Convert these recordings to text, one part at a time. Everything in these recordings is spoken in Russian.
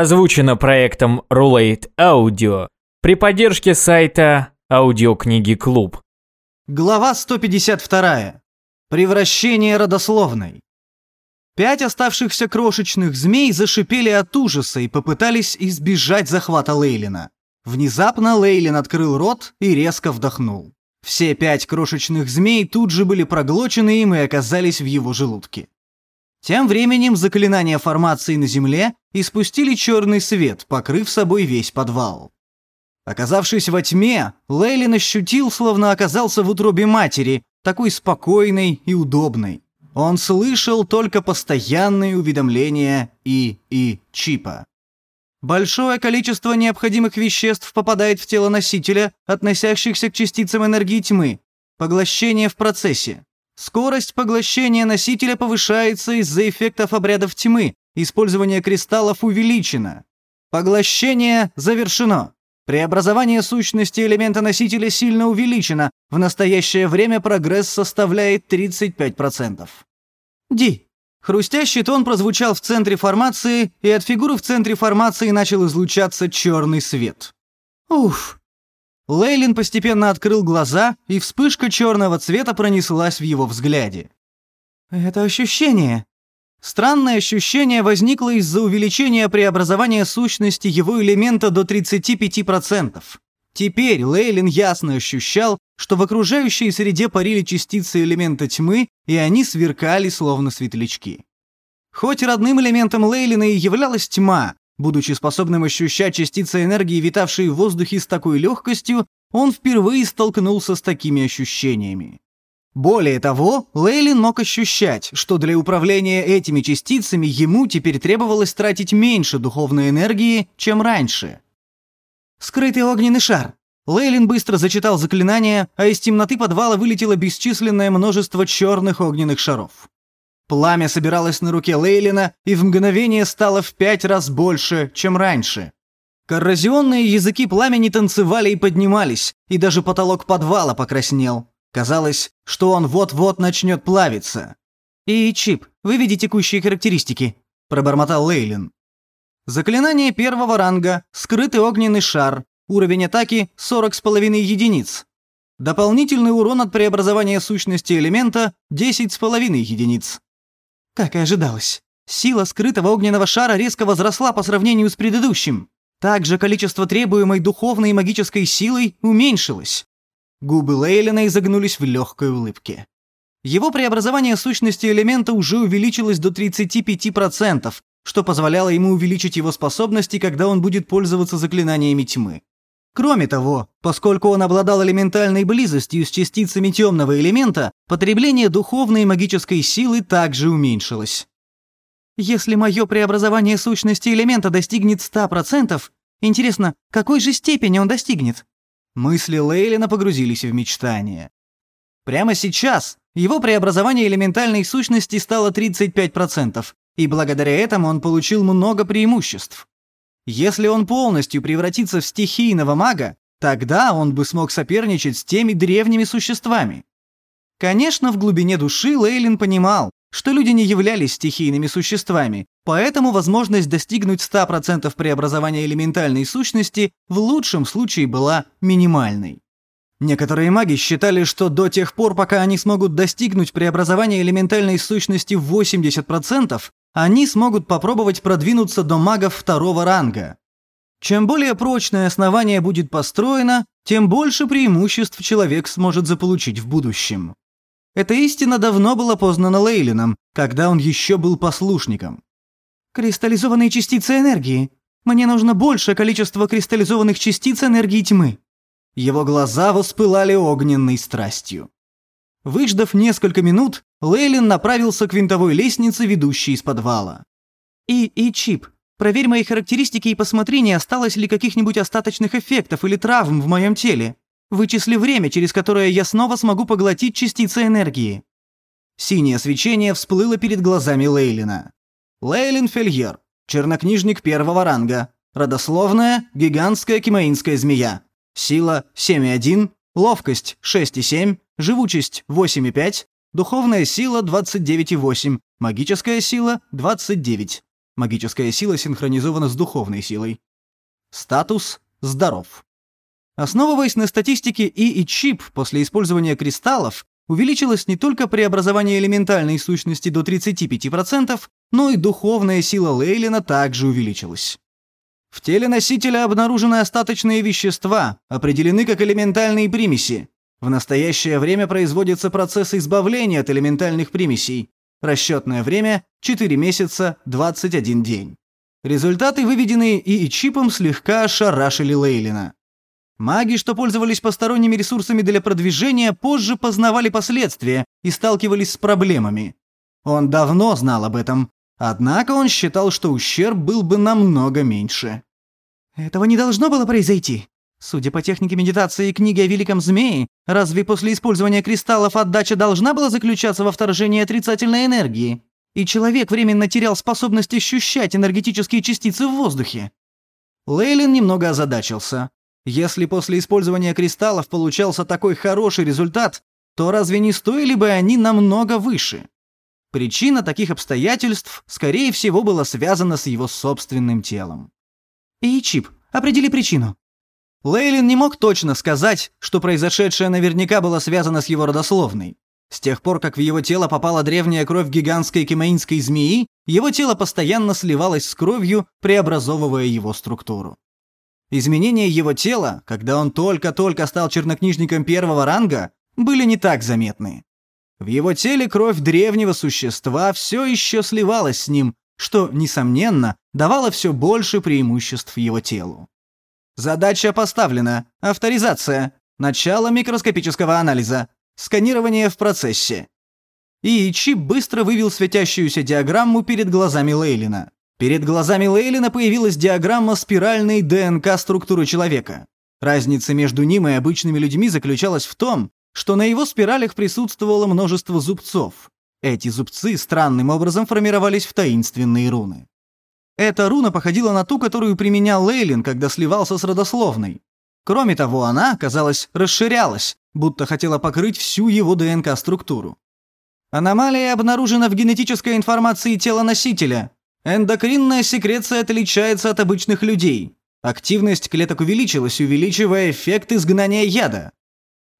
Озвучено проектом Rulate Audio при поддержке сайта Аудиокниги Клуб. Глава 152. Превращение родословной. Пять оставшихся крошечных змей зашипели от ужаса и попытались избежать захвата Лейлина. Внезапно Лейлин открыл рот и резко вдохнул. Все пять крошечных змей тут же были проглочены им и оказались в его желудке. Тем временем заклинания формации на земле испустили черный свет, покрыв собой весь подвал. Оказавшись во тьме, Лейлин ощутил, словно оказался в утробе матери, такой спокойной и удобной. Он слышал только постоянные уведомления и и чипа. Большое количество необходимых веществ попадает в тело носителя, относящихся к частицам энергии тьмы. Поглощение в процессе. Скорость поглощения носителя повышается из-за эффектов обрядов тьмы. Использование кристаллов увеличено. Поглощение завершено. Преобразование сущности элемента носителя сильно увеличено. В настоящее время прогресс составляет 35%. Ди. Хрустящий тон прозвучал в центре формации, и от фигуры в центре формации начал излучаться черный свет. Уф. Лейлин постепенно открыл глаза, и вспышка черного цвета пронеслась в его взгляде. Это ощущение. Странное ощущение возникло из-за увеличения преобразования сущности его элемента до 35%. Теперь Лейлин ясно ощущал, что в окружающей среде парили частицы элемента тьмы, и они сверкали словно светлячки. Хоть родным элементом Лейлина и являлась тьма, будучи способным ощущать частицы энергии, витавшие в воздухе с такой легкостью, он впервые столкнулся с такими ощущениями. Более того, Лейлин мог ощущать, что для управления этими частицами ему теперь требовалось тратить меньше духовной энергии, чем раньше. Скрытый огненный шар. Лейлин быстро зачитал заклинание, а из темноты подвала вылетело бесчисленное множество черных огненных шаров. Пламя собиралось на руке Лейлина и в мгновение стало в пять раз больше, чем раньше. Коррозионные языки пламени танцевали и поднимались, и даже потолок подвала покраснел. Казалось, что он вот-вот начнет плавиться. «И, Чип, выведи текущие характеристики», – пробормотал Лейлин. Заклинание первого ранга, скрытый огненный шар, уровень атаки 40,5 единиц. Дополнительный урон от преобразования сущности элемента 10,5 единиц. Как и ожидалось, сила скрытого огненного шара резко возросла по сравнению с предыдущим. Также количество требуемой духовной и магической силой уменьшилось. Губы Лейлина изогнулись в легкой улыбке. Его преобразование сущности элемента уже увеличилось до 35%, что позволяло ему увеличить его способности, когда он будет пользоваться заклинаниями тьмы. Кроме того, поскольку он обладал элементальной близостью с частицами темного элемента, потребление духовной и магической силы также уменьшилось. Если мое преобразование сущности элемента достигнет 100%, интересно, какой же степени он достигнет? Мысли Лейлина погрузились в мечтания. Прямо сейчас его преобразование элементальной сущности стало 35%, и благодаря этому он получил много преимуществ. Если он полностью превратится в стихийного мага, тогда он бы смог соперничать с теми древними существами. Конечно, в глубине души Лейлин понимал, что люди не являлись стихийными существами, поэтому возможность достигнуть 100% преобразования элементальной сущности в лучшем случае была минимальной. Некоторые маги считали, что до тех пор, пока они смогут достигнуть преобразования элементальной сущности в 80%, они смогут попробовать продвинуться до магов второго ранга. Чем более прочное основание будет построено, тем больше преимуществ человек сможет заполучить в будущем. Эта истина давно была познана Лейлином, когда он еще был послушником. «Кристаллизованные частицы энергии. Мне нужно большее количество кристаллизованных частиц энергии тьмы». Его глаза воспылали огненной страстью. Выждав несколько минут, Лейлин направился к винтовой лестнице, ведущей из подвала. «И, и, Чип, проверь мои характеристики и посмотри, не осталось ли каких-нибудь остаточных эффектов или травм в моем теле. Вычисли время, через которое я снова смогу поглотить частицы энергии». Синее свечение всплыло перед глазами Лейлина. Лейлин Фельер, чернокнижник первого ранга, родословная гигантская кимаинская змея. Сила 7,1, ловкость 6,7, живучесть 8,5, духовная сила 29,8, магическая сила 29. Магическая сила синхронизована с духовной силой. Статус «Здоров». Основываясь на статистике И и Чип после использования кристаллов, увеличилось не только преобразование элементальной сущности до 35%, но и духовная сила Лейлина также увеличилась. В теле носителя обнаружены остаточные вещества, определены как элементальные примеси. В настоящее время производится процесс избавления от элементальных примесей. Расчетное время – 4 месяца, 21 день. Результаты, выведенные и чипом, слегка ошарашили Лейлина. Маги, что пользовались посторонними ресурсами для продвижения, позже познавали последствия и сталкивались с проблемами. Он давно знал об этом, Однако он считал, что ущерб был бы намного меньше. Этого не должно было произойти. Судя по технике медитации и книге о Великом Змее, разве после использования кристаллов отдача должна была заключаться во вторжении отрицательной энергии? И человек временно терял способность ощущать энергетические частицы в воздухе. Лейлин немного озадачился. Если после использования кристаллов получался такой хороший результат, то разве не стоили бы они намного выше? Причина таких обстоятельств, скорее всего, была связана с его собственным телом. «И Чип, определи причину». Лейлин не мог точно сказать, что произошедшее наверняка было связано с его родословной. С тех пор, как в его тело попала древняя кровь гигантской кемаинской змеи, его тело постоянно сливалось с кровью, преобразовывая его структуру. Изменения его тела, когда он только-только стал чернокнижником первого ранга, были не так заметны. В его теле кровь древнего существа все еще сливалась с ним, что, несомненно, давало все больше преимуществ его телу. Задача поставлена. Авторизация. Начало микроскопического анализа. Сканирование в процессе. И чип быстро вывел светящуюся диаграмму перед глазами Лейлина. Перед глазами Лейлина появилась диаграмма спиральной ДНК структуры человека. Разница между ним и обычными людьми заключалась в том, что на его спиралях присутствовало множество зубцов. Эти зубцы странным образом формировались в таинственные руны. Эта руна походила на ту, которую применял Лейлин, когда сливался с родословной. Кроме того, она, казалось, расширялась, будто хотела покрыть всю его ДНК-структуру. Аномалия обнаружена в генетической информации тела носителя. Эндокринная секреция отличается от обычных людей. Активность клеток увеличилась, увеличивая эффект изгнания яда.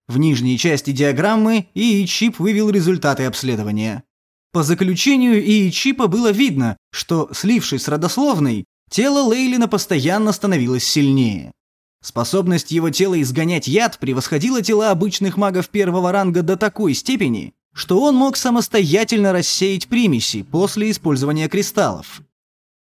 В нижней части диаграммы ИИ-чип вывел результаты обследования. По заключению ИИ-чипа было видно, что, слившись с родословной, тело Лейлина постоянно становилось сильнее. Способность его тела изгонять яд превосходила тела обычных магов первого ранга до такой степени, что он мог самостоятельно рассеять примеси после использования кристаллов.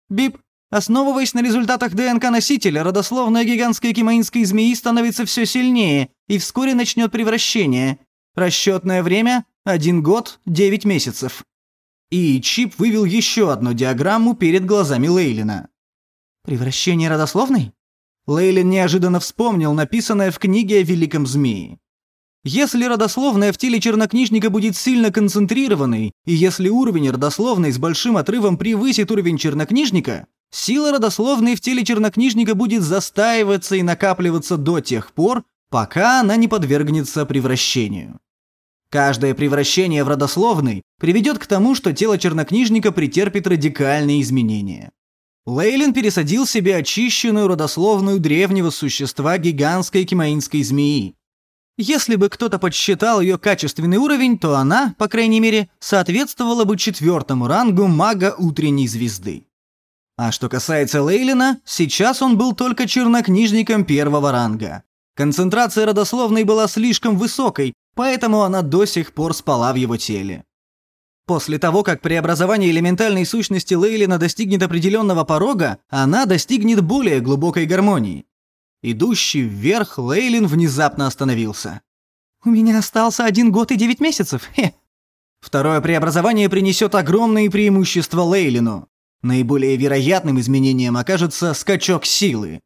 Бип Основываясь на результатах ДНК-носителя, родословная гигантской кимаинской змеи становится все сильнее и вскоре начнет превращение. Расчетное время – 1 год, 9 месяцев. И Чип вывел еще одну диаграмму перед глазами Лейлина. «Превращение родословной?» Лейлин неожиданно вспомнил написанное в книге о Великом Змее. Если родословная в теле чернокнижника будет сильно концентрированной, и если уровень родословной с большим отрывом превысит уровень чернокнижника, Сила родословной в теле чернокнижника будет застаиваться и накапливаться до тех пор, пока она не подвергнется превращению. Каждое превращение в родословный приведет к тому, что тело чернокнижника претерпит радикальные изменения. Лейлин пересадил себе очищенную родословную древнего существа гигантской кимаинской змеи. Если бы кто-то подсчитал ее качественный уровень, то она, по крайней мере, соответствовала бы четвертому рангу мага утренней звезды. А что касается Лейлина, сейчас он был только чернокнижником первого ранга. Концентрация родословной была слишком высокой, поэтому она до сих пор спала в его теле. После того, как преобразование элементальной сущности Лейлина достигнет определенного порога, она достигнет более глубокой гармонии. Идущий вверх, Лейлин внезапно остановился. «У меня остался один год и девять месяцев, хе!» Второе преобразование принесет огромные преимущества Лейлину. Наиболее вероятным изменением окажется скачок силы.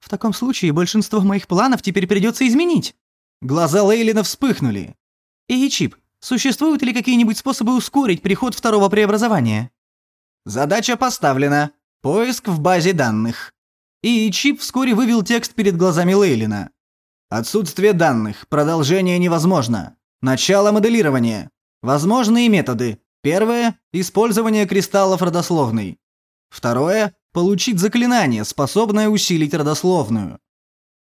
В таком случае большинство моих планов теперь придется изменить. Глаза Лейлина вспыхнули. И Чип, существуют ли какие-нибудь способы ускорить приход второго преобразования? Задача поставлена. Поиск в базе данных. И Чип вскоре вывел текст перед глазами Лейлина. Отсутствие данных. Продолжение невозможно. Начало моделирования. Возможные методы. Первое – использование кристаллов родословной. Второе – получить заклинание, способное усилить родословную.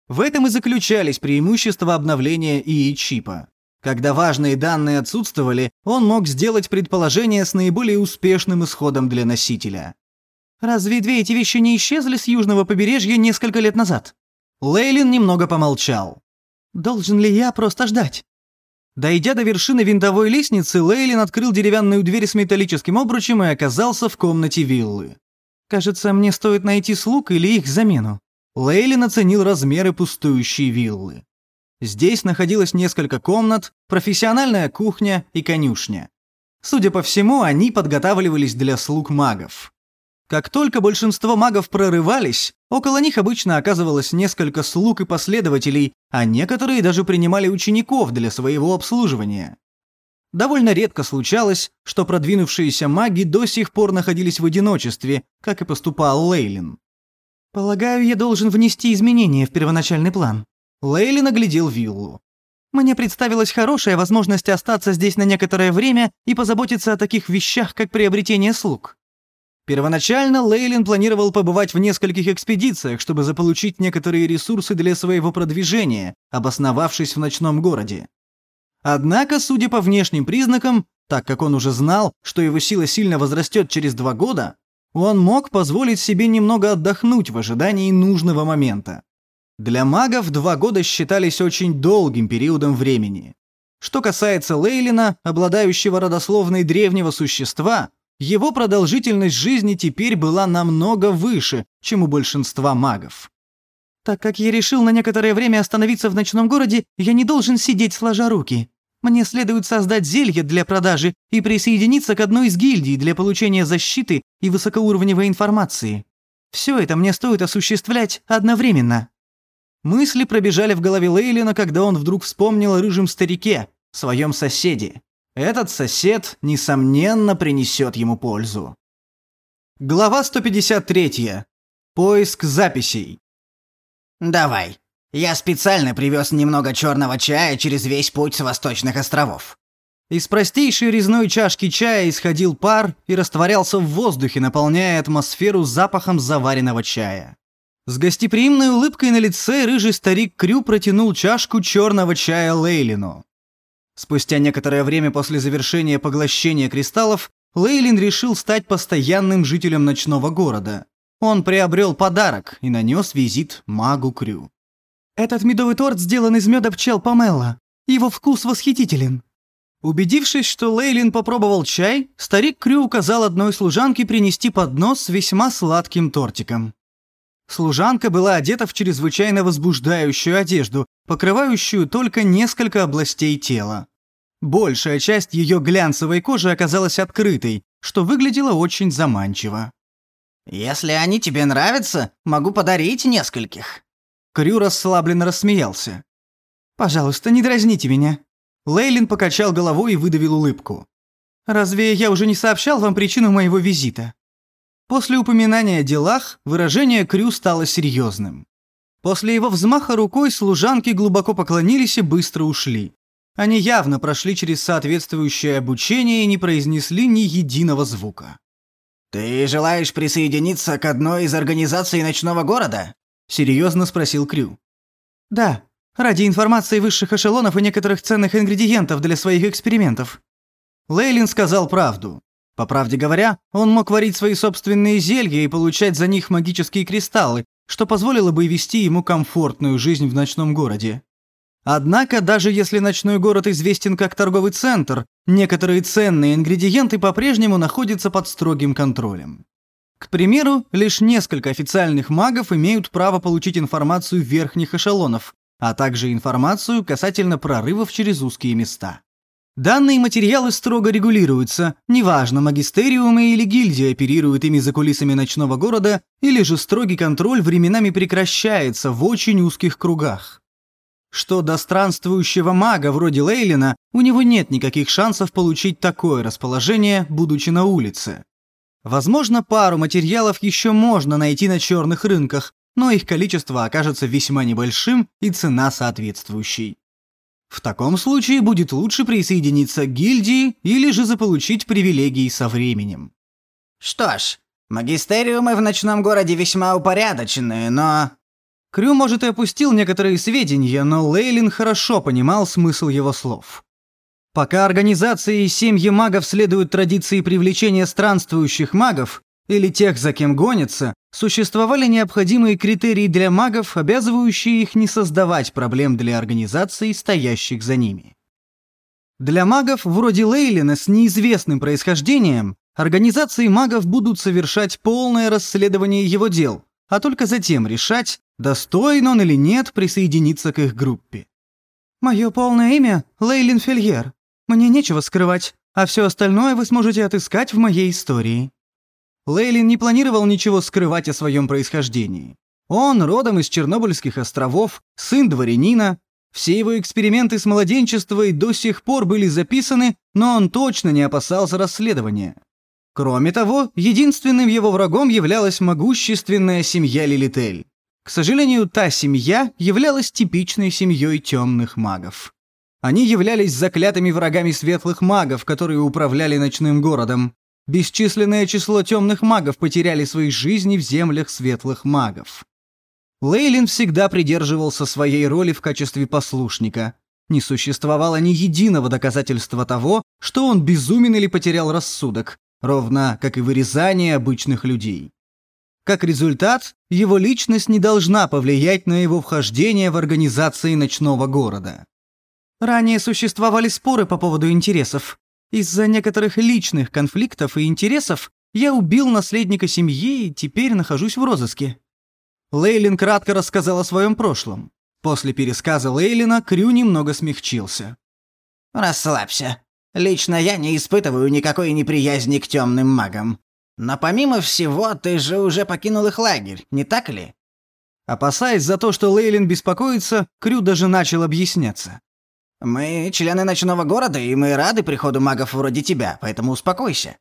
В этом и заключались преимущества обновления ИИ-чипа. Когда важные данные отсутствовали, он мог сделать предположение с наиболее успешным исходом для носителя. «Разве две эти вещи не исчезли с южного побережья несколько лет назад?» Лейлин немного помолчал. «Должен ли я просто ждать?» Дойдя до вершины винтовой лестницы, Лейлин открыл деревянную дверь с металлическим обручем и оказался в комнате виллы. «Кажется, мне стоит найти слуг или их замену». Лейлин оценил размеры пустующей виллы. Здесь находилось несколько комнат, профессиональная кухня и конюшня. Судя по всему, они подготавливались для слуг магов. Как только большинство магов прорывались, около них обычно оказывалось несколько слуг и последователей, а некоторые даже принимали учеников для своего обслуживания. Довольно редко случалось, что продвинувшиеся маги до сих пор находились в одиночестве, как и поступал Лейлин. «Полагаю, я должен внести изменения в первоначальный план». Лейлин оглядел виллу. «Мне представилась хорошая возможность остаться здесь на некоторое время и позаботиться о таких вещах, как приобретение слуг. Первоначально Лейлин планировал побывать в нескольких экспедициях, чтобы заполучить некоторые ресурсы для своего продвижения, обосновавшись в ночном городе. Однако, судя по внешним признакам, так как он уже знал, что его сила сильно возрастет через два года, он мог позволить себе немного отдохнуть в ожидании нужного момента. Для магов два года считались очень долгим периодом времени. Что касается Лейлина, обладающего родословной древнего существа, его продолжительность жизни теперь была намного выше, чем у большинства магов. Так как я решил на некоторое время остановиться в ночном городе, я не должен сидеть сложа руки. Мне следует создать зелье для продажи и присоединиться к одной из гильдий для получения защиты и высокоуровневой информации. Все это мне стоит осуществлять одновременно. Мысли пробежали в голове Лейлина, когда он вдруг вспомнил о рыжем старике, своем соседе. Этот сосед, несомненно, принесет ему пользу. Глава 153. Поиск записей. «Давай. Я специально привез немного черного чая через весь путь с Восточных островов». Из простейшей резной чашки чая исходил пар и растворялся в воздухе, наполняя атмосферу запахом заваренного чая. С гостеприимной улыбкой на лице рыжий старик Крю протянул чашку черного чая Лейлину. Спустя некоторое время после завершения поглощения кристаллов, Лейлин решил стать постоянным жителем ночного города. Он приобрел подарок и нанес визит магу Крю. «Этот медовый торт сделан из меда пчел Памелла. Его вкус восхитителен». Убедившись, что Лейлин попробовал чай, старик Крю указал одной служанке принести поднос с весьма сладким тортиком. Служанка была одета в чрезвычайно возбуждающую одежду, покрывающую только несколько областей тела. Большая часть ее глянцевой кожи оказалась открытой, что выглядело очень заманчиво. «Если они тебе нравятся, могу подарить нескольких». Крю расслабленно рассмеялся. «Пожалуйста, не дразните меня». Лейлин покачал головой и выдавил улыбку. «Разве я уже не сообщал вам причину моего визита?» После упоминания о делах выражение Крю стало серьезным. После его взмаха рукой служанки глубоко поклонились и быстро ушли. Они явно прошли через соответствующее обучение и не произнесли ни единого звука. «Ты желаешь присоединиться к одной из организаций ночного города?» – серьезно спросил Крю. «Да, ради информации высших эшелонов и некоторых ценных ингредиентов для своих экспериментов». Лейлин сказал правду. По правде говоря, он мог варить свои собственные зелья и получать за них магические кристаллы, что позволило бы вести ему комфортную жизнь в ночном городе. Однако, даже если ночной город известен как торговый центр, некоторые ценные ингредиенты по-прежнему находятся под строгим контролем. К примеру, лишь несколько официальных магов имеют право получить информацию верхних эшелонов, а также информацию касательно прорывов через узкие места. Данные материалы строго регулируются, неважно, магистериумы или гильдии оперируют ими за кулисами ночного города, или же строгий контроль временами прекращается в очень узких кругах. Что до странствующего мага вроде Лейлина, у него нет никаких шансов получить такое расположение, будучи на улице. Возможно, пару материалов еще можно найти на черных рынках, но их количество окажется весьма небольшим и цена соответствующей. В таком случае будет лучше присоединиться к гильдии или же заполучить привилегии со временем. Что ж, Магистериумы в ночном городе весьма упорядочены, но... Крю, может, и опустил некоторые сведения, но Лейлин хорошо понимал смысл его слов. Пока организации и семьи магов следуют традиции привлечения странствующих магов или тех, за кем гонятся, существовали необходимые критерии для магов, обязывающие их не создавать проблем для организаций, стоящих за ними. Для магов вроде Лейлина с неизвестным происхождением организации магов будут совершать полное расследование его дел, а только затем решать, достоин он или нет присоединиться к их группе. «Мое полное имя – Лейлин Фельер. Мне нечего скрывать, а все остальное вы сможете отыскать в моей истории». Лейлин не планировал ничего скрывать о своем происхождении. Он родом из Чернобыльских островов, сын дворянина. Все его эксперименты с младенчества и до сих пор были записаны, но он точно не опасался расследования. Кроме того, единственным его врагом являлась могущественная семья Лилитель. К сожалению, та семья являлась типичной семьей темных магов. Они являлись заклятыми врагами светлых магов, которые управляли ночным городом. Бесчисленное число темных магов потеряли свои жизни в землях светлых магов. Лейлин всегда придерживался своей роли в качестве послушника. Не существовало ни единого доказательства того, что он безумен или потерял рассудок, ровно как и вырезание обычных людей. Как результат, его личность не должна повлиять на его вхождение в организации ночного города. Ранее существовали споры по поводу интересов. Из-за некоторых личных конфликтов и интересов я убил наследника семьи и теперь нахожусь в розыске. Лейлин кратко рассказал о своем прошлом. После пересказа Лейлина Крю немного смягчился. «Расслабься. Лично я не испытываю никакой неприязни к темным магам. Но помимо всего, ты же уже покинул их лагерь, не так ли? Опасаясь за то, что Лейлин беспокоится, Крю даже начал объясняться. Мы члены ночного города, и мы рады приходу магов вроде тебя, поэтому успокойся.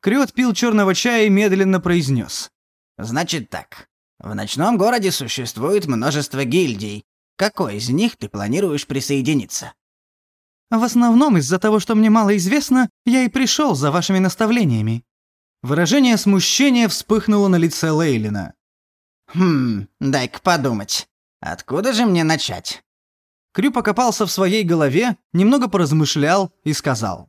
Крю отпил черного чая и медленно произнес. Значит так. В ночном городе существует множество гильдий. Какой из них ты планируешь присоединиться? В основном из-за того, что мне мало известно, я и пришел за вашими наставлениями». Выражение смущения вспыхнуло на лице Лейлина. «Хм, дай-ка подумать. Откуда же мне начать?» Крю покопался в своей голове, немного поразмышлял и сказал.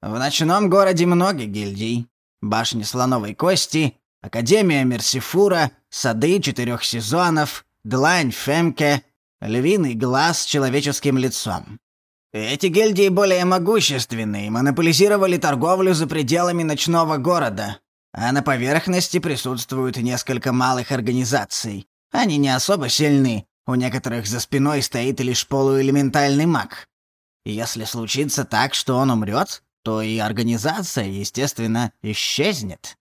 «В ночном городе много гильдий. Башня Слоновой Кости, Академия Мерсифура, Сады Четырех Сезонов, Длань Фемке, Львиный Глаз с человеческим лицом. Эти гильдии более могущественные, монополизировали торговлю за пределами ночного города. А на поверхности присутствуют несколько малых организаций. Они не особо сильны, у некоторых за спиной стоит лишь полуэлементальный маг. Если случится так, что он умрет, то и организация, естественно, исчезнет.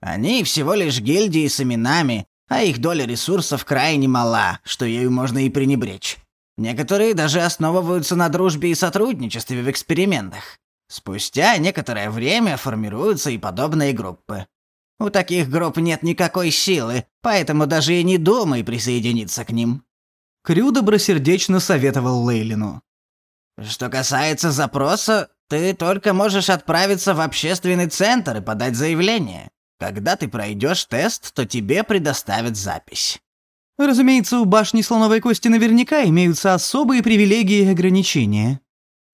Они всего лишь гильдии с именами, а их доля ресурсов крайне мала, что ею можно и пренебречь. Некоторые даже основываются на дружбе и сотрудничестве в экспериментах. Спустя некоторое время формируются и подобные группы. У таких групп нет никакой силы, поэтому даже и не думай присоединиться к ним. Крю добросердечно советовал Лейлину. Что касается запроса, ты только можешь отправиться в общественный центр и подать заявление. Когда ты пройдешь тест, то тебе предоставят запись. Разумеется, у башни слоновой кости наверняка имеются особые привилегии и ограничения.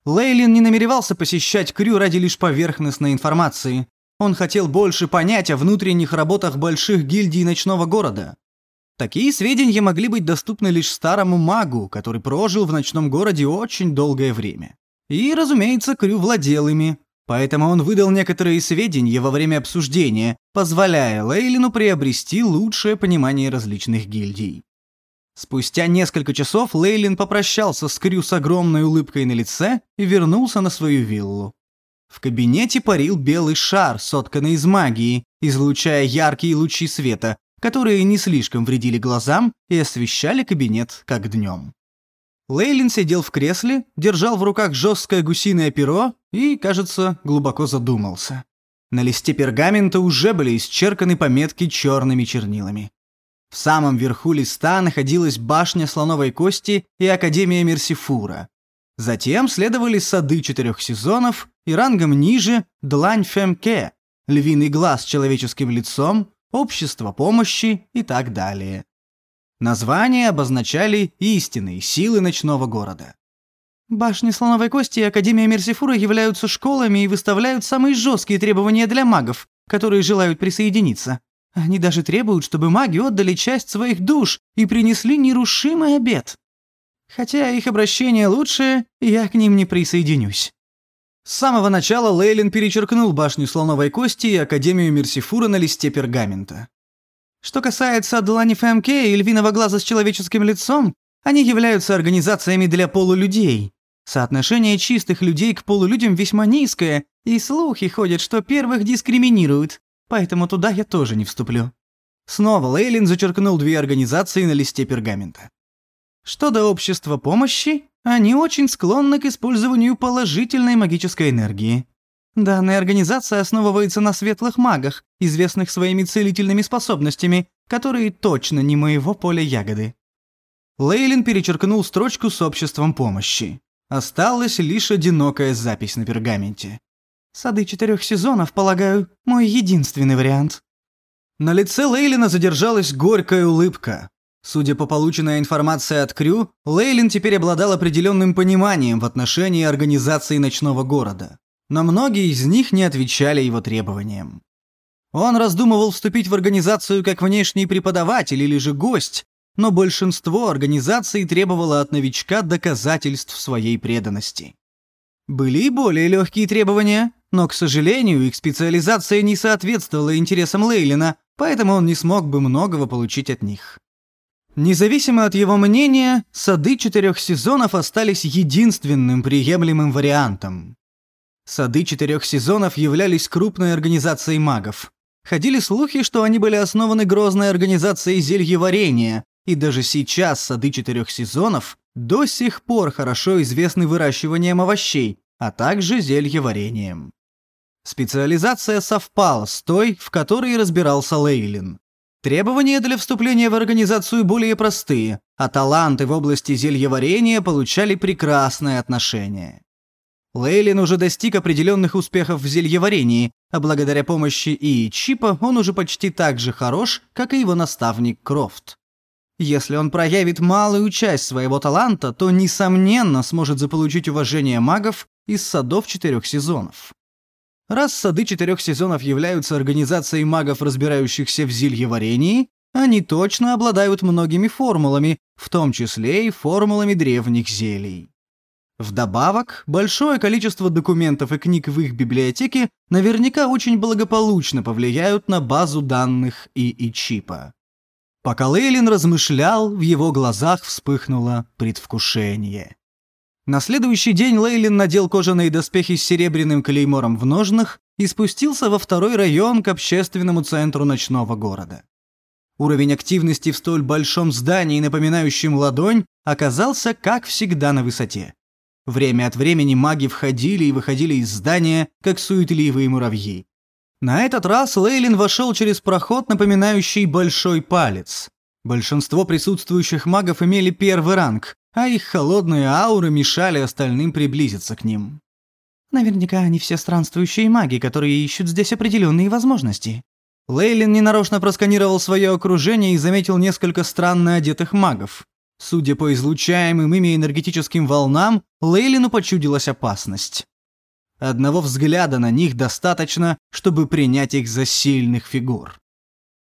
Лейлин не намеревался посещать Крю ради лишь поверхностной информации. Он хотел больше понять о внутренних работах больших гильдий ночного города. Такие сведения могли быть доступны лишь старому магу, который прожил в ночном городе очень долгое время. И, разумеется, Крю владел ими, поэтому он выдал некоторые сведения во время обсуждения, позволяя Лейлину приобрести лучшее понимание различных гильдий. Спустя несколько часов Лейлин попрощался с Крю с огромной улыбкой на лице и вернулся на свою виллу. В кабинете парил белый шар, сотканный из магии, излучая яркие лучи света, которые не слишком вредили глазам и освещали кабинет как днем. Лейлин сидел в кресле, держал в руках жесткое гусиное перо и, кажется, глубоко задумался. На листе пергамента уже были исчерканы пометки черными чернилами. В самом верху листа находилась башня слоновой кости и Академия Мерсифура. Затем следовали сады четырех сезонов и рангом ниже Длань Фемке, львиный глаз с человеческим лицом, общество помощи и так далее. Названия обозначали истинные силы ночного города. Башни Слоновой Кости и Академия Мерсифура являются школами и выставляют самые жесткие требования для магов, которые желают присоединиться. Они даже требуют, чтобы маги отдали часть своих душ и принесли нерушимый обет. Хотя их обращение лучшее, я к ним не присоединюсь. С самого начала Лейлин перечеркнул башню Слоновой Кости и Академию Мерсифура на листе пергамента. Что касается Длани ФМК и Львиного Глаза с человеческим лицом, они являются организациями для полулюдей. Соотношение чистых людей к полулюдям весьма низкое, и слухи ходят, что первых дискриминируют, поэтому туда я тоже не вступлю. Снова Лейлин зачеркнул две организации на листе пергамента. Что до общества помощи, они очень склонны к использованию положительной магической энергии. Данная организация основывается на светлых магах, известных своими целительными способностями, которые точно не моего поля ягоды. Лейлин перечеркнул строчку с обществом помощи. Осталась лишь одинокая запись на пергаменте. Сады четырех сезонов, полагаю, мой единственный вариант. На лице Лейлина задержалась горькая улыбка. Судя по полученной информации от Крю, Лейлин теперь обладал определенным пониманием в отношении организации ночного города. Но многие из них не отвечали его требованиям. Он раздумывал вступить в организацию как внешний преподаватель или же гость, но большинство организаций требовало от новичка доказательств своей преданности. Были и более легкие требования, но, к сожалению, их специализация не соответствовала интересам Лейлина, поэтому он не смог бы многого получить от них. Независимо от его мнения, сады четырех сезонов остались единственным приемлемым вариантом. Сады четырех сезонов являлись крупной организацией магов. Ходили слухи, что они были основаны грозной организацией зельеварения, и даже сейчас сады четырех сезонов до сих пор хорошо известны выращиванием овощей, а также зельеварением. Специализация совпала с той, в которой разбирался Лейлин. Требования для вступления в организацию более простые, а таланты в области зельеварения получали прекрасное отношение. Лейлин уже достиг определенных успехов в зельеварении, а благодаря помощи и Чипа он уже почти так же хорош, как и его наставник Крофт. Если он проявит малую часть своего таланта, то, несомненно, сможет заполучить уважение магов из садов четырех сезонов. Раз сады четырех сезонов являются организацией магов, разбирающихся в зельеварении, они точно обладают многими формулами, в том числе и формулами древних зелий. Вдобавок, большое количество документов и книг в их библиотеке наверняка очень благополучно повлияют на базу данных ИИ-чипа. Пока Лейлин размышлял, в его глазах вспыхнуло предвкушение. На следующий день Лейлин надел кожаные доспехи с серебряным клеймором в ножнах и спустился во второй район к общественному центру ночного города. Уровень активности в столь большом здании, напоминающем ладонь, оказался, как всегда, на высоте. Время от времени маги входили и выходили из здания, как суетливые муравьи. На этот раз Лейлин вошел через проход, напоминающий большой палец. Большинство присутствующих магов имели первый ранг, а их холодные ауры мешали остальным приблизиться к ним. Наверняка они все странствующие маги, которые ищут здесь определенные возможности. Лейлин ненарочно просканировал свое окружение и заметил несколько странно одетых магов. Судя по излучаемым ими энергетическим волнам, Лейлину почудилась опасность. Одного взгляда на них достаточно, чтобы принять их за сильных фигур.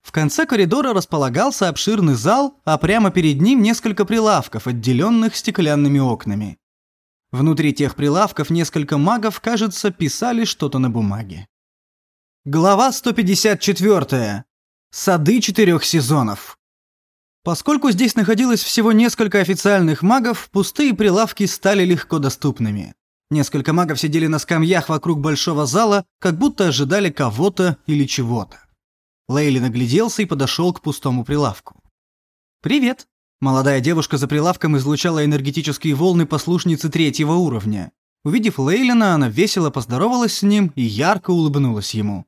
В конце коридора располагался обширный зал, а прямо перед ним несколько прилавков, отделенных стеклянными окнами. Внутри тех прилавков несколько магов, кажется, писали что-то на бумаге. Глава 154. Сады четырех сезонов. Поскольку здесь находилось всего несколько официальных магов, пустые прилавки стали легко доступными. Несколько магов сидели на скамьях вокруг большого зала, как будто ожидали кого-то или чего-то. Лейли нагляделся и подошел к пустому прилавку. «Привет!» Молодая девушка за прилавком излучала энергетические волны послушницы третьего уровня. Увидев Лейлина, она весело поздоровалась с ним и ярко улыбнулась ему.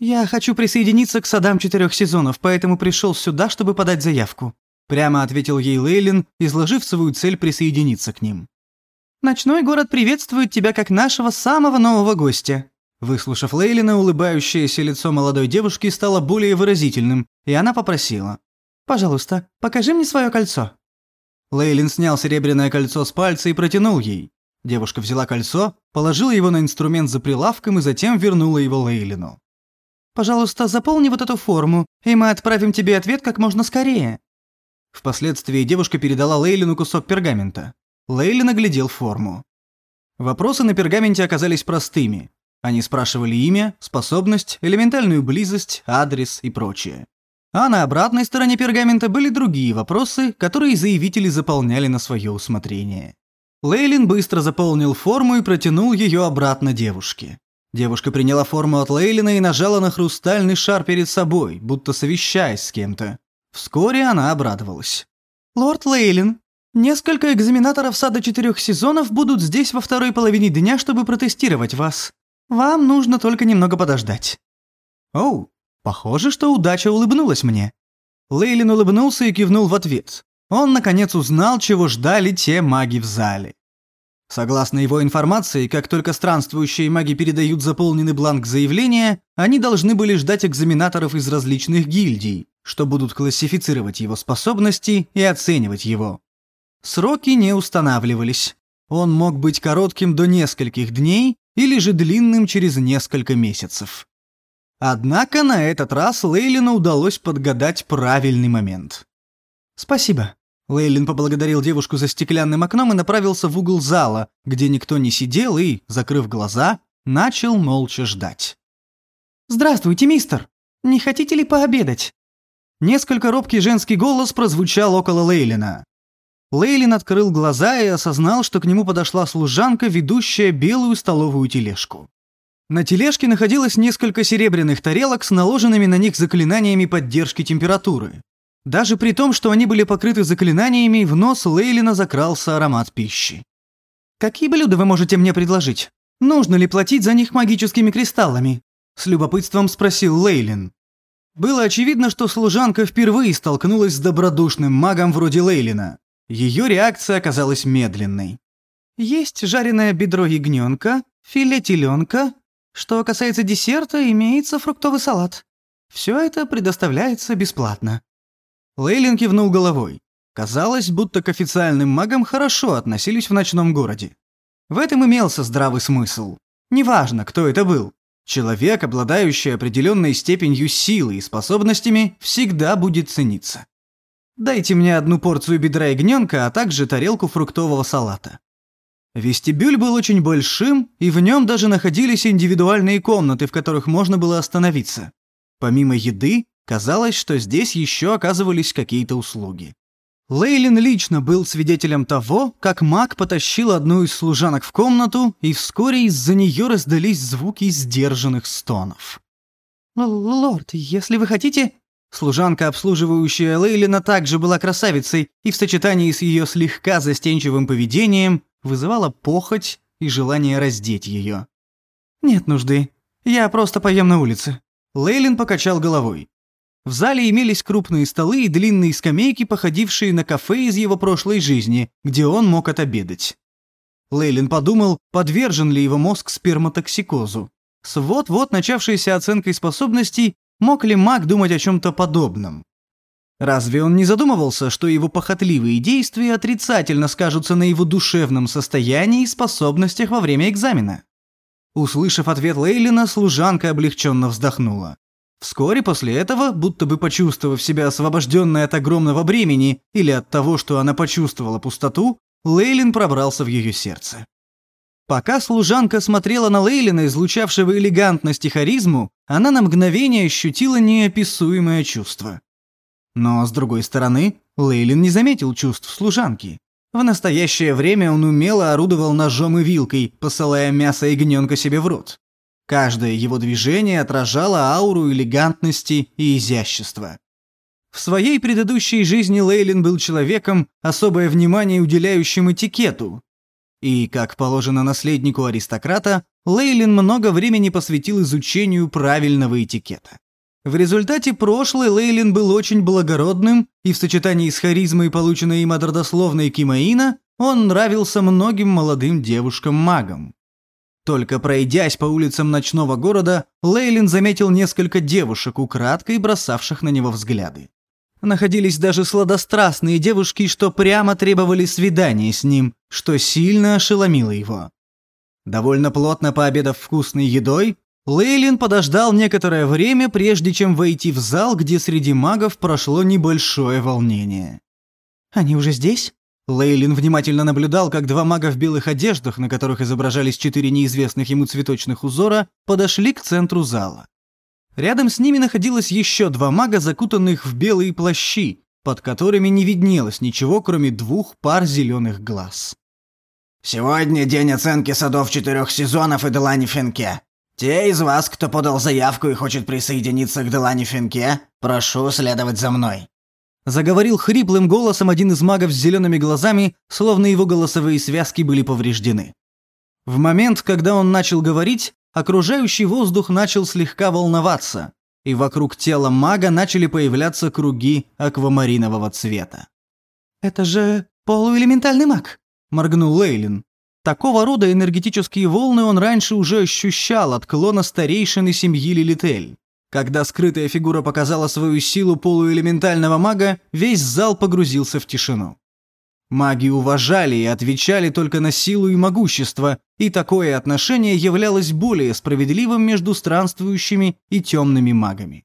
«Я хочу присоединиться к садам четырех сезонов, поэтому пришел сюда, чтобы подать заявку», прямо ответил ей Лейлин, изложив свою цель присоединиться к ним. «Ночной город приветствует тебя как нашего самого нового гостя. Выслушав Лейлина, улыбающееся лицо молодой девушки стало более выразительным, и она попросила. «Пожалуйста, покажи мне свое кольцо». Лейлин снял серебряное кольцо с пальца и протянул ей. Девушка взяла кольцо, положила его на инструмент за прилавком и затем вернула его Лейлину. «Пожалуйста, заполни вот эту форму, и мы отправим тебе ответ как можно скорее». Впоследствии девушка передала Лейлину кусок пергамента. Лейлин оглядел форму. Вопросы на пергаменте оказались простыми. Они спрашивали имя, способность, элементальную близость, адрес и прочее. А на обратной стороне пергамента были другие вопросы, которые заявители заполняли на свое усмотрение. Лейлин быстро заполнил форму и протянул ее обратно девушке. Девушка приняла форму от Лейлина и нажала на хрустальный шар перед собой, будто совещаясь с кем-то. Вскоре она обрадовалась. «Лорд Лейлин, несколько экзаменаторов сада четырех сезонов будут здесь во второй половине дня, чтобы протестировать вас. Вам нужно только немного подождать». «Оу, похоже, что удача улыбнулась мне». Лейлин улыбнулся и кивнул в ответ. Он, наконец, узнал, чего ждали те маги в зале. Согласно его информации, как только странствующие маги передают заполненный бланк заявления, они должны были ждать экзаменаторов из различных гильдий, что будут классифицировать его способности и оценивать его. Сроки не устанавливались. Он мог быть коротким до нескольких дней или же длинным через несколько месяцев. Однако на этот раз Лейлину удалось подгадать правильный момент. «Спасибо», Лейлин поблагодарил девушку за стеклянным окном и направился в угол зала, где никто не сидел и, закрыв глаза, начал молча ждать. «Здравствуйте, мистер! Не хотите ли пообедать?» Несколько робкий женский голос прозвучал около Лейлина. Лейлин открыл глаза и осознал, что к нему подошла служанка, ведущая белую столовую тележку. На тележке находилось несколько серебряных тарелок с наложенными на них заклинаниями поддержки температуры. Даже при том, что они были покрыты заклинаниями, в нос Лейлина закрался аромат пищи. «Какие блюда вы можете мне предложить? Нужно ли платить за них магическими кристаллами?» С любопытством спросил Лейлин. Было очевидно, что служанка впервые столкнулась с добродушным магом вроде Лейлина. Ее реакция оказалась медленной. «Есть жареное бедро ягненка, филе теленка. Что касается десерта, имеется фруктовый салат. Все это предоставляется бесплатно». Лейлин кивнул головой. Казалось, будто к официальным магам хорошо относились в ночном городе. В этом имелся здравый смысл. Неважно, кто это был. Человек, обладающий определенной степенью силы и способностями, всегда будет цениться. Дайте мне одну порцию бедра ягненка, а также тарелку фруктового салата. Вестибюль был очень большим, и в нем даже находились индивидуальные комнаты, в которых можно было остановиться. Помимо еды, Казалось, что здесь еще оказывались какие-то услуги. Лейлин лично был свидетелем того, как маг потащил одну из служанок в комнату, и вскоре из-за нее раздались звуки сдержанных стонов. «Лорд, если вы хотите...» Служанка, обслуживающая Лейлина, также была красавицей и в сочетании с ее слегка застенчивым поведением вызывала похоть и желание раздеть ее. «Нет нужды. Я просто поем на улице». Лейлин покачал головой. В зале имелись крупные столы и длинные скамейки, походившие на кафе из его прошлой жизни, где он мог отобедать. Лейлин подумал, подвержен ли его мозг сперматоксикозу. С вот-вот начавшейся оценкой способностей мог ли маг думать о чем-то подобном? Разве он не задумывался, что его похотливые действия отрицательно скажутся на его душевном состоянии и способностях во время экзамена? Услышав ответ Лейлина, служанка облегченно вздохнула. Вскоре после этого, будто бы почувствовав себя освобожденной от огромного бремени или от того, что она почувствовала пустоту, Лейлин пробрался в ее сердце. Пока служанка смотрела на Лейлина, излучавшего элегантность и харизму, она на мгновение ощутила неописуемое чувство. Но, с другой стороны, Лейлин не заметил чувств служанки. В настоящее время он умело орудовал ножом и вилкой, посылая мясо ягненка себе в рот. Каждое его движение отражало ауру элегантности и изящества. В своей предыдущей жизни Лейлин был человеком, особое внимание уделяющим этикету. И, как положено наследнику аристократа, Лейлин много времени посвятил изучению правильного этикета. В результате прошлый Лейлин был очень благородным, и в сочетании с харизмой, полученной им от родословной Кимаина, он нравился многим молодым девушкам-магам. Только пройдясь по улицам ночного города, Лейлин заметил несколько девушек, украдкой бросавших на него взгляды. Находились даже сладострастные девушки, что прямо требовали свидания с ним, что сильно ошеломило его. Довольно плотно пообедав вкусной едой, Лейлин подождал некоторое время, прежде чем войти в зал, где среди магов прошло небольшое волнение. «Они уже здесь?» Лейлин внимательно наблюдал, как два мага в белых одеждах, на которых изображались четыре неизвестных ему цветочных узора, подошли к центру зала. Рядом с ними находилось еще два мага, закутанных в белые плащи, под которыми не виднелось ничего, кроме двух пар зеленых глаз. «Сегодня день оценки садов четырех сезонов и Делани Фенке. Те из вас, кто подал заявку и хочет присоединиться к Делани Фенке, прошу следовать за мной». Заговорил хриплым голосом один из магов с зелеными глазами, словно его голосовые связки были повреждены. В момент, когда он начал говорить, окружающий воздух начал слегка волноваться, и вокруг тела мага начали появляться круги аквамаринового цвета. «Это же полуэлементальный маг», – моргнул Лейлин. Такого рода энергетические волны он раньше уже ощущал от клона старейшины семьи Лилитель. Когда скрытая фигура показала свою силу полуэлементального мага, весь зал погрузился в тишину. Маги уважали и отвечали только на силу и могущество, и такое отношение являлось более справедливым между странствующими и темными магами.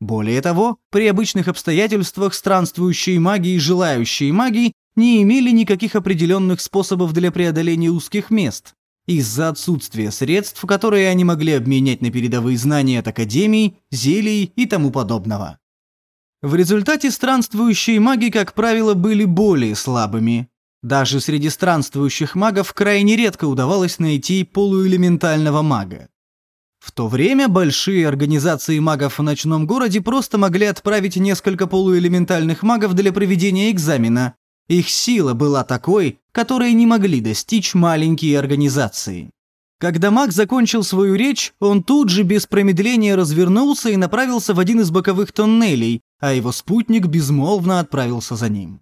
Более того, при обычных обстоятельствах странствующие маги и желающие маги не имели никаких определенных способов для преодоления узких мест, из-за отсутствия средств, которые они могли обменять на передовые знания от Академии, зелий и тому подобного. В результате странствующие маги, как правило, были более слабыми. Даже среди странствующих магов крайне редко удавалось найти полуэлементального мага. В то время большие организации магов в ночном городе просто могли отправить несколько полуэлементальных магов для проведения экзамена, их сила была такой, которой не могли достичь маленькие организации. Когда маг закончил свою речь, он тут же без промедления развернулся и направился в один из боковых тоннелей, а его спутник безмолвно отправился за ним.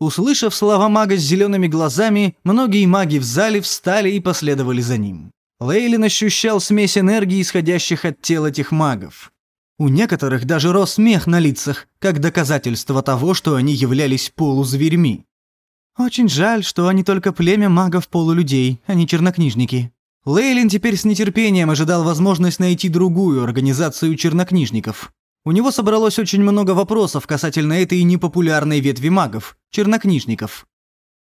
Услышав слова мага с зелеными глазами, многие маги в зале встали и последовали за ним. Лейлин ощущал смесь энергии, исходящих от тел этих магов. У некоторых даже рос смех на лицах, как доказательство того, что они являлись полузверьми. Очень жаль, что они только племя магов-полулюдей, а не чернокнижники. Лейлин теперь с нетерпением ожидал возможность найти другую организацию чернокнижников. У него собралось очень много вопросов касательно этой непопулярной ветви магов, чернокнижников.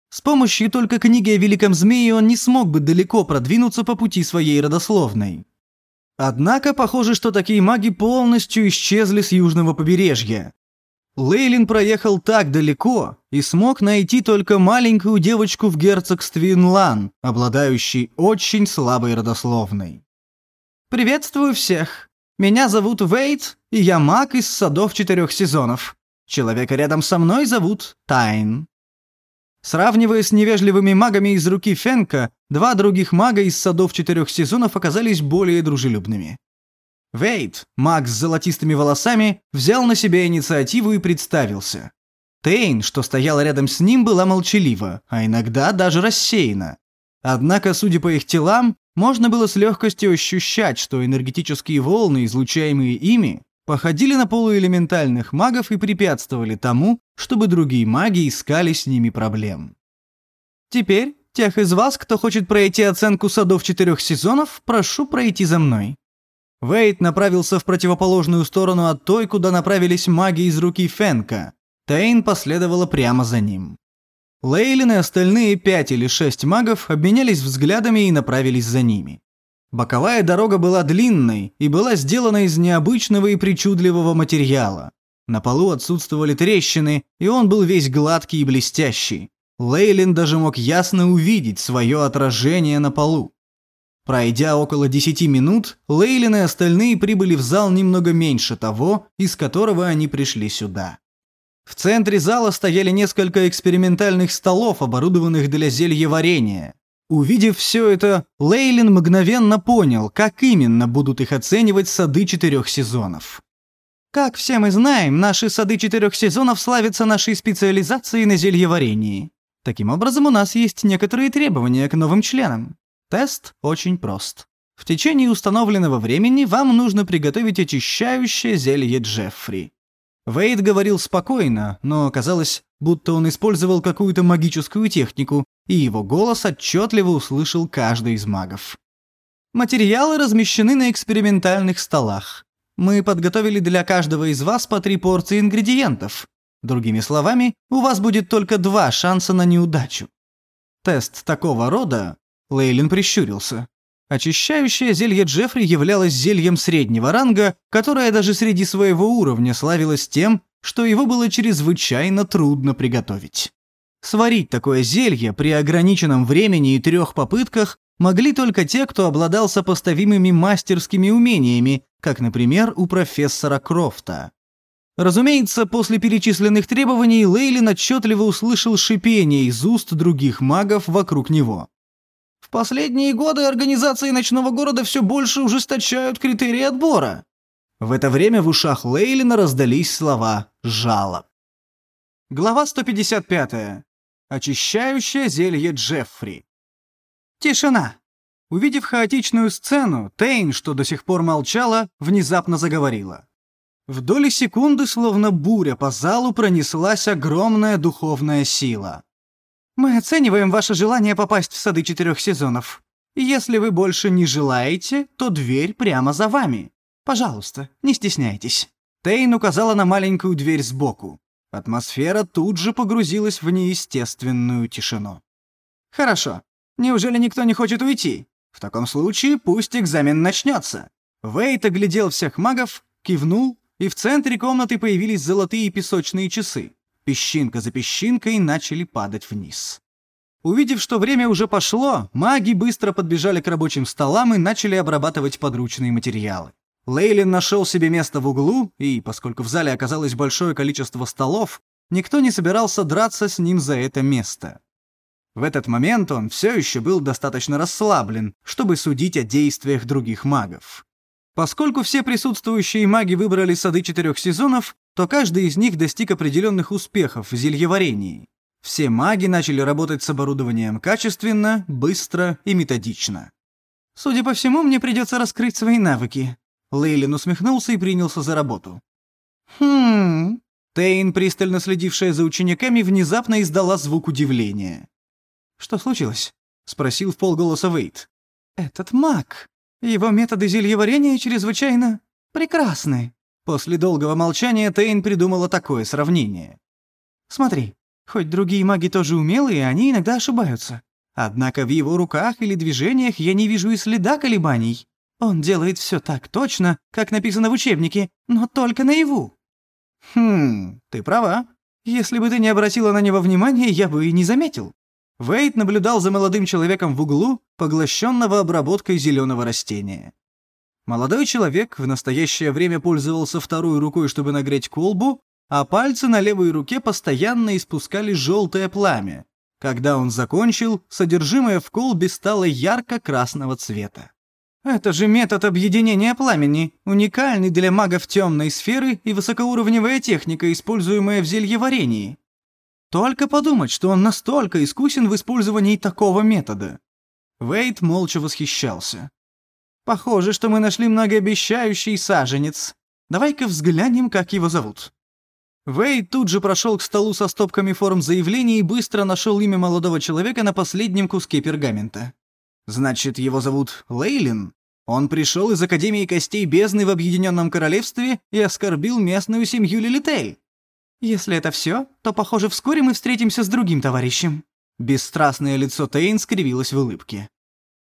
С помощью только книги о Великом Змее он не смог бы далеко продвинуться по пути своей родословной. Однако похоже, что такие маги полностью исчезли с южного побережья. Лейлин проехал так далеко и смог найти только маленькую девочку в герцогстве Инлан, обладающей очень слабой родословной. «Приветствую всех. Меня зовут Вейт, и я маг из садов четырех сезонов. Человека рядом со мной зовут Тайн. Сравнивая с невежливыми магами из руки Фенка, два других мага из садов четырех сезонов оказались более дружелюбными. Вейт, маг с золотистыми волосами, взял на себя инициативу и представился. Тейн, что стояла рядом с ним, была молчалива, а иногда даже рассеяна. Однако, судя по их телам, можно было с легкостью ощущать, что энергетические волны, излучаемые ими, походили на полуэлементальных магов и препятствовали тому, чтобы другие маги искали с ними проблем. Теперь, тех из вас, кто хочет пройти оценку садов четырех сезонов, прошу пройти за мной. Вейт направился в противоположную сторону от той, куда направились маги из руки Фенка. Тейн последовала прямо за ним. Лейлин и остальные пять или шесть магов обменялись взглядами и направились за ними. Боковая дорога была длинной и была сделана из необычного и причудливого материала. На полу отсутствовали трещины, и он был весь гладкий и блестящий. Лейлин даже мог ясно увидеть свое отражение на полу. Пройдя около 10 минут, Лейлин и остальные прибыли в зал немного меньше того, из которого они пришли сюда. В центре зала стояли несколько экспериментальных столов, оборудованных для зельеварения. Увидев все это, Лейлин мгновенно понял, как именно будут их оценивать сады четырех сезонов. Как все мы знаем, наши сады четырех сезонов славятся нашей специализацией на зельеварении. Таким образом, у нас есть некоторые требования к новым членам. Тест очень прост. В течение установленного времени вам нужно приготовить очищающее зелье Джеффри. Вейд говорил спокойно, но казалось, будто он использовал какую-то магическую технику, и его голос отчетливо услышал каждый из магов. Материалы размещены на экспериментальных столах. Мы подготовили для каждого из вас по три порции ингредиентов. Другими словами, у вас будет только два шанса на неудачу. Тест такого рода... Лейлин прищурился. Очищающее зелье Джеффри являлось зельем среднего ранга, которое даже среди своего уровня славилось тем, что его было чрезвычайно трудно приготовить. Сварить такое зелье при ограниченном времени и трех попытках могли только те, кто обладал сопоставимыми мастерскими умениями, как, например, у профессора Крофта. Разумеется, после перечисленных требований Лейлин отчетливо услышал шипение из уст других магов вокруг него. В последние годы организации ночного города все больше ужесточают критерии отбора. В это время в ушах Лейлина раздались слова «жалоб». Глава 155. Очищающее зелье Джеффри. Тишина. Увидев хаотичную сцену, Тейн, что до сих пор молчала, внезапно заговорила. В доли секунды, словно буря, по залу пронеслась огромная духовная сила. Мы оцениваем ваше желание попасть в сады четырех сезонов. Если вы больше не желаете, то дверь прямо за вами. Пожалуйста, не стесняйтесь». Тейн указала на маленькую дверь сбоку. Атмосфера тут же погрузилась в неестественную тишину. «Хорошо. Неужели никто не хочет уйти? В таком случае пусть экзамен начнется». Вейт оглядел всех магов, кивнул, и в центре комнаты появились золотые песочные часы песчинка за песчинкой начали падать вниз. Увидев, что время уже пошло, маги быстро подбежали к рабочим столам и начали обрабатывать подручные материалы. Лейлин нашел себе место в углу, и, поскольку в зале оказалось большое количество столов, никто не собирался драться с ним за это место. В этот момент он все еще был достаточно расслаблен, чтобы судить о действиях других магов. Поскольку все присутствующие маги выбрали сады четырех сезонов, то каждый из них достиг определенных успехов в зельеварении. Все маги начали работать с оборудованием качественно, быстро и методично. «Судя по всему, мне придется раскрыть свои навыки». Лейлин усмехнулся и принялся за работу. «Хм...» Тейн, пристально следившая за учениками, внезапно издала звук удивления. «Что случилось?» — спросил в полголоса Вейт. «Этот маг. Его методы зельеварения чрезвычайно прекрасны». После долгого молчания Тейн придумала такое сравнение. «Смотри, хоть другие маги тоже умелые, они иногда ошибаются. Однако в его руках или движениях я не вижу и следа колебаний. Он делает все так точно, как написано в учебнике, но только наяву». «Хм, ты права. Если бы ты не обратила на него внимания, я бы и не заметил». Вейт наблюдал за молодым человеком в углу, поглощенного обработкой зеленого растения. Молодой человек в настоящее время пользовался второй рукой, чтобы нагреть колбу, а пальцы на левой руке постоянно испускали желтое пламя. Когда он закончил, содержимое в колбе стало ярко-красного цвета. Это же метод объединения пламени, уникальный для магов темной сферы и высокоуровневая техника, используемая в зельеварении. Только подумать, что он настолько искусен в использовании такого метода. Вейт молча восхищался. Похоже, что мы нашли многообещающий саженец. Давай-ка взглянем, как его зовут». Вэй тут же прошел к столу со стопками форм заявлений и быстро нашел имя молодого человека на последнем куске пергамента. «Значит, его зовут Лейлин?» Он пришел из Академии Костей Бездны в Объединенном Королевстве и оскорбил местную семью Лилитель. «Если это все, то, похоже, вскоре мы встретимся с другим товарищем». Бесстрастное лицо Тейн скривилось в улыбке.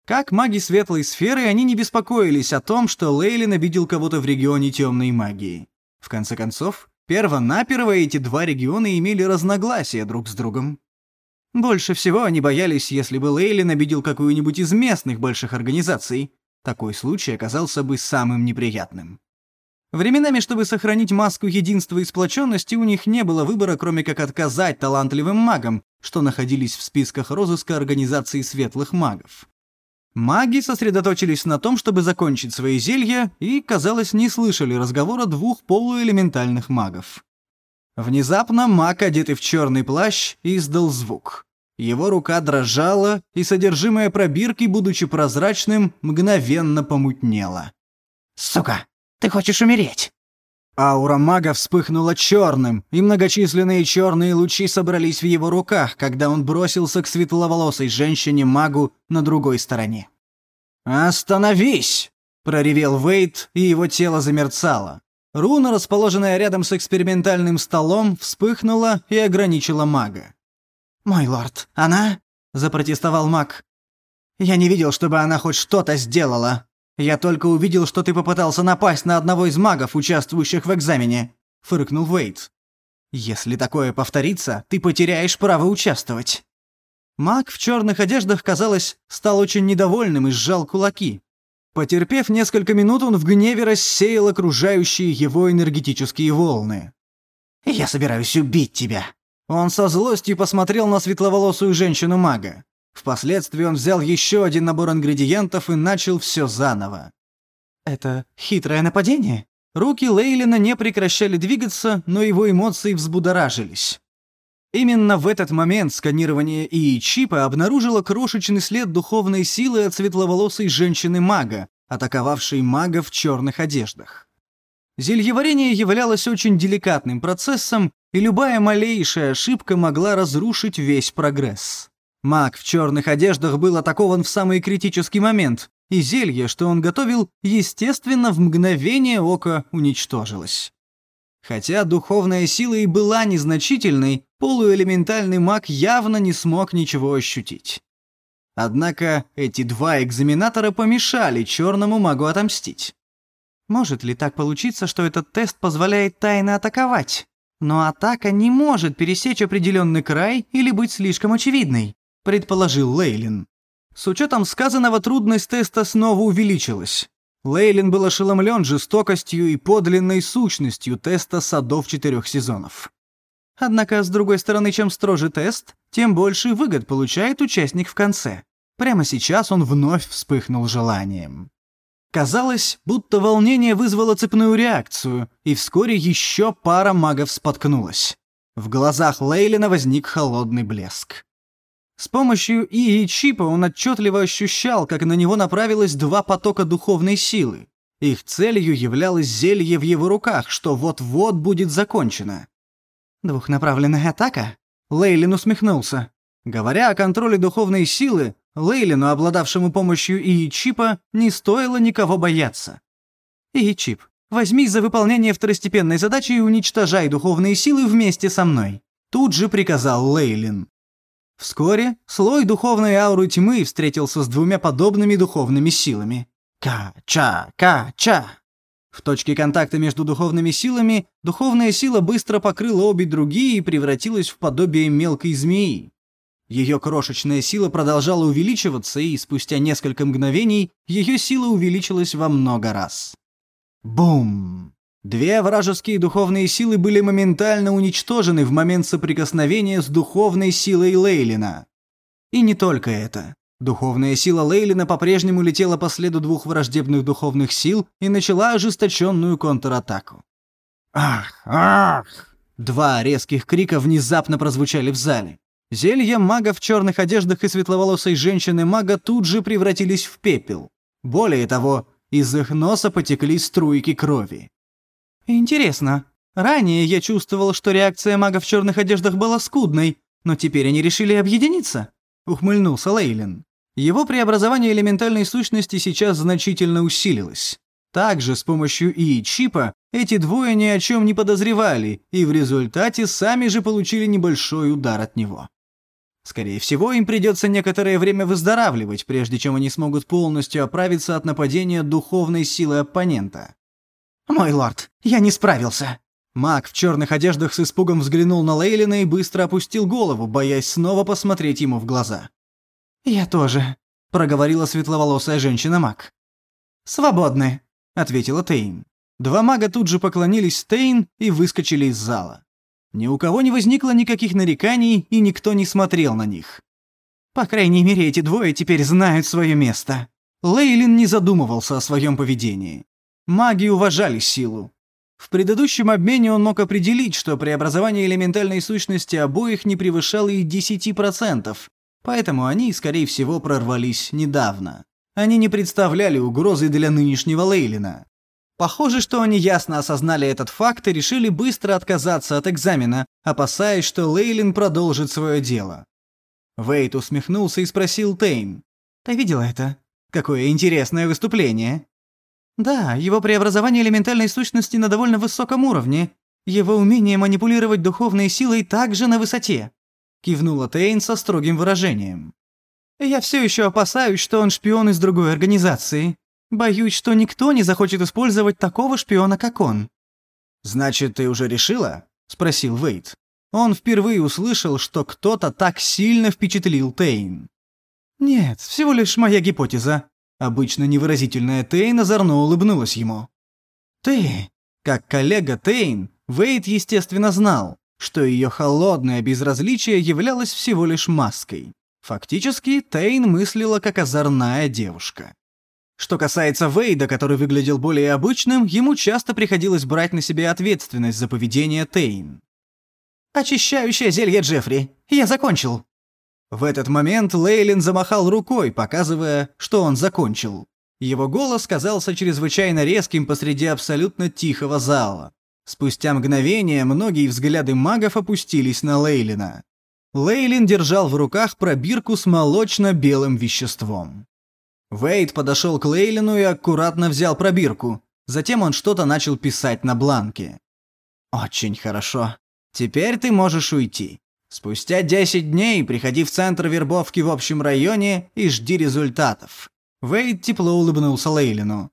Как маги светлой сферы, они не беспокоились о том, что Лейлин обидел кого-то в регионе темной магии. В конце концов, перво-наперво эти два региона имели разногласия друг с другом. Больше всего они боялись, если бы Лейлин обидел какую-нибудь из местных больших организаций. Такой случай оказался бы самым неприятным. Временами, чтобы сохранить маску единства и сплоченности, у них не было выбора, кроме как отказать талантливым магам, что находились в списках розыска организации светлых магов. Маги сосредоточились на том, чтобы закончить свои зелья, и, казалось, не слышали разговора двух полуэлементальных магов. Внезапно маг, одетый в черный плащ, издал звук. Его рука дрожала, и содержимое пробирки, будучи прозрачным, мгновенно помутнело. «Сука, ты хочешь умереть?» Аура мага вспыхнула черным, и многочисленные черные лучи собрались в его руках, когда он бросился к светловолосой женщине-магу на другой стороне. «Остановись!» – проревел Вейт, и его тело замерцало. Руна, расположенная рядом с экспериментальным столом, вспыхнула и ограничила мага. «Мой лорд, она?» – запротестовал маг. «Я не видел, чтобы она хоть что-то сделала. Я только увидел, что ты попытался напасть на одного из магов, участвующих в экзамене», – фыркнул Вейт. «Если такое повторится, ты потеряешь право участвовать». Маг в черных одеждах, казалось, стал очень недовольным и сжал кулаки. Потерпев несколько минут, он в гневе рассеял окружающие его энергетические волны. «Я собираюсь убить тебя», он со злостью посмотрел на светловолосую женщину-мага. Впоследствии он взял еще один набор ингредиентов и начал все заново. «Это хитрое нападение?» Руки Лейлина не прекращали двигаться, но его эмоции взбудоражились. Именно в этот момент сканирование ИИ-чипа обнаружило крошечный след духовной силы от светловолосой женщины-мага, атаковавшей мага в черных одеждах. Зельеварение являлось очень деликатным процессом, и любая малейшая ошибка могла разрушить весь прогресс. Маг в черных одеждах был атакован в самый критический момент, и зелье, что он готовил, естественно, в мгновение ока уничтожилось. Хотя духовная сила и была незначительной, полуэлементальный маг явно не смог ничего ощутить. Однако эти два экзаменатора помешали черному магу отомстить. Может ли так получиться, что этот тест позволяет тайно атаковать? Но атака не может пересечь определенный край или быть слишком очевидной, предположил Лейлин. С учетом сказанного, трудность теста снова увеличилась. Лейлин был ошеломлен жестокостью и подлинной сущностью теста садов четырех сезонов. Однако, с другой стороны, чем строже тест, тем больше выгод получает участник в конце. Прямо сейчас он вновь вспыхнул желанием. Казалось, будто волнение вызвало цепную реакцию, и вскоре еще пара магов споткнулась. В глазах Лейлина возник холодный блеск. С помощью ИИ-чипа он отчетливо ощущал, как на него направилось два потока духовной силы. Их целью являлось зелье в его руках, что вот-вот будет закончено. «Двухнаправленная атака?» Лейлин усмехнулся. Говоря о контроле духовной силы, Лейлину, обладавшему помощью ИИ-чипа, не стоило никого бояться. «ИИ-чип, возьми за выполнение второстепенной задачи и уничтожай духовные силы вместе со мной», тут же приказал Лейлин. Вскоре слой духовной ауры тьмы встретился с двумя подобными духовными силами. Ка-ча, ка-ча. В точке контакта между духовными силами духовная сила быстро покрыла обе другие и превратилась в подобие мелкой змеи. Ее крошечная сила продолжала увеличиваться, и спустя несколько мгновений ее сила увеличилась во много раз. Бум! Две вражеские духовные силы были моментально уничтожены в момент соприкосновения с духовной силой Лейлина. И не только это. Духовная сила Лейлина по-прежнему летела по следу двух враждебных духовных сил и начала ожесточенную контратаку. «Ах! Ах!» Два резких крика внезапно прозвучали в зале. Зелья мага в черных одеждах и светловолосой женщины-мага тут же превратились в пепел. Более того, из их носа потекли струйки крови. Интересно. Ранее я чувствовал, что реакция мага в черных одеждах была скудной, но теперь они решили объединиться, ухмыльнулся Лейлин. Его преобразование элементальной сущности сейчас значительно усилилось. Также с помощью ИИ-чипа эти двое ни о чем не подозревали, и в результате сами же получили небольшой удар от него. Скорее всего, им придется некоторое время выздоравливать, прежде чем они смогут полностью оправиться от нападения духовной силы оппонента. «Мой лорд, я не справился!» Маг в черных одеждах с испугом взглянул на Лейлина и быстро опустил голову, боясь снова посмотреть ему в глаза. «Я тоже», — проговорила светловолосая женщина-маг. «Свободны», — ответила Тейн. Два мага тут же поклонились Тейн и выскочили из зала. Ни у кого не возникло никаких нареканий, и никто не смотрел на них. По крайней мере, эти двое теперь знают свое место. Лейлин не задумывался о своем поведении. Маги уважали силу. В предыдущем обмене он мог определить, что преобразование элементальной сущности обоих не превышало и 10%, поэтому они, скорее всего, прорвались недавно. Они не представляли угрозы для нынешнего Лейлина. Похоже, что они ясно осознали этот факт и решили быстро отказаться от экзамена, опасаясь, что Лейлин продолжит свое дело. Вейт усмехнулся и спросил Тейн. «Ты видела это? Какое интересное выступление!» «Да, его преобразование элементальной сущности на довольно высоком уровне. Его умение манипулировать духовной силой также на высоте», — кивнула Тейн со строгим выражением. «Я все еще опасаюсь, что он шпион из другой организации. Боюсь, что никто не захочет использовать такого шпиона, как он». «Значит, ты уже решила?» — спросил Вейт. Он впервые услышал, что кто-то так сильно впечатлил Тейн. «Нет, всего лишь моя гипотеза». Обычно невыразительная Тейн озорно улыбнулась ему. «Ты, как коллега Тейн, Вейт, естественно, знал, что ее холодное безразличие являлось всего лишь маской. Фактически, Тейн мыслила как озорная девушка. Что касается Вейда, который выглядел более обычным, ему часто приходилось брать на себя ответственность за поведение Тейн. «Очищающее зелье Джеффри. Я закончил». В этот момент Лейлин замахал рукой, показывая, что он закончил. Его голос казался чрезвычайно резким посреди абсолютно тихого зала. Спустя мгновение многие взгляды магов опустились на Лейлина. Лейлин держал в руках пробирку с молочно-белым веществом. Вейд подошел к Лейлину и аккуратно взял пробирку. Затем он что-то начал писать на бланке. «Очень хорошо. Теперь ты можешь уйти. Спустя 10 дней приходи в центр вербовки в общем районе и жди результатов». Вейд тепло улыбнулся Лейлину.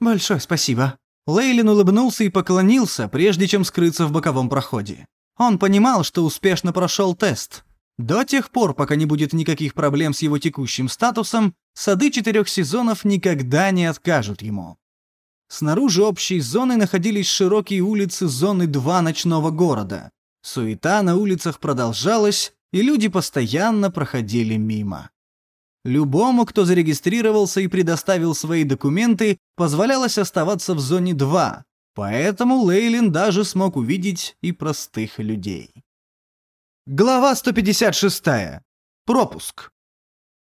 «Большое спасибо». Лейлин улыбнулся и поклонился, прежде чем скрыться в боковом проходе. Он понимал, что успешно прошел тест. До тех пор, пока не будет никаких проблем с его текущим статусом, сады четырех сезонов никогда не откажут ему. Снаружи общей зоны находились широкие улицы зоны 2 ночного города. Суета на улицах продолжалась, и люди постоянно проходили мимо. Любому, кто зарегистрировался и предоставил свои документы, позволялось оставаться в зоне 2, поэтому Лейлин даже смог увидеть и простых людей. Глава 156. Пропуск.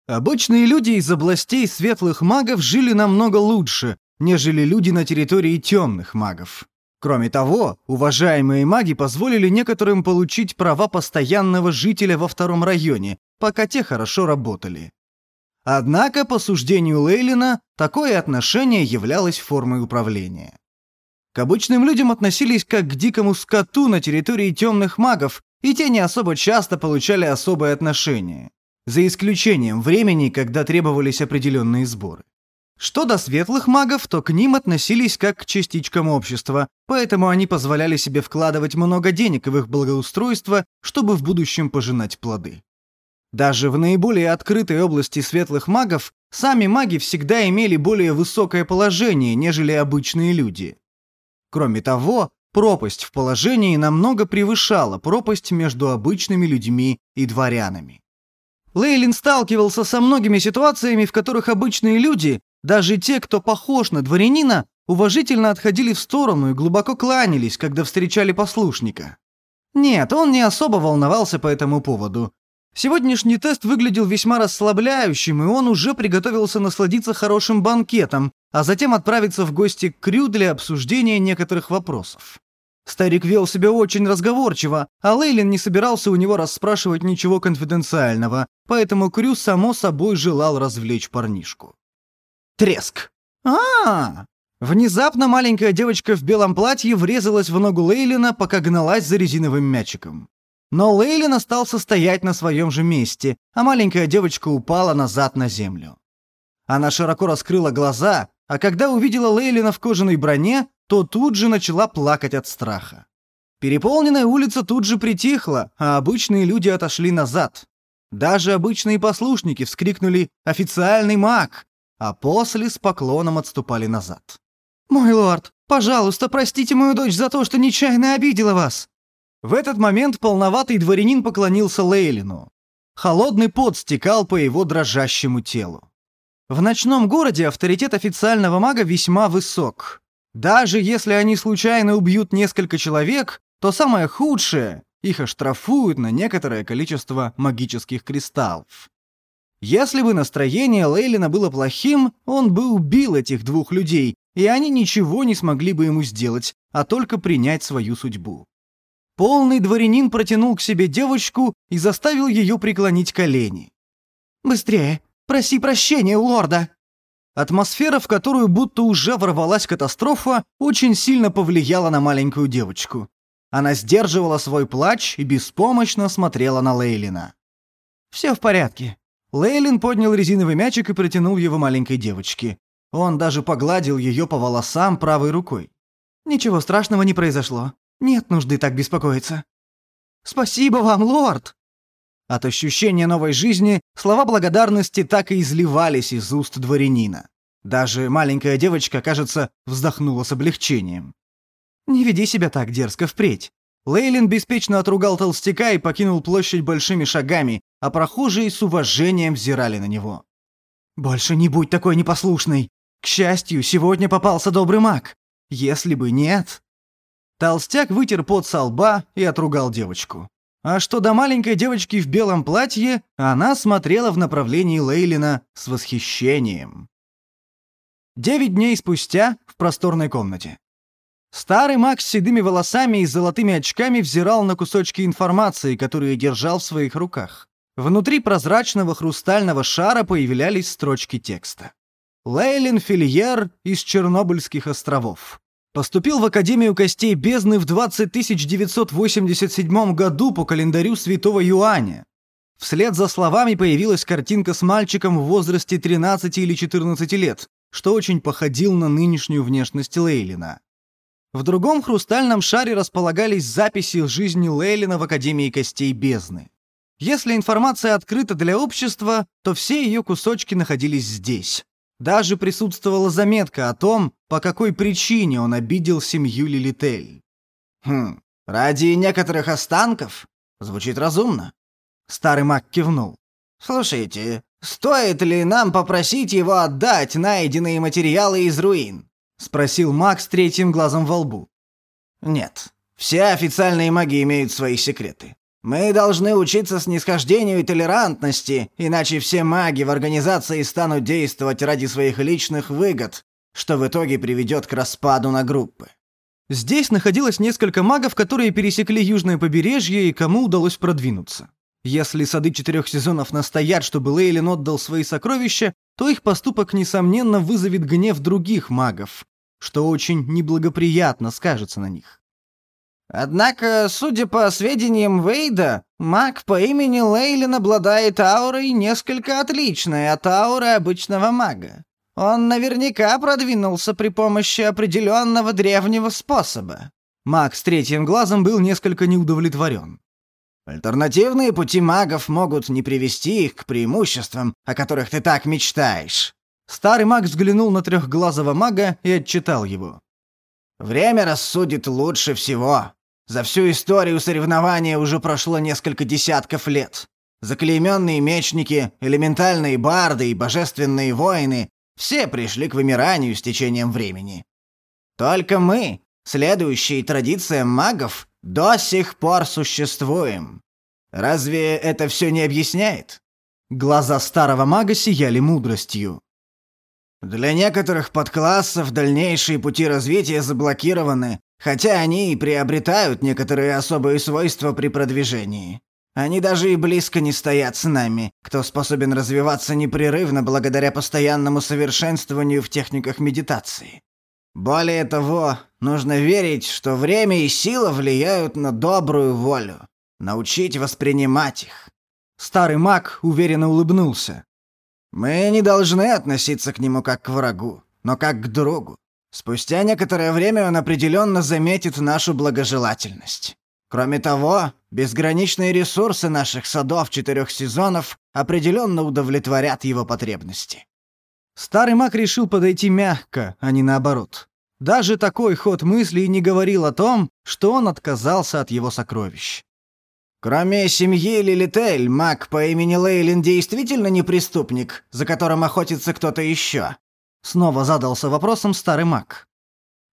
Обычные люди из областей светлых магов жили намного лучше, нежели люди на территории темных магов. Кроме того, уважаемые маги позволили некоторым получить права постоянного жителя во втором районе, пока те хорошо работали. Однако, по суждению Лейлина, такое отношение являлось формой управления. К обычным людям относились как к дикому скоту на территории темных магов, и те не особо часто получали особое отношение, за исключением времени, когда требовались определенные сборы. Что до светлых магов, то к ним относились как к частичкам общества, поэтому они позволяли себе вкладывать много денег в их благоустройство, чтобы в будущем пожинать плоды. Даже в наиболее открытой области светлых магов сами маги всегда имели более высокое положение, нежели обычные люди. Кроме того, пропасть в положении намного превышала пропасть между обычными людьми и дворянами. Лейлин сталкивался со многими ситуациями, в которых обычные люди, даже те, кто похож на дворянина, уважительно отходили в сторону и глубоко кланялись, когда встречали послушника. Нет, он не особо волновался по этому поводу. Сегодняшний тест выглядел весьма расслабляющим, и он уже приготовился насладиться хорошим банкетом, а затем отправиться в гости к Крю для обсуждения некоторых вопросов. Старик вел себя очень разговорчиво, а Лейлин не собирался у него расспрашивать ничего конфиденциального, поэтому Крю само собой желал развлечь парнишку. Треск. а, Внезапно маленькая девочка в белом платье врезалась в ногу Лейлина, пока гналась за резиновым мячиком. Но Лейлин остался стоять на своем же месте, а маленькая девочка упала назад на землю. Она широко раскрыла глаза, а когда увидела Лейлина в кожаной броне, то тут же начала плакать от страха. Переполненная улица тут же притихла, а обычные люди отошли назад. Даже обычные послушники вскрикнули «Официальный маг!», а после с поклоном отступали назад. «Мой лорд, пожалуйста, простите мою дочь за то, что нечаянно обидела вас!» В этот момент полноватый дворянин поклонился Лейлину. Холодный пот стекал по его дрожащему телу. В ночном городе авторитет официального мага весьма высок. Даже если они случайно убьют несколько человек, то самое худшее – их оштрафуют на некоторое количество магических кристаллов. Если бы настроение Лейлина было плохим, он бы убил этих двух людей, и они ничего не смогли бы ему сделать, а только принять свою судьбу. Полный дворянин протянул к себе девочку и заставил ее преклонить колени. «Быстрее! Проси прощения у лорда!» Атмосфера, в которую будто уже ворвалась катастрофа, очень сильно повлияла на маленькую девочку. Она сдерживала свой плач и беспомощно смотрела на Лейлина. «Все в порядке». Лейлин поднял резиновый мячик и протянул его маленькой девочке. Он даже погладил ее по волосам правой рукой. «Ничего страшного не произошло. Нет нужды так беспокоиться». «Спасибо вам, лорд!» От ощущения новой жизни слова благодарности так и изливались из уст дворянина. Даже маленькая девочка, кажется, вздохнула с облегчением. «Не веди себя так дерзко впредь». Лейлин беспечно отругал толстяка и покинул площадь большими шагами, а прохожие с уважением взирали на него. «Больше не будь такой непослушной. К счастью, сегодня попался добрый маг. Если бы нет...» Толстяк вытер пот со лба и отругал девочку. А что до маленькой девочки в белом платье, она смотрела в направлении Лейлина с восхищением. Девять дней спустя в просторной комнате. Старый маг с седыми волосами и золотыми очками взирал на кусочки информации, которые держал в своих руках. Внутри прозрачного хрустального шара появлялись строчки текста. Лейлин Фильер из Чернобыльских островов. Поступил в Академию Костей Бездны в 20987 году по календарю Святого Юаня. Вслед за словами появилась картинка с мальчиком в возрасте 13 или 14 лет, что очень походил на нынешнюю внешность Лейлина. В другом хрустальном шаре располагались записи жизни Лейлина в Академии Костей Бездны. Если информация открыта для общества, то все ее кусочки находились здесь. Даже присутствовала заметка о том, по какой причине он обидел семью Лилитель. «Хм, ради некоторых останков? Звучит разумно». Старый маг кивнул. «Слушайте, стоит ли нам попросить его отдать найденные материалы из руин?» Спросил маг с третьим глазом во лбу. «Нет, все официальные маги имеют свои секреты. Мы должны учиться снисхождению и толерантности, иначе все маги в организации станут действовать ради своих личных выгод, что в итоге приведет к распаду на группы. Здесь находилось несколько магов, которые пересекли южное побережье и кому удалось продвинуться. Если сады четырех сезонов настоят, чтобы Лейлин отдал свои сокровища, то их поступок, несомненно, вызовет гнев других магов, что очень неблагоприятно скажется на них. Однако, судя по сведениям Вейда, маг по имени Лейлин обладает аурой несколько отличной от ауры обычного мага. Он наверняка продвинулся при помощи определенного древнего способа. Маг с третьим глазом был несколько неудовлетворен. Альтернативные пути магов могут не привести их к преимуществам, о которых ты так мечтаешь. Старый маг взглянул на трехглазого мага и отчитал его. Время рассудит лучше всего. За всю историю соревнования уже прошло несколько десятков лет. Заклейменные мечники, элементальные барды и божественные воины все пришли к вымиранию с течением времени. Только мы, следующие традициям магов, до сих пор существуем. Разве это все не объясняет? Глаза старого мага сияли мудростью. Для некоторых подклассов дальнейшие пути развития заблокированы, хотя они и приобретают некоторые особые свойства при продвижении. Они даже и близко не стоят с нами, кто способен развиваться непрерывно благодаря постоянному совершенствованию в техниках медитации. Более того, нужно верить, что время и сила влияют на добрую волю, научить воспринимать их. Старый маг уверенно улыбнулся. Мы не должны относиться к нему как к врагу, но как к другу. Спустя некоторое время он определенно заметит нашу благожелательность. Кроме того, безграничные ресурсы наших садов четырех сезонов определенно удовлетворят его потребности. Старый маг решил подойти мягко, а не наоборот. Даже такой ход мыслей не говорил о том, что он отказался от его сокровищ. Кроме семьи Лилитель, маг по имени Лейлин действительно не преступник, за которым охотится кто-то еще?» Снова задался вопросом старый маг.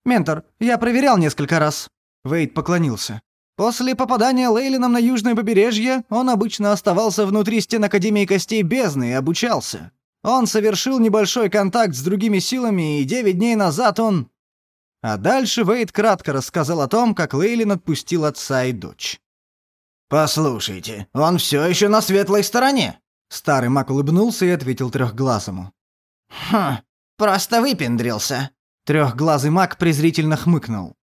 «Ментор, я проверял несколько раз». Вейд поклонился. После попадания Лейлином на южное побережье он обычно оставался внутри стен Академии Костей Бездны и обучался. Он совершил небольшой контакт с другими силами, и девять дней назад он... А дальше Вейд кратко рассказал о том, как Лейлин отпустил отца и дочь. «Послушайте, он все еще на светлой стороне!» Старый маг улыбнулся и ответил трехглазому. «Хм, просто выпендрился!» Трехглазый маг презрительно хмыкнул.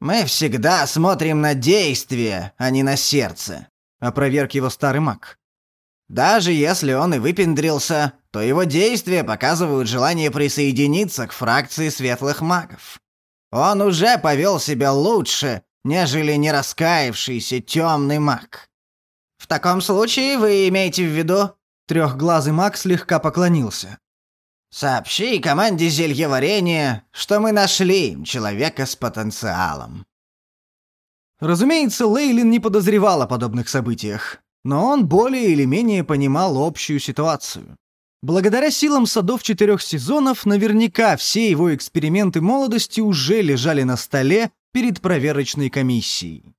«Мы всегда смотрим на действие, а не на сердце», — опроверг его старый маг. «Даже если он и выпендрился, то его действия показывают желание присоединиться к фракции светлых магов. Он уже повел себя лучше, нежели не раскаявшийся темный маг. В таком случае вы имеете в виду...» Трехглазый маг слегка поклонился. «Сообщи команде зельеварения, что мы нашли человека с потенциалом». Разумеется, Лейлин не подозревал о подобных событиях, но он более или менее понимал общую ситуацию. Благодаря силам садов четырех сезонов, наверняка все его эксперименты молодости уже лежали на столе перед проверочной комиссией.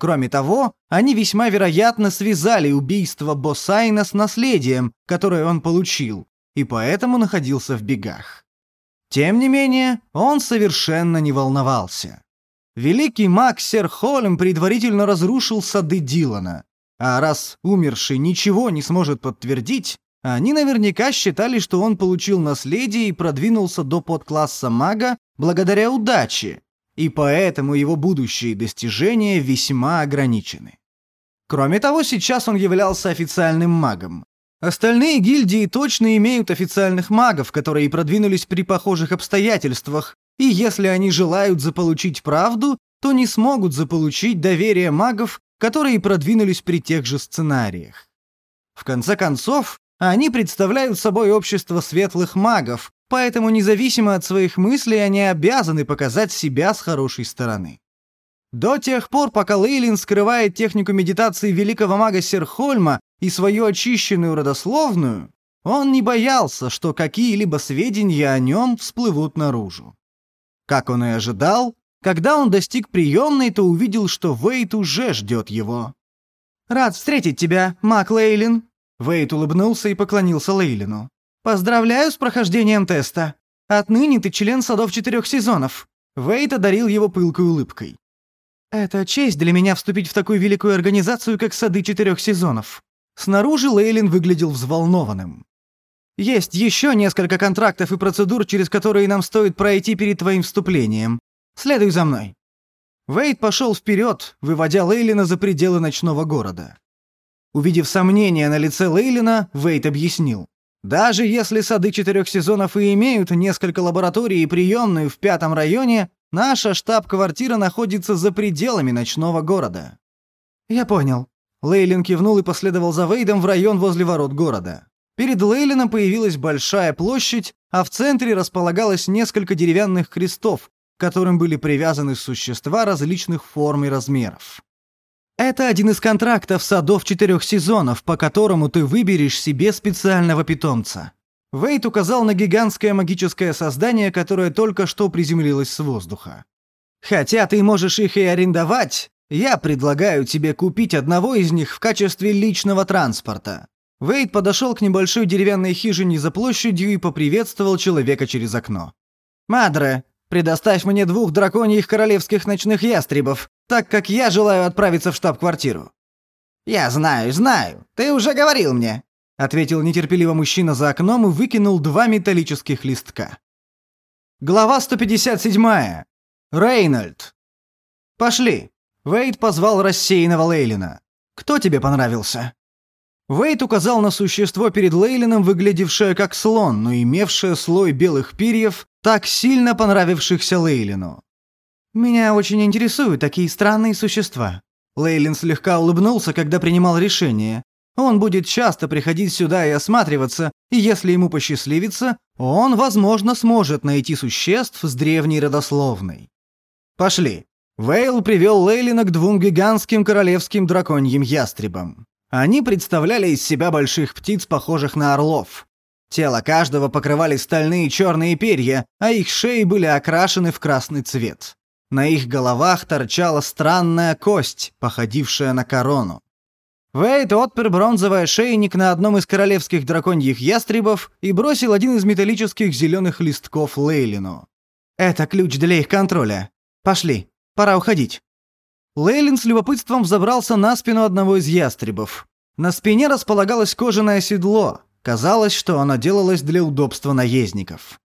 Кроме того, они весьма вероятно связали убийство Босайна с наследием, которое он получил, и поэтому находился в бегах. Тем не менее, он совершенно не волновался. Великий маг Сер Холм предварительно разрушил сады Дилана, а раз умерший ничего не сможет подтвердить, они наверняка считали, что он получил наследие и продвинулся до подкласса мага благодаря удаче, и поэтому его будущие достижения весьма ограничены. Кроме того, сейчас он являлся официальным магом. Остальные гильдии точно имеют официальных магов, которые продвинулись при похожих обстоятельствах, и если они желают заполучить правду, то не смогут заполучить доверие магов, которые продвинулись при тех же сценариях. В конце концов, они представляют собой общество светлых магов, поэтому независимо от своих мыслей они обязаны показать себя с хорошей стороны. До тех пор, пока Лейлин скрывает технику медитации великого мага Серхольма и свою очищенную родословную, он не боялся, что какие-либо сведения о нем всплывут наружу. Как он и ожидал, когда он достиг приемной, то увидел, что Вейт уже ждет его. «Рад встретить тебя, маг Лейлин», Вейт улыбнулся и поклонился Лейлину. «Поздравляю с прохождением теста. Отныне ты член садов четырех сезонов». Вейт одарил его пылкой улыбкой. «Это честь для меня вступить в такую великую организацию, как сады четырех сезонов». Снаружи Лейлин выглядел взволнованным. «Есть еще несколько контрактов и процедур, через которые нам стоит пройти перед твоим вступлением. Следуй за мной». Вейт пошел вперед, выводя Лейлина за пределы ночного города. Увидев сомнение на лице Лейлина, Вейт объяснил. Даже если сады четырех сезонов и имеют несколько лабораторий и приемную в пятом районе, наша штаб-квартира находится за пределами ночного города. Я понял. Лейлин кивнул и последовал за Вейдом в район возле ворот города. Перед Лейлином появилась большая площадь, а в центре располагалось несколько деревянных крестов, к которым были привязаны существа различных форм и размеров. Это один из контрактов садов четырех сезонов, по которому ты выберешь себе специального питомца. Вейт указал на гигантское магическое создание, которое только что приземлилось с воздуха. Хотя ты можешь их и арендовать, я предлагаю тебе купить одного из них в качестве личного транспорта. Вейт подошел к небольшой деревянной хижине за площадью и поприветствовал человека через окно. «Мадре, предоставь мне двух драконьих королевских ночных ястребов, так как я желаю отправиться в штаб-квартиру». «Я знаю, знаю. Ты уже говорил мне», — ответил нетерпеливо мужчина за окном и выкинул два металлических листка. Глава 157. Рейнольд. «Пошли». Вейд позвал рассеянного Лейлина. «Кто тебе понравился?» Вейд указал на существо перед Лейлином, выглядевшее как слон, но имевшее слой белых перьев, так сильно понравившихся Лейлину. «Меня очень интересуют такие странные существа». Лейлин слегка улыбнулся, когда принимал решение. Он будет часто приходить сюда и осматриваться, и если ему посчастливится, он, возможно, сможет найти существ с древней родословной. «Пошли». Вейл привел Лейлина к двум гигантским королевским драконьим ястребам. Они представляли из себя больших птиц, похожих на орлов. Тело каждого покрывали стальные черные перья, а их шеи были окрашены в красный цвет. На их головах торчала странная кость, походившая на корону. Вейд отпер бронзовый ошейник на одном из королевских драконьих ястребов и бросил один из металлических зеленых листков Лейлину. «Это ключ для их контроля. Пошли, пора уходить». Лейлин с любопытством взобрался на спину одного из ястребов. На спине располагалось кожаное седло. Казалось, что оно делалось для удобства наездников.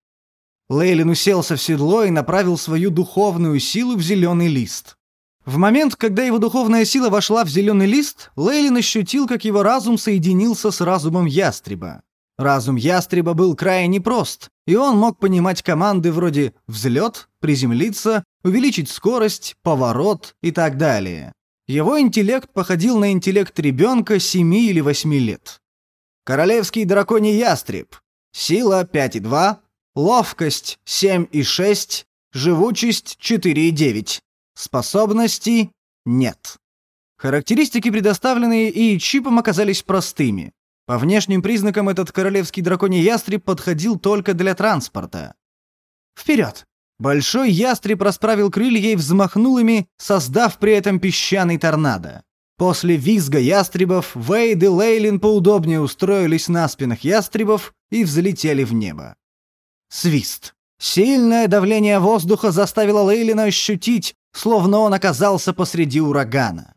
Лейлин уселся в седло и направил свою духовную силу в зеленый лист. В момент, когда его духовная сила вошла в зеленый лист, Лейлин ощутил, как его разум соединился с разумом ястреба. Разум ястреба был крайне прост, и он мог понимать команды вроде «взлет», «приземлиться», «увеличить скорость», «поворот» и так далее. Его интеллект походил на интеллект ребенка 7 или 8 лет. Королевский драконий ястреб. Сила 5,2, ловкость 7,6, живучесть 4,9. Способностей нет. Характеристики, предоставленные и чипом, оказались простыми. По внешним признакам этот королевский драконий ястреб подходил только для транспорта. Вперед! Большой ястреб расправил крылья и взмахнул ими, создав при этом песчаный торнадо. После визга ястребов Вейд и Лейлин поудобнее устроились на спинах ястребов и взлетели в небо. Свист. Сильное давление воздуха заставило Лейлина ощутить, словно он оказался посреди урагана.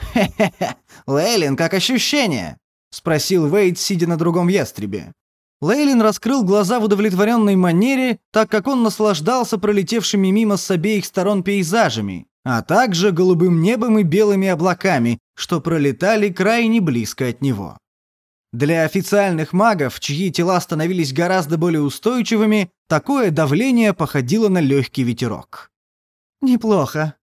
«Хе-хе-хе, Лейлин, как ощущение?» — спросил Вейд, сидя на другом ястребе. Лейлин раскрыл глаза в удовлетворенной манере, так как он наслаждался пролетевшими мимо с обеих сторон пейзажами, а также голубым небом и белыми облаками, что пролетали крайне близко от него. Для официальных магов, чьи тела становились гораздо более устойчивыми, такое давление походило на легкий ветерок. «Неплохо».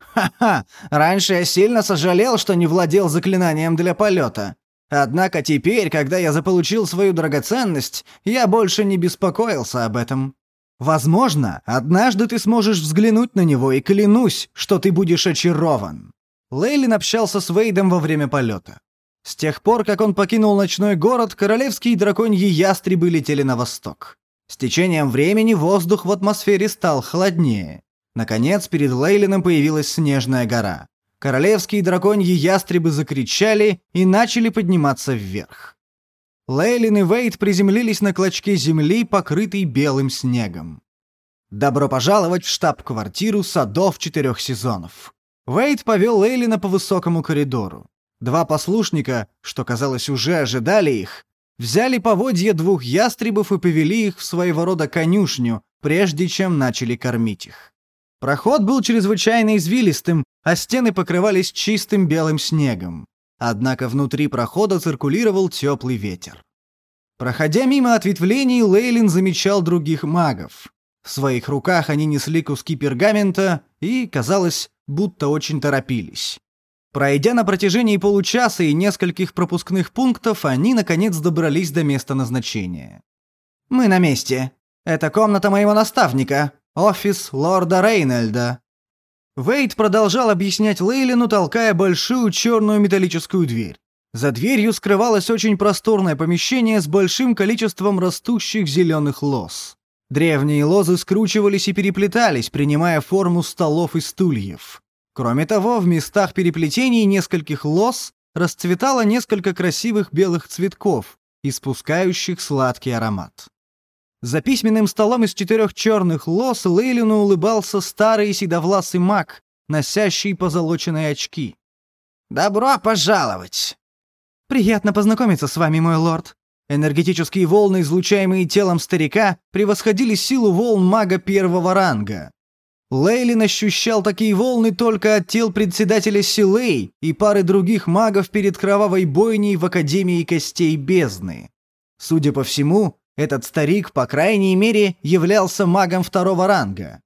«Ха-ха! Раньше я сильно сожалел, что не владел заклинанием для полета. Однако теперь, когда я заполучил свою драгоценность, я больше не беспокоился об этом. Возможно, однажды ты сможешь взглянуть на него и клянусь, что ты будешь очарован». Лейлин общался с Вейдом во время полета. С тех пор, как он покинул ночной город, королевские драконьи ястребы летели на восток. С течением времени воздух в атмосфере стал холоднее. Наконец, перед Лейлином появилась снежная гора. Королевские драконьи ястребы закричали и начали подниматься вверх. Лейлин и Вейд приземлились на клочке земли, покрытой белым снегом. «Добро пожаловать в штаб-квартиру садов четырех сезонов». Вейд повел Лейлина по высокому коридору. Два послушника, что, казалось, уже ожидали их, взяли поводья двух ястребов и повели их в своего рода конюшню, прежде чем начали кормить их. Проход был чрезвычайно извилистым, а стены покрывались чистым белым снегом. Однако внутри прохода циркулировал теплый ветер. Проходя мимо ответвлений, Лейлин замечал других магов. В своих руках они несли куски пергамента и, казалось, будто очень торопились. Пройдя на протяжении получаса и нескольких пропускных пунктов, они, наконец, добрались до места назначения. «Мы на месте. Это комната моего наставника, офис лорда Рейнольда». Вейд продолжал объяснять Лейлину, толкая большую черную металлическую дверь. За дверью скрывалось очень просторное помещение с большим количеством растущих зеленых лоз. Древние лозы скручивались и переплетались, принимая форму столов и стульев. Кроме того, в местах переплетений нескольких лоз расцветало несколько красивых белых цветков, испускающих сладкий аромат. За письменным столом из четырех черных лос Лейлину улыбался старый седовласый маг, носящий позолоченные очки. «Добро пожаловать!» «Приятно познакомиться с вами, мой лорд». Энергетические волны, излучаемые телом старика, превосходили силу волн мага первого ранга. Лейлин ощущал такие волны только от тел председателя Силей и пары других магов перед кровавой бойней в Академии Костей Бездны. Судя по всему, этот старик, по крайней мере, являлся магом второго ранга.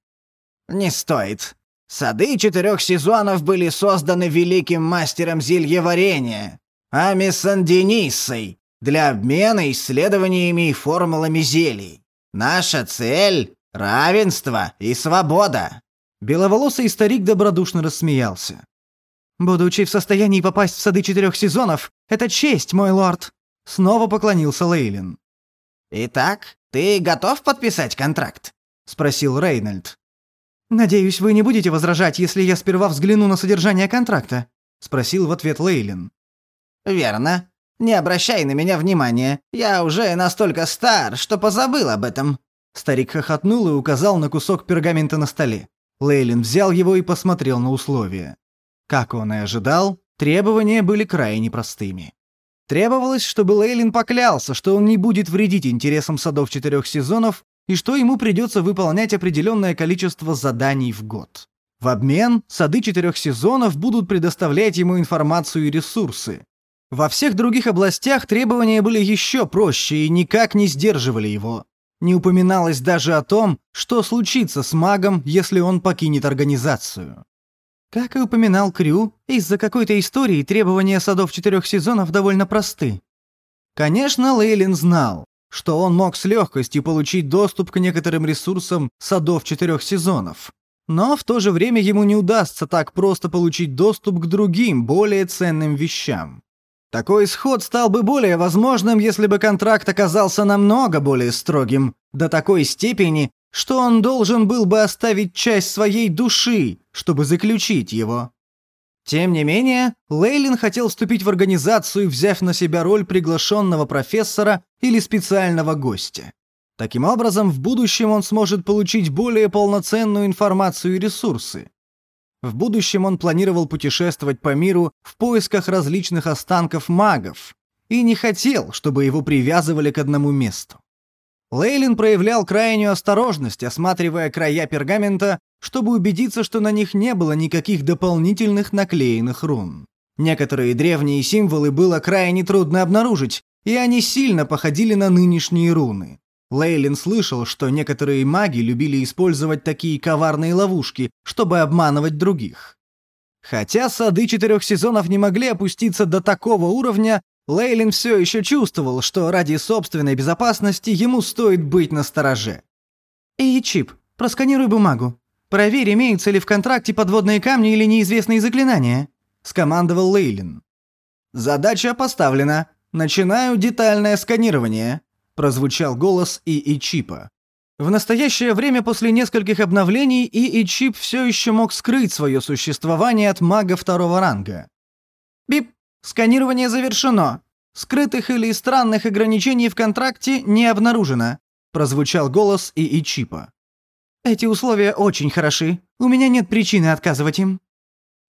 «Не стоит. Сады четырех сезонов были созданы великим мастером зельеварения, Ами Сандениссой, для обмена исследованиями и формулами зелий. Наша цель Равенство и свобода!» Беловолосый старик добродушно рассмеялся. «Будучи в состоянии попасть в сады четырех сезонов, это честь, мой лорд!» Снова поклонился Лейлин. «Итак, ты готов подписать контракт?» — спросил Рейнольд. «Надеюсь, вы не будете возражать, если я сперва взгляну на содержание контракта?» — спросил в ответ Лейлин. «Верно. Не обращай на меня внимания. Я уже настолько стар, что позабыл об этом». Старик хохотнул и указал на кусок пергамента на столе. Лейлин взял его и посмотрел на условия. Как он и ожидал, требования были крайне простыми. Требовалось, чтобы Лейлин поклялся, что он не будет вредить интересам садов четырех сезонов и что ему придется выполнять определенное количество заданий в год. В обмен сады четырех сезонов будут предоставлять ему информацию и ресурсы. Во всех других областях требования были еще проще и никак не сдерживали его. Не упоминалось даже о том, что случится с магом, если он покинет организацию. Как и упоминал Крю, из-за какой-то истории требования садов четырех сезонов довольно просты. Конечно, Лейлин знал, что он мог с легкостью получить доступ к некоторым ресурсам садов четырех сезонов. Но в то же время ему не удастся так просто получить доступ к другим, более ценным вещам. Такой исход стал бы более возможным, если бы контракт оказался намного более строгим, до такой степени, что он должен был бы оставить часть своей души, чтобы заключить его. Тем не менее, Лейлин хотел вступить в организацию, взяв на себя роль приглашенного профессора или специального гостя. Таким образом, в будущем он сможет получить более полноценную информацию и ресурсы. В будущем он планировал путешествовать по миру в поисках различных останков магов и не хотел, чтобы его привязывали к одному месту. Лейлин проявлял крайнюю осторожность, осматривая края пергамента, чтобы убедиться, что на них не было никаких дополнительных наклеенных рун. Некоторые древние символы было крайне трудно обнаружить, и они сильно походили на нынешние руны. Лейлин слышал, что некоторые маги любили использовать такие коварные ловушки, чтобы обманывать других. Хотя сады четырех сезонов не могли опуститься до такого уровня, Лейлин все еще чувствовал, что ради собственной безопасности ему стоит быть настороже. «Эй, Чип, просканируй бумагу. Проверь, имеются ли в контракте подводные камни или неизвестные заклинания», — скомандовал Лейлин. «Задача поставлена. Начинаю детальное сканирование», прозвучал голос ИИ Чипа. В настоящее время после нескольких обновлений ИИ Чип все еще мог скрыть свое существование от мага второго ранга. Сканирование завершено. Скрытых или странных ограничений в контракте не обнаружено, прозвучал голос ИИ Чипа. Эти условия очень хороши. У меня нет причины отказывать им.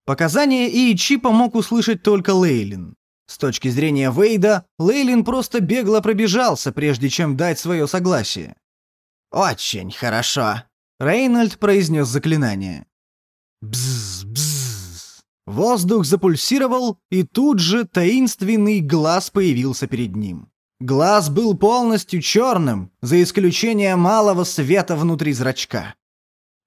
Показания ИИ Чипа мог услышать только Лейлин. С точки зрения Вейда, Лейлин просто бегло пробежался, прежде чем дать свое согласие. «Очень хорошо», — Рейнольд произнес заклинание. Бзз, бзз. Воздух запульсировал, и тут же таинственный глаз появился перед ним. Глаз был полностью черным, за исключением малого света внутри зрачка.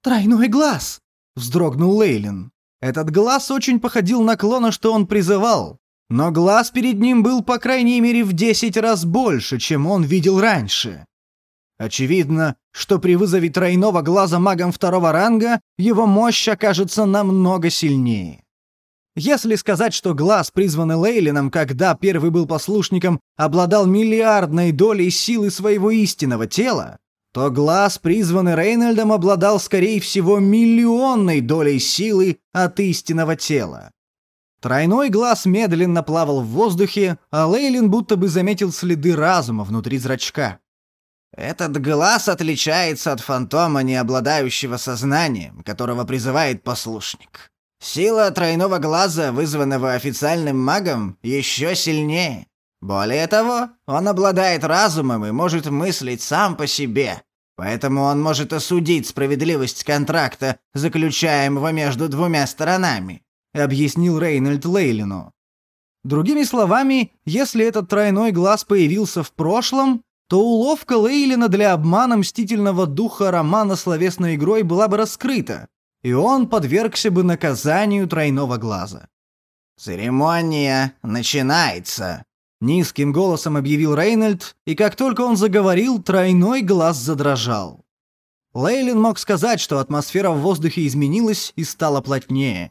«Тройной глаз!» — вздрогнул Лейлин. Этот глаз очень походил на клона, что он призывал, но глаз перед ним был по крайней мере в 10 раз больше, чем он видел раньше. Очевидно, что при вызове тройного глаза магом второго ранга его мощь окажется намного сильнее. Если сказать, что глаз, призванный Лейлином, когда первый был послушником, обладал миллиардной долей силы своего истинного тела, то глаз, призванный Рейнольдом, обладал, скорее всего, миллионной долей силы от истинного тела. Тройной глаз медленно плавал в воздухе, а Лейлин будто бы заметил следы разума внутри зрачка. «Этот глаз отличается от фантома, не обладающего сознанием, которого призывает послушник. Сила тройного глаза, вызванного официальным магом, еще сильнее. Более того, он обладает разумом и может мыслить сам по себе. Поэтому он может осудить справедливость контракта, заключаемого между двумя сторонами объяснил Рейнольд Лейлину. Другими словами, если этот тройной глаз появился в прошлом, то уловка Лейлина для обмана мстительного духа романа словесной игрой была бы раскрыта, и он подвергся бы наказанию тройного глаза. «Церемония начинается», — низким голосом объявил Рейнольд, и как только он заговорил, тройной глаз задрожал. Лейлин мог сказать, что атмосфера в воздухе изменилась и стала плотнее.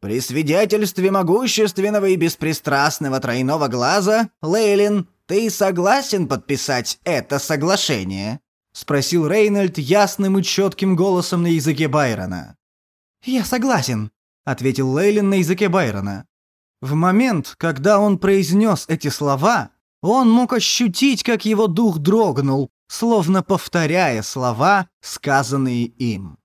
При свидетельстве могущественного и беспристрастного тройного глаза, Лейлин, ты согласен подписать это соглашение?» — спросил Рейнольд ясным и четким голосом на языке Байрона. «Я согласен», — ответил Лейлин на языке Байрона. В момент, когда он произнес эти слова, он мог ощутить, как его дух дрогнул, словно повторяя слова, сказанные им.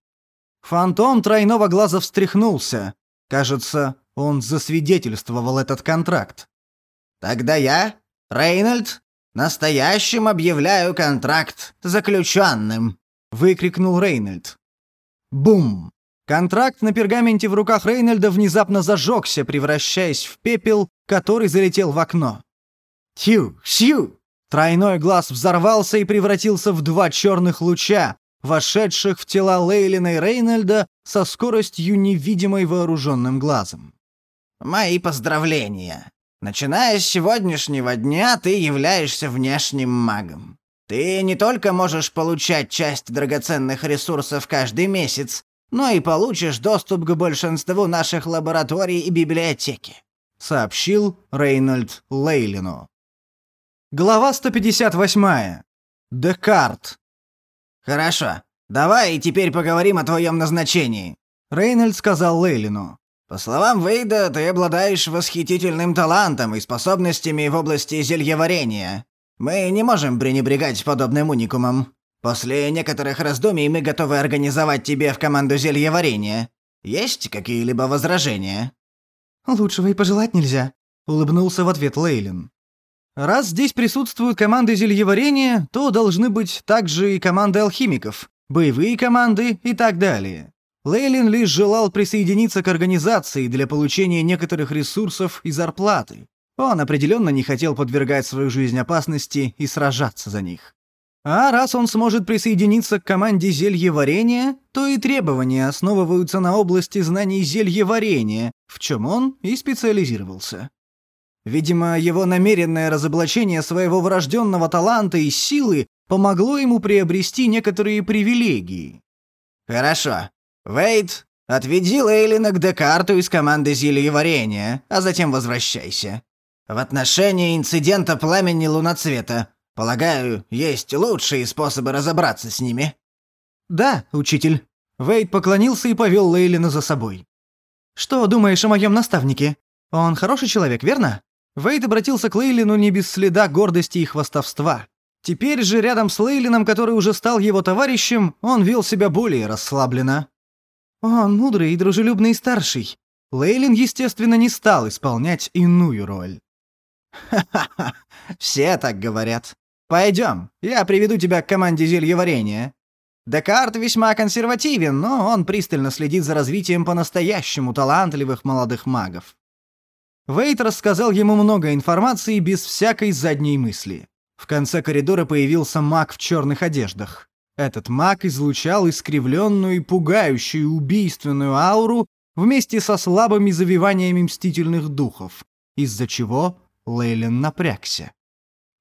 Фантом тройного глаза встряхнулся. Кажется, он засвидетельствовал этот контракт. «Тогда я, Рейнольд, настоящим объявляю контракт заключенным!» — выкрикнул Рейнольд. Бум! Контракт на пергаменте в руках Рейнольда внезапно зажегся, превращаясь в пепел, который залетел в окно. Тью, сью! Тройной глаз взорвался и превратился в два черных луча, вошедших в тела Лейлина и Рейнольда со скоростью невидимой вооруженным глазом. «Мои поздравления. Начиная с сегодняшнего дня ты являешься внешним магом. Ты не только можешь получать часть драгоценных ресурсов каждый месяц, но и получишь доступ к большинству наших лабораторий и библиотеки», — сообщил Рейнольд Лейлину. Глава 158. Декарт. «Хорошо. Давай теперь поговорим о твоем назначении», — Рейнольд сказал Лейлину. «По словам Вейда, ты обладаешь восхитительным талантом и способностями в области зельеварения. Мы не можем пренебрегать подобным уникумом. После некоторых раздумий мы готовы организовать тебе в команду зельеварения. Есть какие-либо возражения?» «Лучшего и пожелать нельзя», — улыбнулся в ответ Лейлин. Раз здесь присутствуют команды зельеварения, то должны быть также и команды алхимиков, боевые команды и так далее. Лейлин лишь желал присоединиться к организации для получения некоторых ресурсов и зарплаты. Он определенно не хотел подвергать свою жизнь опасности и сражаться за них. А раз он сможет присоединиться к команде зельеварения, то и требования основываются на области знаний зельеварения, в чем он и специализировался. Видимо, его намеренное разоблачение своего врожденного таланта и силы помогло ему приобрести некоторые привилегии. «Хорошо. Вейд, отведи Лейлина к Декарту из команды зельеварения, а затем возвращайся. В отношении инцидента пламени луноцвета, полагаю, есть лучшие способы разобраться с ними». «Да, учитель». Вейд поклонился и повел Лейлина за собой. «Что думаешь о моем наставнике? Он хороший человек, верно?» Вейд обратился к Лейлину не без следа гордости и хвастовства. Теперь же рядом с Лейлином, который уже стал его товарищем, он вел себя более расслабленно. Он мудрый и дружелюбный старший. Лейлин, естественно, не стал исполнять иную роль. «Ха-ха-ха, все так говорят. Пойдем, я приведу тебя к команде зельеварения. Декарт весьма консервативен, но он пристально следит за развитием по-настоящему талантливых молодых магов. Вейт рассказал ему много информации без всякой задней мысли. В конце коридора появился маг в черных одеждах. Этот маг излучал искривленную и пугающую убийственную ауру вместе со слабыми завиваниями мстительных духов, из-за чего Лейлен напрягся.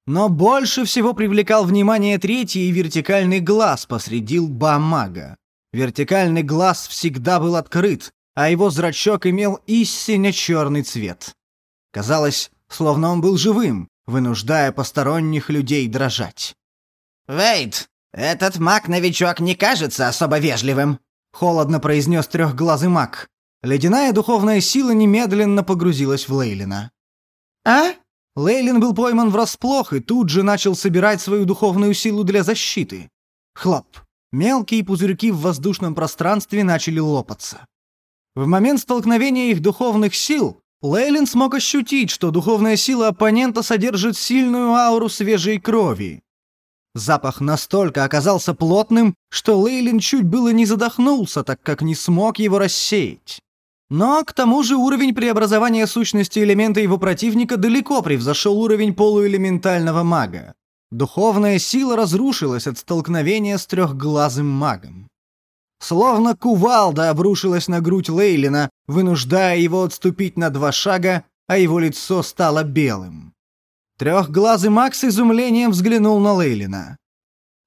Но больше всего привлекал внимание третий вертикальный глаз посреди лба мага. Вертикальный глаз всегда был открыт, а его зрачок имел истинно черный цвет. Казалось, словно он был живым, вынуждая посторонних людей дрожать. «Вейт, этот маг-новичок не кажется особо вежливым», — холодно произнес трехглазый маг. Ледяная духовная сила немедленно погрузилась в Лейлина. «А?» Лейлин был пойман врасплох и тут же начал собирать свою духовную силу для защиты. Хлоп. Мелкие пузырьки в воздушном пространстве начали лопаться. В момент столкновения их духовных сил Лейлин смог ощутить, что духовная сила оппонента содержит сильную ауру свежей крови. Запах настолько оказался плотным, что Лейлин чуть было не задохнулся, так как не смог его рассеять. Но к тому же уровень преобразования сущности элемента его противника далеко превзошел уровень полуэлементального мага. Духовная сила разрушилась от столкновения с трехглазым магом. Словно кувалда обрушилась на грудь Лейлина, вынуждая его отступить на два шага, а его лицо стало белым. Трехглазый Макс с изумлением взглянул на Лейлина.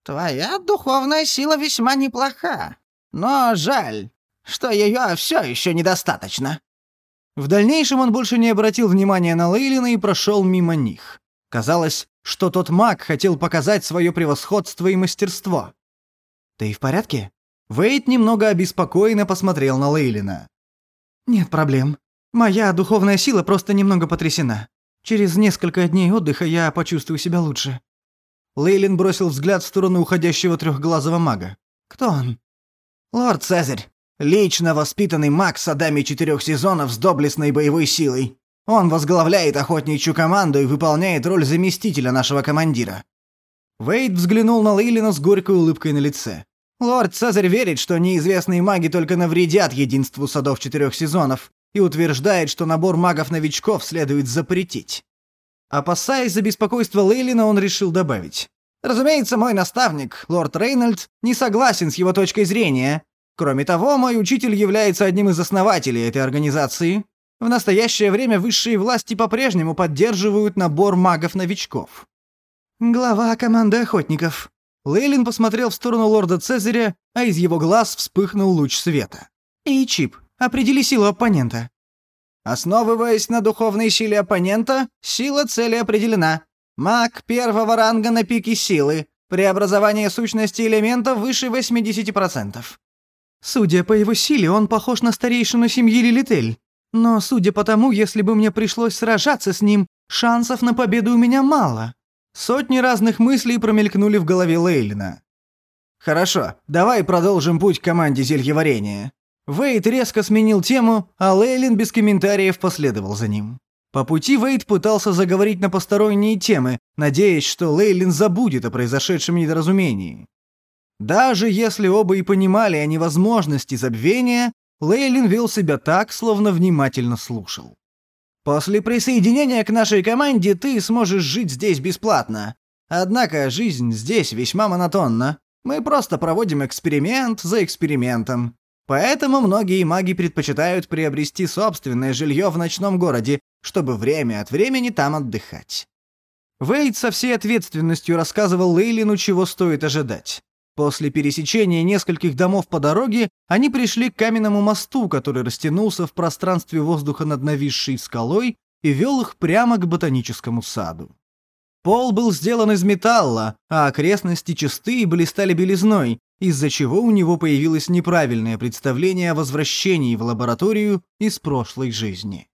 «Твоя духовная сила весьма неплоха, но жаль, что ее все еще недостаточно». В дальнейшем он больше не обратил внимания на Лейлина и прошел мимо них. Казалось, что тот маг хотел показать свое превосходство и мастерство. «Ты в порядке?» Вейт немного обеспокоенно посмотрел на Лейлина. «Нет проблем. Моя духовная сила просто немного потрясена. Через несколько дней отдыха я почувствую себя лучше». Лейлин бросил взгляд в сторону уходящего трехглазого мага. «Кто он?» «Лорд Цезарь. Лично воспитанный маг с адами четырех сезонов с доблестной боевой силой. Он возглавляет охотничью команду и выполняет роль заместителя нашего командира». Вейд взглянул на Лейлина с горькой улыбкой на лице. Лорд Цезарь верит, что неизвестные маги только навредят единству садов четырех сезонов и утверждает, что набор магов-новичков следует запретить. Опасаясь за беспокойство Лейлина, он решил добавить. «Разумеется, мой наставник, лорд Рейнольд, не согласен с его точкой зрения. Кроме того, мой учитель является одним из основателей этой организации. В настоящее время высшие власти по-прежнему поддерживают набор магов-новичков». «Глава команды охотников», Лейлин посмотрел в сторону лорда Цезаря, а из его глаз вспыхнул луч света. «Эй, Чип, определи силу оппонента». Основываясь на духовной силе оппонента, сила цели определена. Маг первого ранга на пике силы. Преобразование сущности элементов выше 80%. Судя по его силе, он похож на старейшину семьи Лилитель. Но судя по тому, если бы мне пришлось сражаться с ним, шансов на победу у меня мало. Сотни разных мыслей промелькнули в голове Лейлина. «Хорошо, давай продолжим путь к команде зельеварения». Вейт резко сменил тему, а Лейлин без комментариев последовал за ним. По пути Вейт пытался заговорить на посторонние темы, надеясь, что Лейлин забудет о произошедшем недоразумении. Даже если оба и понимали о невозможности забвения, Лейлин вел себя так, словно внимательно слушал. После присоединения к нашей команде ты сможешь жить здесь бесплатно. Однако жизнь здесь весьма монотонна. Мы просто проводим эксперимент за экспериментом. Поэтому многие маги предпочитают приобрести собственное жилье в ночном городе, чтобы время от времени там отдыхать. Вейд со всей ответственностью рассказывал Лейлину, чего стоит ожидать. После пересечения нескольких домов по дороге они пришли к каменному мосту, который растянулся в пространстве воздуха над нависшей скалой и вел их прямо к ботаническому саду. Пол был сделан из металла, а окрестности чисты и блистали белизной, из-за чего у него появилось неправильное представление о возвращении в лабораторию из прошлой жизни.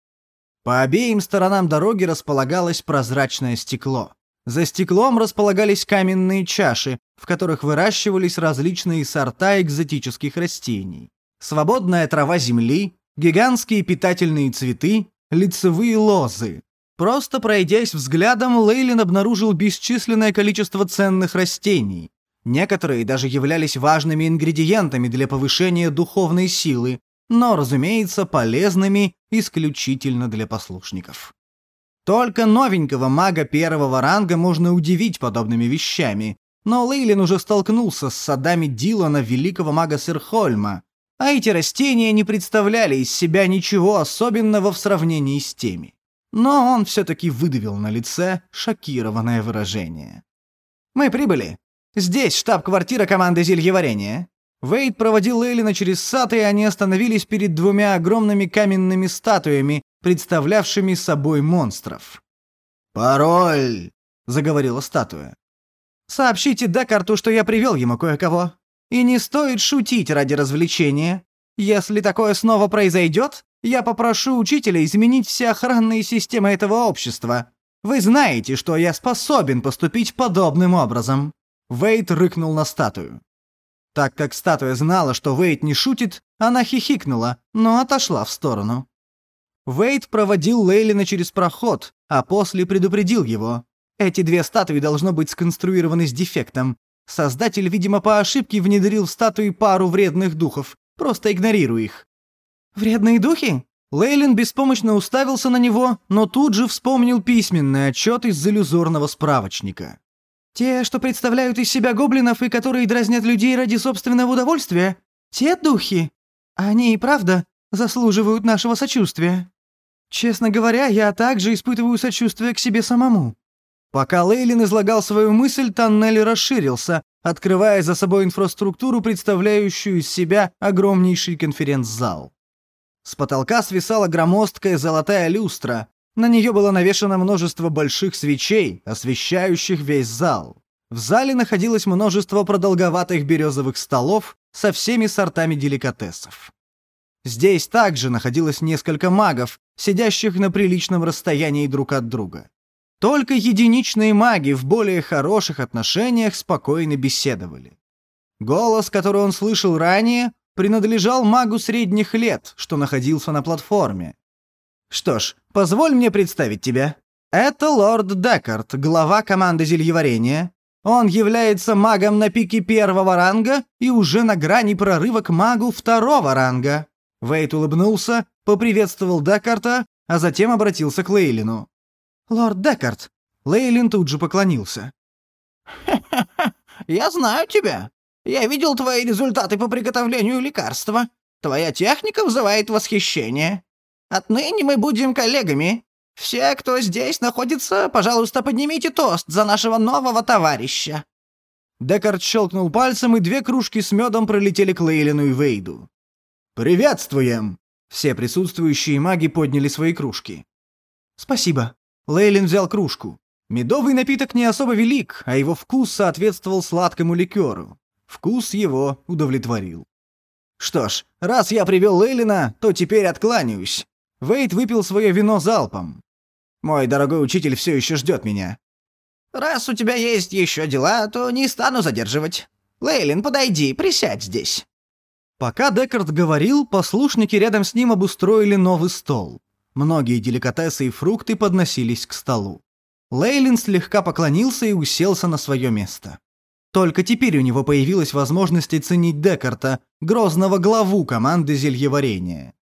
По обеим сторонам дороги располагалось прозрачное стекло. За стеклом располагались каменные чаши, в которых выращивались различные сорта экзотических растений. Свободная трава земли, гигантские питательные цветы, лицевые лозы. Просто пройдясь взглядом, Лейлин обнаружил бесчисленное количество ценных растений. Некоторые даже являлись важными ингредиентами для повышения духовной силы, но, разумеется, полезными исключительно для послушников. Только новенького мага первого ранга можно удивить подобными вещами, но Лейлин уже столкнулся с садами Дилана, великого мага Серхольма, а эти растения не представляли из себя ничего особенного в сравнении с теми. Но он все-таки выдавил на лице шокированное выражение. «Мы прибыли. Здесь штаб-квартира команды зельеварения». Вейд проводил Лейлина через сад, и они остановились перед двумя огромными каменными статуями, представлявшими собой монстров. «Пароль!» — заговорила статуя. «Сообщите Декарту, что я привел ему кое-кого. И не стоит шутить ради развлечения. Если такое снова произойдет, я попрошу учителя изменить все охранные системы этого общества. Вы знаете, что я способен поступить подобным образом». Вейт рыкнул на статую. Так как статуя знала, что Вейт не шутит, она хихикнула, но отошла в сторону. Вейд проводил Лейлина через проход, а после предупредил его. Эти две статуи должно быть сконструированы с дефектом. Создатель, видимо, по ошибке внедрил в статуи пару вредных духов. Просто игнорируй их. «Вредные духи?» Лейлин беспомощно уставился на него, но тут же вспомнил письменный отчет из иллюзорного справочника. «Те, что представляют из себя гоблинов и которые дразнят людей ради собственного удовольствия? Те духи? Они и правда заслуживают нашего сочувствия». Честно говоря, я также испытываю сочувствие к себе самому. Пока Лейлин излагал свою мысль, тоннель расширился, открывая за собой инфраструктуру, представляющую из себя огромнейший конференц-зал. С потолка свисала громоздкая золотая люстра, На нее было навешано множество больших свечей, освещающих весь зал. В зале находилось множество продолговатых березовых столов со всеми сортами деликатесов. Здесь также находилось несколько магов, сидящих на приличном расстоянии друг от друга. Только единичные маги в более хороших отношениях спокойно беседовали. Голос, который он слышал ранее, принадлежал магу средних лет, что находился на платформе. Что ж, позволь мне представить тебя. Это лорд Декард, глава команды зельеварения. Он является магом на пике первого ранга и уже на грани прорыва к магу второго ранга. Вейт улыбнулся, поприветствовал Декарта, а затем обратился к Лейлину. «Лорд Декарт!» Лейлин тут же поклонился. «Ха-ха-ха! Я знаю тебя. Я видел твои результаты по приготовлению лекарства. Твоя техника вызывает восхищение. Отныне мы будем коллегами. Все, кто здесь находится, пожалуйста, поднимите тост за нашего нового товарища». Декард щелкнул пальцем, и две кружки с медом пролетели к Лейлину и Вейду. «Приветствуем!» Все присутствующие маги подняли свои кружки. «Спасибо». Лейлин взял кружку. Медовый напиток не особо велик, а его вкус соответствовал сладкому ликеру. Вкус его удовлетворил. Что ж, раз я привел Лейлина, то теперь откланяюсь. Вейт выпил свое вино залпом. Мой дорогой учитель все еще ждет меня. Раз у тебя есть еще дела, то не стану задерживать. Лейлин, подойди, присядь здесь. Пока Декард говорил, послушники рядом с ним обустроили новый стол. Многие деликатесы и фрукты подносились к столу. Лейлин слегка поклонился и уселся на свое место. Только теперь у него появилась возможность оценить Декарта, грозного главу команды зельеварения.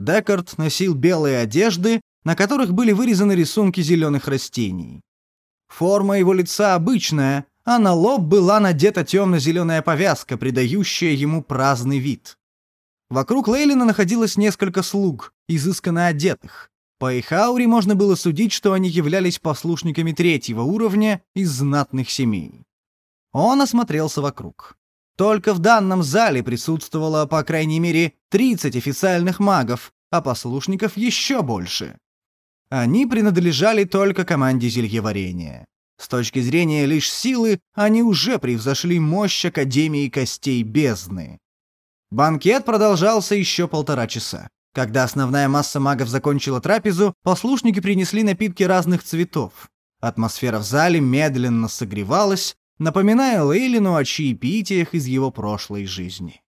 Декарт носил белые одежды, на которых были вырезаны рисунки зеленых растений. Форма его лица обычная, а на лоб была надета темно-зеленая повязка, придающая ему праздный вид. Вокруг Лейлина находилось несколько слуг, изысканно одетых. По их ауре можно было судить, что они являлись послушниками третьего уровня из знатных семей. Он осмотрелся вокруг. Только в данном зале присутствовало, по крайней мере, 30 официальных магов, а послушников еще больше. Они принадлежали только команде зельеварения. С точки зрения лишь силы, они уже превзошли мощь Академии Костей Бездны. Банкет продолжался еще полтора часа. Когда основная масса магов закончила трапезу, послушники принесли напитки разных цветов. Атмосфера в зале медленно согревалась, напоминая Лейлину о чаепитиях из его прошлой жизни.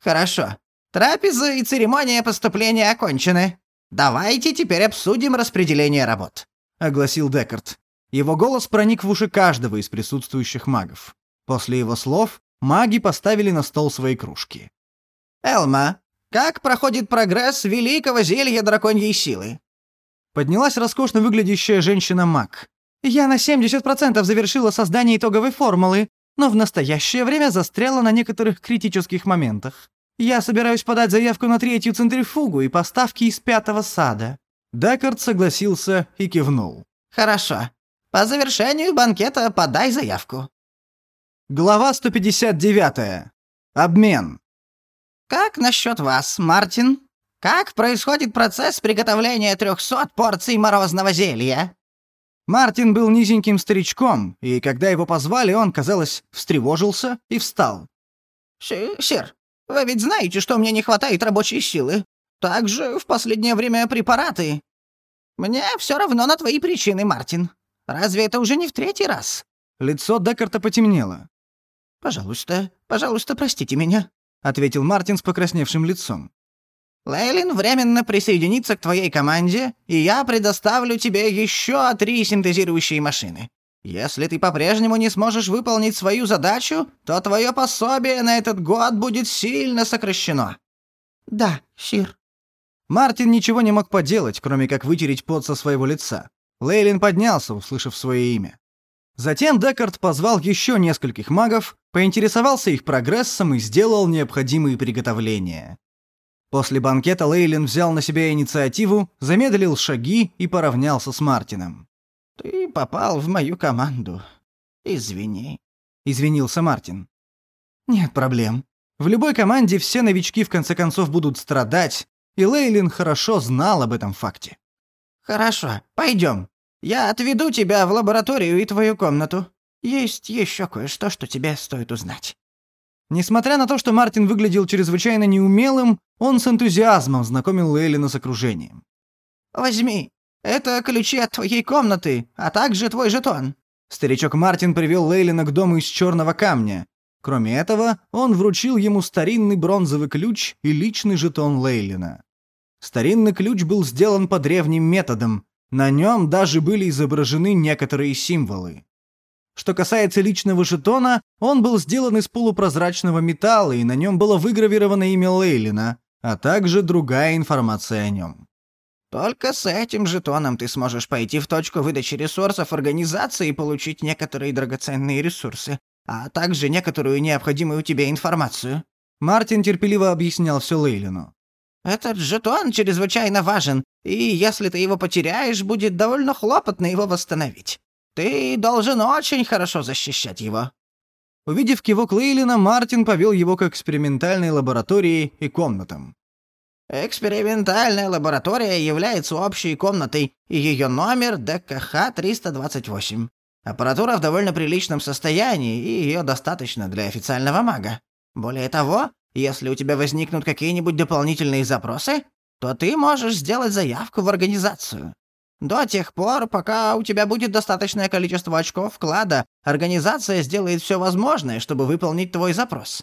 «Хорошо. Трапеза и церемония поступления окончены. Давайте теперь обсудим распределение работ», — огласил Декарт. Его голос проник в уши каждого из присутствующих магов. После его слов маги поставили на стол свои кружки. «Элма, как проходит прогресс великого зелья драконьей силы?» Поднялась роскошно выглядящая женщина-маг. Я на 70% завершила создание итоговой формулы, но в настоящее время застряла на некоторых критических моментах. Я собираюсь подать заявку на третью центрифугу и поставки из пятого сада». Декард согласился и кивнул. «Хорошо. По завершению банкета подай заявку». Глава 159. Обмен. «Как насчет вас, Мартин? Как происходит процесс приготовления 300 порций морозного зелья?» Мартин был низеньким старичком, и когда его позвали, он, казалось, встревожился и встал. «Сир, вы ведь знаете, что мне не хватает рабочей силы. Также в последнее время препараты. Мне все равно на твои причины, Мартин. Разве это уже не в третий раз?» Лицо Декарта потемнело. «Пожалуйста, пожалуйста, простите меня», — ответил Мартин с покрасневшим лицом. Лейлин временно присоединится к твоей команде, и я предоставлю тебе еще три синтезирующие машины. Если ты по-прежнему не сможешь выполнить свою задачу, то твое пособие на этот год будет сильно сокращено». «Да, Сир». Мартин ничего не мог поделать, кроме как вытереть пот со своего лица. Лейлин поднялся, услышав свое имя. Затем Декард позвал еще нескольких магов, поинтересовался их прогрессом и сделал необходимые приготовления. После банкета Лейлин взял на себя инициативу, замедлил шаги и поравнялся с Мартином. «Ты попал в мою команду. Извини», — извинился Мартин. «Нет проблем. В любой команде все новички в конце концов будут страдать, и Лейлин хорошо знал об этом факте». «Хорошо, пойдем. Я отведу тебя в лабораторию и твою комнату. Есть еще кое-что, что тебе стоит узнать». Несмотря на то, что Мартин выглядел чрезвычайно неумелым, он с энтузиазмом знакомил Лейлина с окружением. «Возьми. Это ключи от твоей комнаты, а также твой жетон». Старичок Мартин привел Лейлина к дому из черного камня. Кроме этого, он вручил ему старинный бронзовый ключ и личный жетон Лейлина. Старинный ключ был сделан по древним методам, на нем даже были изображены некоторые символы. Что касается личного жетона, он был сделан из полупрозрачного металла, и на нем было выгравировано имя Лейлина, а также другая информация о нем. Только с этим жетоном ты сможешь пойти в точку выдачи ресурсов организации и получить некоторые драгоценные ресурсы, а также некоторую необходимую тебе информацию. Мартин терпеливо объяснял все Лейлину. Этот жетон чрезвычайно важен, и если ты его потеряешь, будет довольно хлопотно его восстановить. Ты должен очень хорошо защищать его». Увидев кивок Лейлина, Мартин повел его к экспериментальной лаборатории и комнатам. Экспериментальная лаборатория является общей комнатой, и ее номер ДКХ-328. Аппаратура в довольно приличном состоянии, и ее достаточно для официального мага. Более того, если у тебя возникнут какие-нибудь дополнительные запросы, то ты можешь сделать заявку в организацию. До тех пор, пока у тебя будет достаточное количество очков вклада, организация сделает все возможное, чтобы выполнить твой запрос.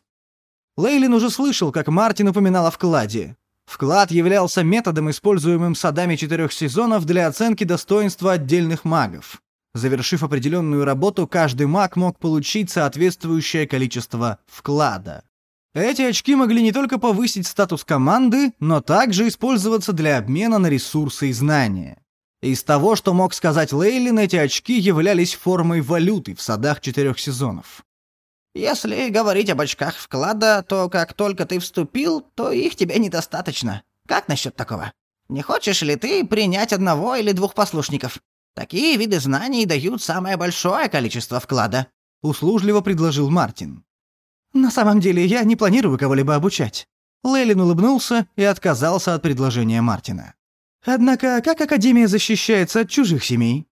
Лейлин уже слышал, как Мартин упоминал о вкладе. Вклад являлся методом, используемым садами четырех сезонов для оценки достоинства отдельных магов. Завершив определенную работу, каждый маг мог получить соответствующее количество вклада. Эти очки могли не только повысить статус команды, но также использоваться для обмена на ресурсы и знания. Из того, что мог сказать Лейлин, эти очки являлись формой валюты в садах четырех сезонов. «Если говорить об очках вклада, то как только ты вступил, то их тебе недостаточно. Как насчет такого? Не хочешь ли ты принять одного или двух послушников? Такие виды знаний дают самое большое количество вклада», — услужливо предложил Мартин. «На самом деле я не планирую кого-либо обучать». Лейлин улыбнулся и отказался от предложения Мартина. «Однако, как Академия защищается от чужих семей?»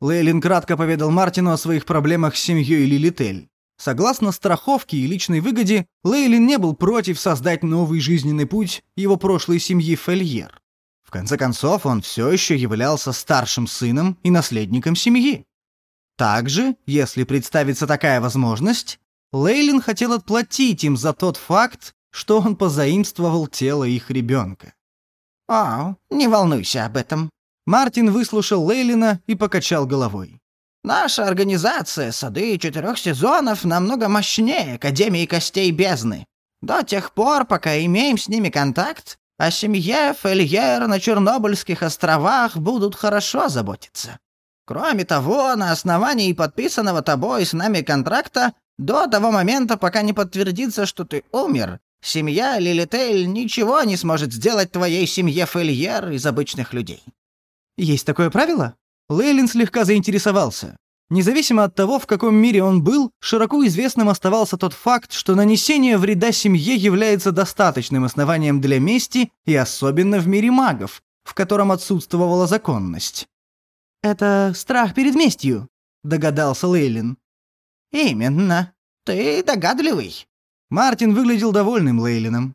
Лейлин кратко поведал Мартину о своих проблемах с семьей Лилитель. Согласно страховке и личной выгоде, Лейлин не был против создать новый жизненный путь его прошлой семьи Фельер. В конце концов, он все еще являлся старшим сыном и наследником семьи. Также, если представится такая возможность, Лейлин хотел отплатить им за тот факт, что он позаимствовал тело их ребенка. «О, не волнуйся об этом». Мартин выслушал Лейлина и покачал головой. «Наша организация «Сады четырех сезонов» намного мощнее Академии Костей Бездны. До тех пор, пока имеем с ними контакт, о семье Фельер на Чернобыльских островах будут хорошо заботиться. Кроме того, на основании подписанного тобой с нами контракта до того момента, пока не подтвердится, что ты умер, семья Лилитель ничего не сможет сделать твоей семье Фельер из обычных людей». «Есть такое правило?» Лейлин слегка заинтересовался. Независимо от того, в каком мире он был, широко известным оставался тот факт, что нанесение вреда семье является достаточным основанием для мести и особенно в мире магов, в котором отсутствовала законность. «Это страх перед местью», — догадался Лейлин. «Именно. Ты догадливый». Мартин выглядел довольным Лейлином.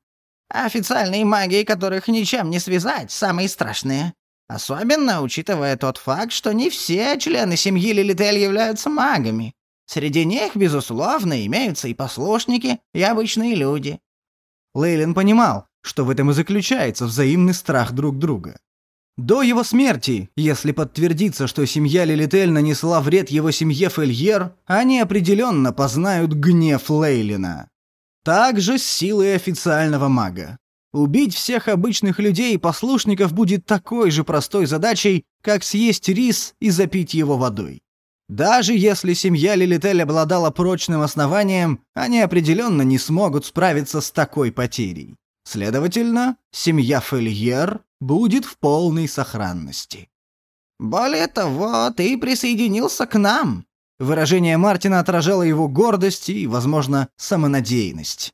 «Официальные маги, которых ничем не связать, самые страшные. Особенно учитывая тот факт, что не все члены семьи Лилитель являются магами. Среди них, безусловно, имеются и послушники, и обычные люди». Лейлин понимал, что в этом и заключается взаимный страх друг друга. До его смерти, если подтвердится, что семья Лилитель нанесла вред его семье Фельер, они определенно познают гнев Лейлина. Также с силой официального мага. Убить всех обычных людей и послушников будет такой же простой задачей, как съесть рис и запить его водой. Даже если семья Лилитель обладала прочным основанием, они определенно не смогут справиться с такой потерей. Следовательно, семья Фельер будет в полной сохранности. «Более того, ты присоединился к нам». Выражение Мартина отражало его гордость и, возможно, самонадеянность.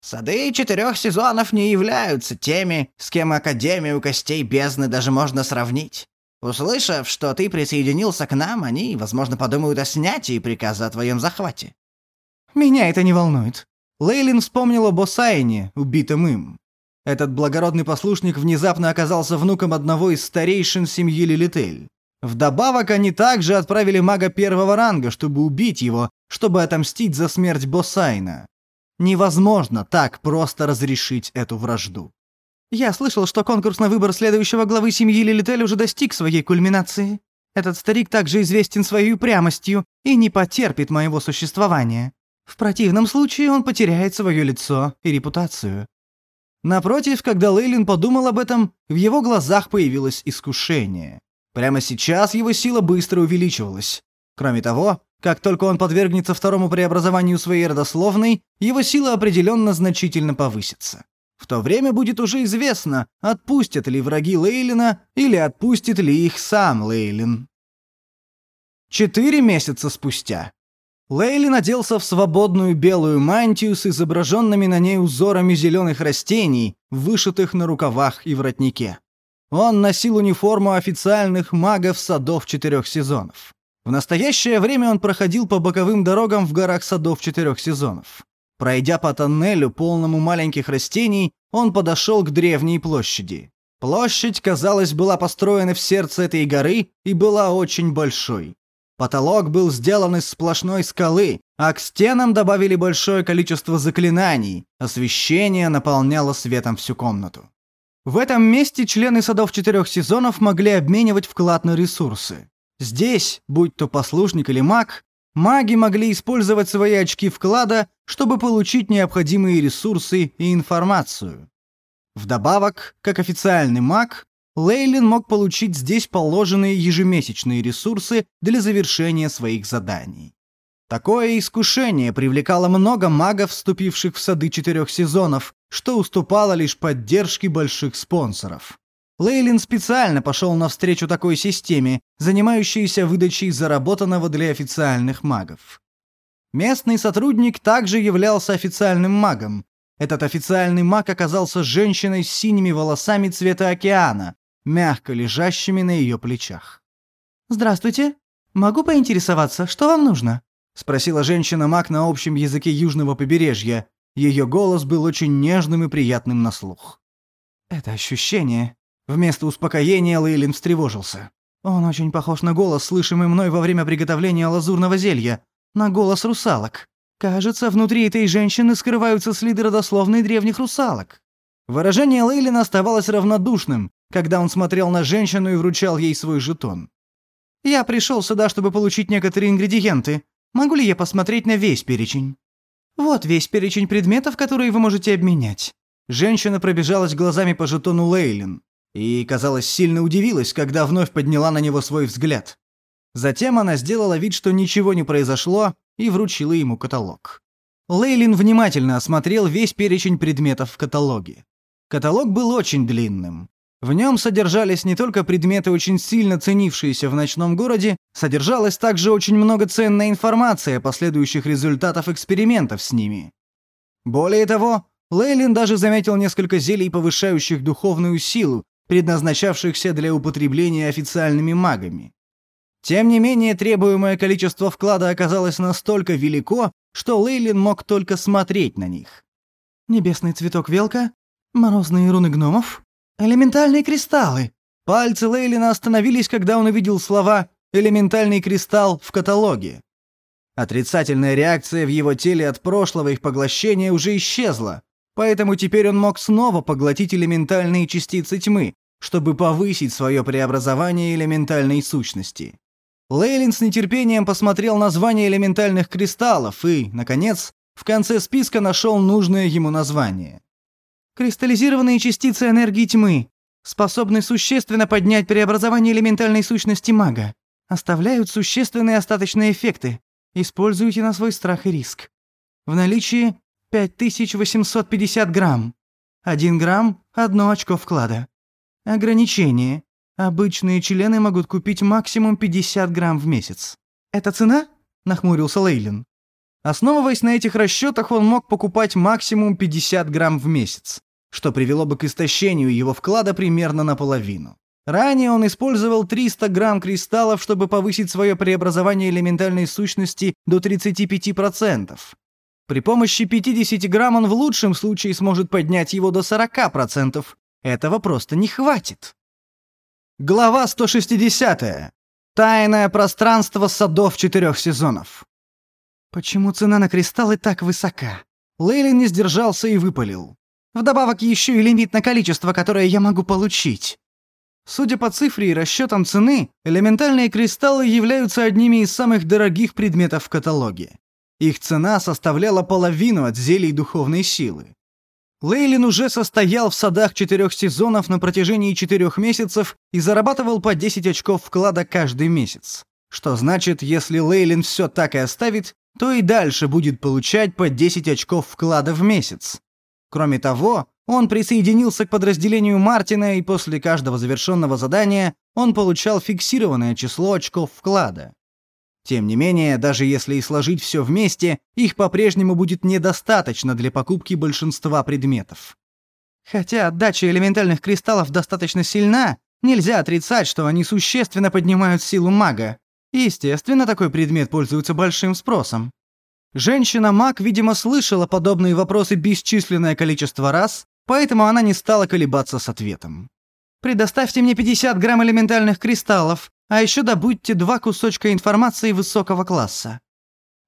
«Сады четырех сезонов не являются теми, с кем Академию Костей Бездны даже можно сравнить. Услышав, что ты присоединился к нам, они, возможно, подумают о снятии приказа о твоем захвате». «Меня это не волнует». Лейлин вспомнил об Осайне, убитом им. Этот благородный послушник внезапно оказался внуком одного из старейшин семьи Лилитель. Вдобавок, они также отправили мага первого ранга, чтобы убить его, чтобы отомстить за смерть Босайна. Невозможно так просто разрешить эту вражду. Я слышал, что конкурс на выбор следующего главы семьи Лилитель уже достиг своей кульминации. Этот старик также известен своей упрямостью и не потерпит моего существования. В противном случае он потеряет свое лицо и репутацию. Напротив, когда Лейлин подумал об этом, в его глазах появилось искушение. Прямо сейчас его сила быстро увеличивалась. Кроме того, как только он подвергнется второму преобразованию своей родословной, его сила определенно значительно повысится. В то время будет уже известно, отпустят ли враги Лейлина или отпустит ли их сам Лейлин. Четыре месяца спустя. Лейлин оделся в свободную белую мантию с изображенными на ней узорами зеленых растений, вышитых на рукавах и воротнике. Он носил униформу официальных магов садов четырех сезонов. В настоящее время он проходил по боковым дорогам в горах садов четырех сезонов. Пройдя по тоннелю, полному маленьких растений, он подошел к древней площади. Площадь, казалось, была построена в сердце этой горы и была очень большой. Потолок был сделан из сплошной скалы, а к стенам добавили большое количество заклинаний. Освещение наполняло светом всю комнату. В этом месте члены садов четырех сезонов могли обменивать вклад на ресурсы. Здесь, будь то послушник или маг, маги могли использовать свои очки вклада, чтобы получить необходимые ресурсы и информацию. Вдобавок, как официальный маг, Лейлин мог получить здесь положенные ежемесячные ресурсы для завершения своих заданий. Такое искушение привлекало много магов, вступивших в сады четырех сезонов, что уступало лишь поддержке больших спонсоров. Лейлин специально пошел навстречу такой системе, занимающейся выдачей заработанного для официальных магов. Местный сотрудник также являлся официальным магом. Этот официальный маг оказался женщиной с синими волосами цвета океана, мягко лежащими на ее плечах. «Здравствуйте. Могу поинтересоваться, что вам нужно?» — спросила женщина-маг на общем языке южного побережья. Ее голос был очень нежным и приятным на слух. «Это ощущение», Вместо успокоения Лейлин встревожился. Он очень похож на голос, слышимый мной во время приготовления лазурного зелья, на голос русалок. Кажется, внутри этой женщины скрываются следы родословной древних русалок. Выражение Лейлина оставалось равнодушным, когда он смотрел на женщину и вручал ей свой жетон. «Я пришел сюда, чтобы получить некоторые ингредиенты. Могу ли я посмотреть на весь перечень?» «Вот весь перечень предметов, которые вы можете обменять». Женщина пробежалась глазами по жетону Лейлин и, казалось, сильно удивилась, когда вновь подняла на него свой взгляд. Затем она сделала вид, что ничего не произошло, и вручила ему каталог. Лейлин внимательно осмотрел весь перечень предметов в каталоге. Каталог был очень длинным. В нем содержались не только предметы, очень сильно ценившиеся в ночном городе, содержалась также очень много ценной информации о последующих результатах экспериментов с ними. Более того, Лейлин даже заметил несколько зелий, повышающих духовную силу, предназначавшихся для употребления официальными магами. Тем не менее, требуемое количество вклада оказалось настолько велико, что Лейлин мог только смотреть на них. Небесный цветок велка, морозные руны гномов, элементальные кристаллы. Пальцы Лейлина остановились, когда он увидел слова «элементальный кристалл» в каталоге. Отрицательная реакция в его теле от прошлого их поглощения уже исчезла, поэтому теперь он мог снова поглотить элементальные частицы тьмы, чтобы повысить свое преобразование элементальной сущности. Лейлин с нетерпением посмотрел название элементальных кристаллов и, наконец, в конце списка нашел нужное ему название. Кристаллизированные частицы энергии тьмы способны существенно поднять преобразование элементальной сущности мага, оставляют существенные остаточные эффекты. Используйте на свой страх и риск. В наличии 5850 грамм. 1 грамм – одно очко вклада. Ограничение. Обычные члены могут купить максимум 50 грамм в месяц. «Это цена?» – нахмурился Лейлин. Основываясь на этих расчетах, он мог покупать максимум 50 грамм в месяц, что привело бы к истощению его вклада примерно наполовину. Ранее он использовал 300 грамм кристаллов, чтобы повысить свое преобразование элементальной сущности до 35%. При помощи 50 грамм он в лучшем случае сможет поднять его до 40%. Этого просто не хватит. Глава 160. Тайное пространство садов четырех сезонов. Почему цена на кристаллы так высока? Лейлин не сдержался и выпалил. Вдобавок еще и лимит на количество, которое я могу получить. Судя по цифре и расчетам цены, элементальные кристаллы являются одними из самых дорогих предметов в каталоге. Их цена составляла половину от зелий духовной силы. Лейлин уже состоял в садах четырех сезонов на протяжении четырех месяцев и зарабатывал по 10 очков вклада каждый месяц. Что значит, если Лейлин все так и оставит, то и дальше будет получать по 10 очков вклада в месяц. Кроме того, он присоединился к подразделению Мартина, и после каждого завершенного задания он получал фиксированное число очков вклада. Тем не менее, даже если и сложить все вместе, их по-прежнему будет недостаточно для покупки большинства предметов. Хотя отдача элементальных кристаллов достаточно сильна, нельзя отрицать, что они существенно поднимают силу мага. Естественно, такой предмет пользуется большим спросом. Женщина-маг, видимо, слышала подобные вопросы бесчисленное количество раз поэтому она не стала колебаться с ответом. «Предоставьте мне 50 грамм элементальных кристаллов, а еще добудьте два кусочка информации высокого класса».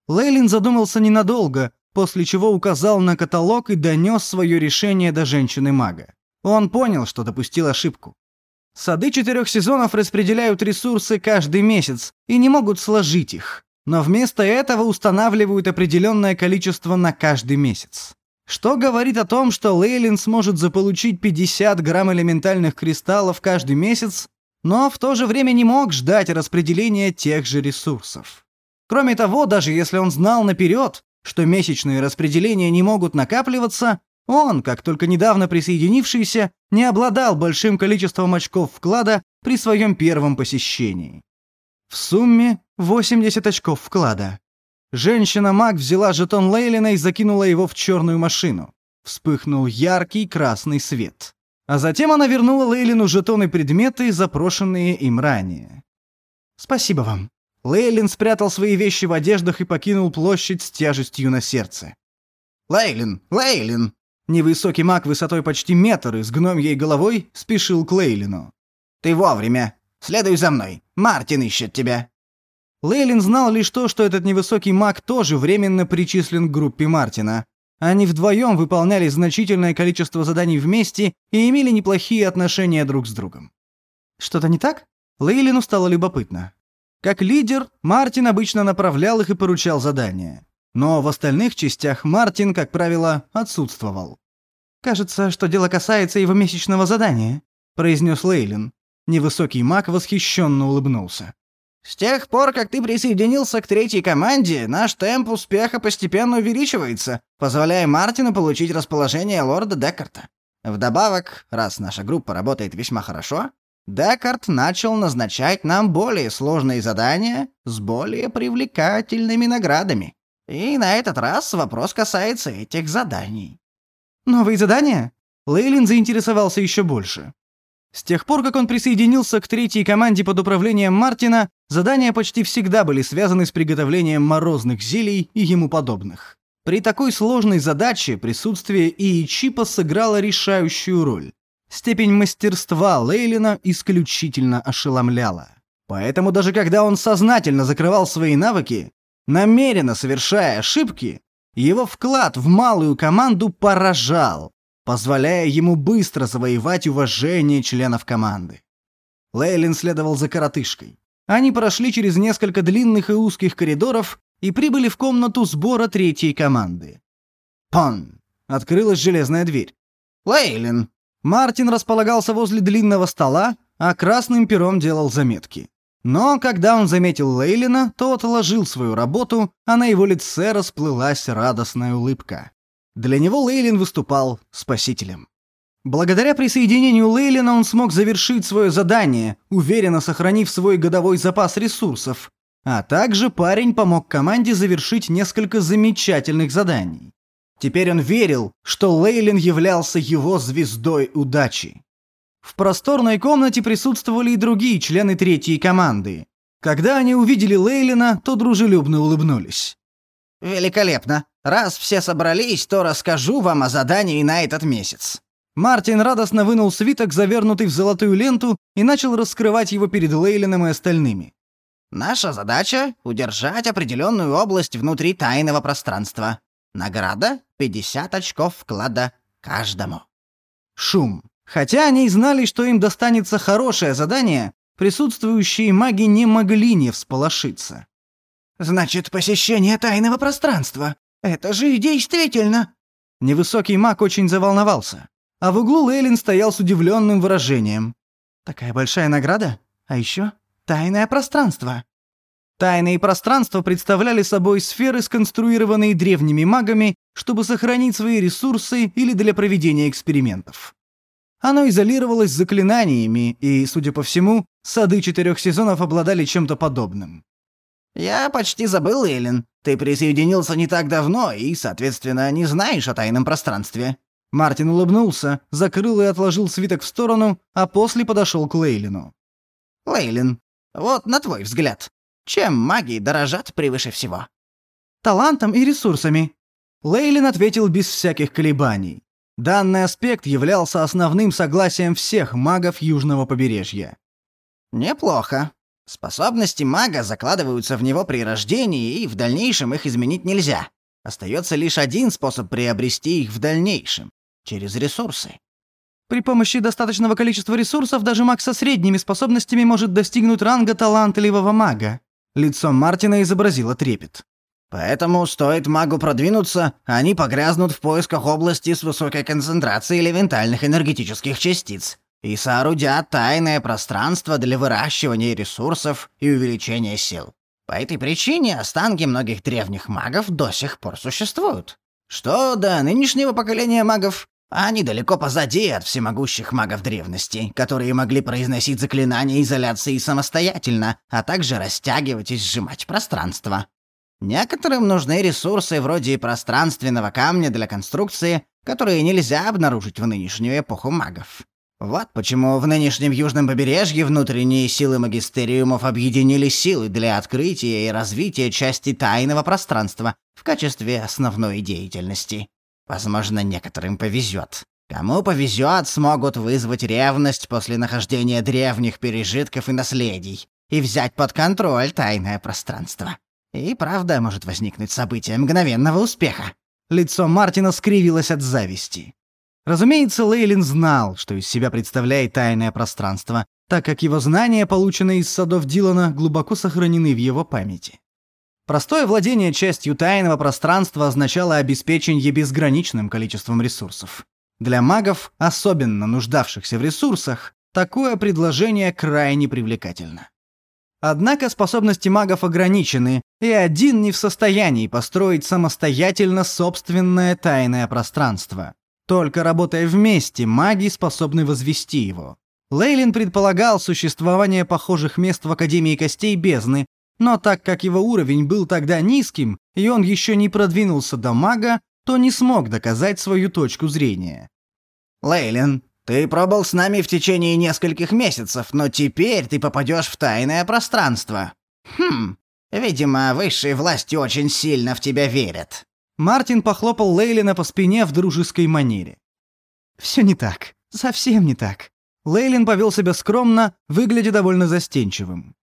Лейлин задумался ненадолго, после чего указал на каталог и донес свое решение до женщины-мага. Он понял, что допустил ошибку. Сады четырех сезонов распределяют ресурсы каждый месяц и не могут сложить их, но вместо этого устанавливают определенное количество на каждый месяц что говорит о том, что Лейлин сможет заполучить 50 грамм элементальных кристаллов каждый месяц, но в то же время не мог ждать распределения тех же ресурсов. Кроме того, даже если он знал наперед, что месячные распределения не могут накапливаться, он, как только недавно присоединившийся, не обладал большим количеством очков вклада при своем первом посещении. В сумме 80 очков вклада. Женщина-маг взяла жетон Лейлина и закинула его в черную машину. Вспыхнул яркий красный свет. А затем она вернула Лейлину жетоны предметы, запрошенные им ранее. «Спасибо вам». Лейлин спрятал свои вещи в одеждах и покинул площадь с тяжестью на сердце. «Лейлин! Лейлин!» Невысокий маг высотой почти метр и с гномьей головой спешил к Лейлину. «Ты вовремя! Следуй за мной! Мартин ищет тебя!» Лейлин знал лишь то, что этот невысокий маг тоже временно причислен к группе Мартина. Они вдвоем выполняли значительное количество заданий вместе и имели неплохие отношения друг с другом. Что-то не так? Лейлину стало любопытно. Как лидер, Мартин обычно направлял их и поручал задания. Но в остальных частях Мартин, как правило, отсутствовал. «Кажется, что дело касается его месячного задания», — произнес Лейлин. Невысокий маг восхищенно улыбнулся. С тех пор, как ты присоединился к третьей команде, наш темп успеха постепенно увеличивается, позволяя Мартину получить расположение лорда Деккарта. Вдобавок, раз наша группа работает весьма хорошо, Деккарт начал назначать нам более сложные задания с более привлекательными наградами. И на этот раз вопрос касается этих заданий. Новые задания? Лейлин заинтересовался еще больше. С тех пор, как он присоединился к третьей команде под управлением Мартина, задания почти всегда были связаны с приготовлением морозных зелий и ему подобных. При такой сложной задаче присутствие Иичипа сыграло решающую роль. Степень мастерства Лейлина исключительно ошеломляла. Поэтому даже когда он сознательно закрывал свои навыки, намеренно совершая ошибки, его вклад в малую команду поражал, позволяя ему быстро завоевать уважение членов команды. Лейлин следовал за коротышкой. Они прошли через несколько длинных и узких коридоров и прибыли в комнату сбора третьей команды. «Пон!» — открылась железная дверь. «Лейлин!» Мартин располагался возле длинного стола, а красным пером делал заметки. Но когда он заметил Лейлина, то отложил свою работу, а на его лице расплылась радостная улыбка. Для него Лейлин выступал спасителем. Благодаря присоединению Лейлина он смог завершить свое задание, уверенно сохранив свой годовой запас ресурсов. А также парень помог команде завершить несколько замечательных заданий. Теперь он верил, что Лейлин являлся его звездой удачи. В просторной комнате присутствовали и другие члены третьей команды. Когда они увидели Лейлина, то дружелюбно улыбнулись. «Великолепно. Раз все собрались, то расскажу вам о задании на этот месяц». Мартин радостно вынул свиток, завернутый в золотую ленту, и начал раскрывать его перед Лейлином и остальными. «Наша задача — удержать определенную область внутри тайного пространства. Награда — 50 очков вклада каждому». Шум. Хотя они и знали, что им достанется хорошее задание, присутствующие маги не могли не всполошиться. «Значит, посещение тайного пространства. Это же действительно...» Невысокий маг очень заволновался. А в углу Лейлин стоял с удивленным выражением. «Такая большая награда? А еще тайное пространство». Тайные пространства представляли собой сферы, сконструированные древними магами, чтобы сохранить свои ресурсы или для проведения экспериментов. Оно изолировалось заклинаниями, и, судя по всему, сады четырех сезонов обладали чем-то подобным. «Я почти забыл, Эллен. Ты присоединился не так давно и, соответственно, не знаешь о тайном пространстве». Мартин улыбнулся, закрыл и отложил свиток в сторону, а после подошел к Лейлину. «Лейлин, вот на твой взгляд, чем маги дорожат превыше всего?» «Талантом и ресурсами». Лейлин ответил без всяких колебаний. Данный аспект являлся основным согласием всех магов Южного побережья. «Неплохо. Способности мага закладываются в него при рождении, и в дальнейшем их изменить нельзя. Остается лишь один способ приобрести их в дальнейшем — через ресурсы. При помощи достаточного количества ресурсов даже маг со средними способностями может достигнуть ранга талантливого мага. Лицо Мартина изобразило трепет. Поэтому стоит магу продвинуться, они погрязнут в поисках области с высокой концентрацией элементальных энергетических частиц и соорудят тайное пространство для выращивания ресурсов и увеличения сил. По этой причине останки многих древних магов до сих пор существуют. Что до нынешнего поколения магов, они далеко позади от всемогущих магов древности, которые могли произносить заклинания изоляции самостоятельно, а также растягивать и сжимать пространство. Некоторым нужны ресурсы вроде пространственного камня для конструкции, которые нельзя обнаружить в нынешнюю эпоху магов. Вот почему в нынешнем южном побережье внутренние силы магистериумов объединили силы для открытия и развития части тайного пространства в качестве основной деятельности. Возможно, некоторым повезет. Кому повезет, смогут вызвать ревность после нахождения древних пережитков и наследий и взять под контроль тайное пространство. И правда может возникнуть событие мгновенного успеха. Лицо Мартина скривилось от зависти. Разумеется, Лейлин знал, что из себя представляет тайное пространство, так как его знания, полученные из садов Дилана, глубоко сохранены в его памяти. Простое владение частью тайного пространства означало обеспечение безграничным количеством ресурсов. Для магов, особенно нуждавшихся в ресурсах, такое предложение крайне привлекательно. Однако способности магов ограничены, и один не в состоянии построить самостоятельно собственное тайное пространство. Только работая вместе, маги способны возвести его. Лейлин предполагал существование похожих мест в Академии Костей Бездны, но так как его уровень был тогда низким, и он еще не продвинулся до мага, то не смог доказать свою точку зрения. «Лейлин, ты пробыл с нами в течение нескольких месяцев, но теперь ты попадешь в тайное пространство. Хм, видимо, высшие власти очень сильно в тебя верят». Мартин похлопал Лейлина по спине в дружеской манере. «Все не так. Совсем не так». Лейлин повел себя скромно, выглядя довольно застенчивым.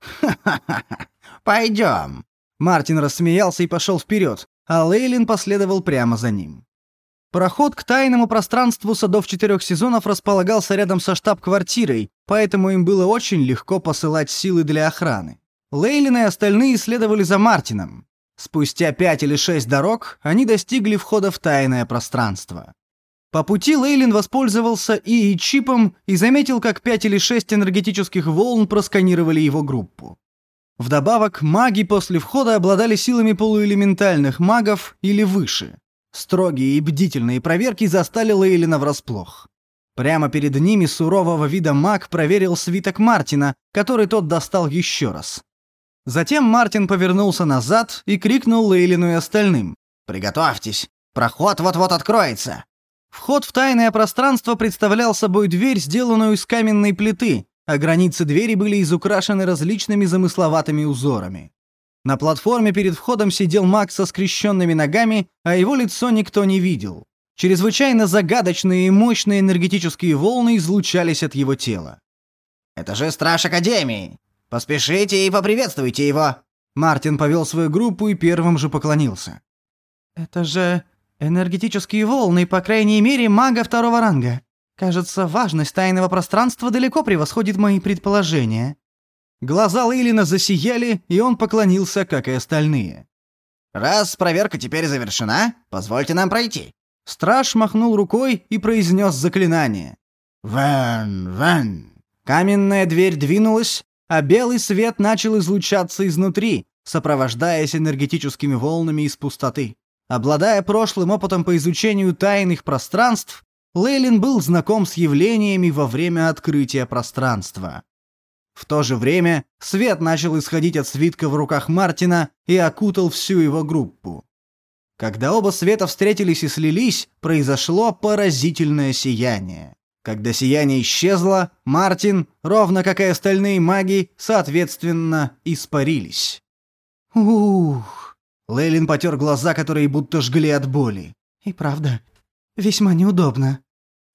«Ха-ха-ха, пойдем». Мартин рассмеялся и пошел вперед, а Лейлин последовал прямо за ним. Проход к тайному пространству садов четырех сезонов располагался рядом со штаб-квартирой, поэтому им было очень легко посылать силы для охраны. Лейлин и остальные следовали за Мартином. Спустя пять или шесть дорог они достигли входа в тайное пространство. По пути Лейлин воспользовался ИИ-чипом и заметил, как пять или шесть энергетических волн просканировали его группу. Вдобавок, маги после входа обладали силами полуэлементальных магов или выше. Строгие и бдительные проверки застали Лейлина врасплох. Прямо перед ними сурового вида маг проверил свиток Мартина, который тот достал еще раз. Затем Мартин повернулся назад и крикнул Лейлину и остальным. «Приготовьтесь! Проход вот-вот откроется!» Вход в тайное пространство представлял собой дверь, сделанную из каменной плиты, а границы двери были изукрашены различными замысловатыми узорами. На платформе перед входом сидел Макс со скрещенными ногами, а его лицо никто не видел. Чрезвычайно загадочные и мощные энергетические волны излучались от его тела. «Это же Страж Академии! Поспешите и поприветствуйте его!» Мартин повел свою группу и первым же поклонился. «Это же энергетические волны, по крайней мере, мага второго ранга. Кажется, важность тайного пространства далеко превосходит мои предположения». Глаза Лейлина засияли, и он поклонился, как и остальные. «Раз проверка теперь завершена, позвольте нам пройти». Страж махнул рукой и произнес заклинание. «Вен, вен». Каменная дверь двинулась, а белый свет начал излучаться изнутри, сопровождаясь энергетическими волнами из пустоты. Обладая прошлым опытом по изучению тайных пространств, Лейлин был знаком с явлениями во время открытия пространства. В то же время свет начал исходить от свитка в руках Мартина и окутал всю его группу. Когда оба света встретились и слились, произошло поразительное сияние. Когда сияние исчезло, Мартин, ровно как и остальные маги, соответственно, испарились. Ух! Лейлин потер глаза, которые будто жгли от боли. И правда, весьма неудобно.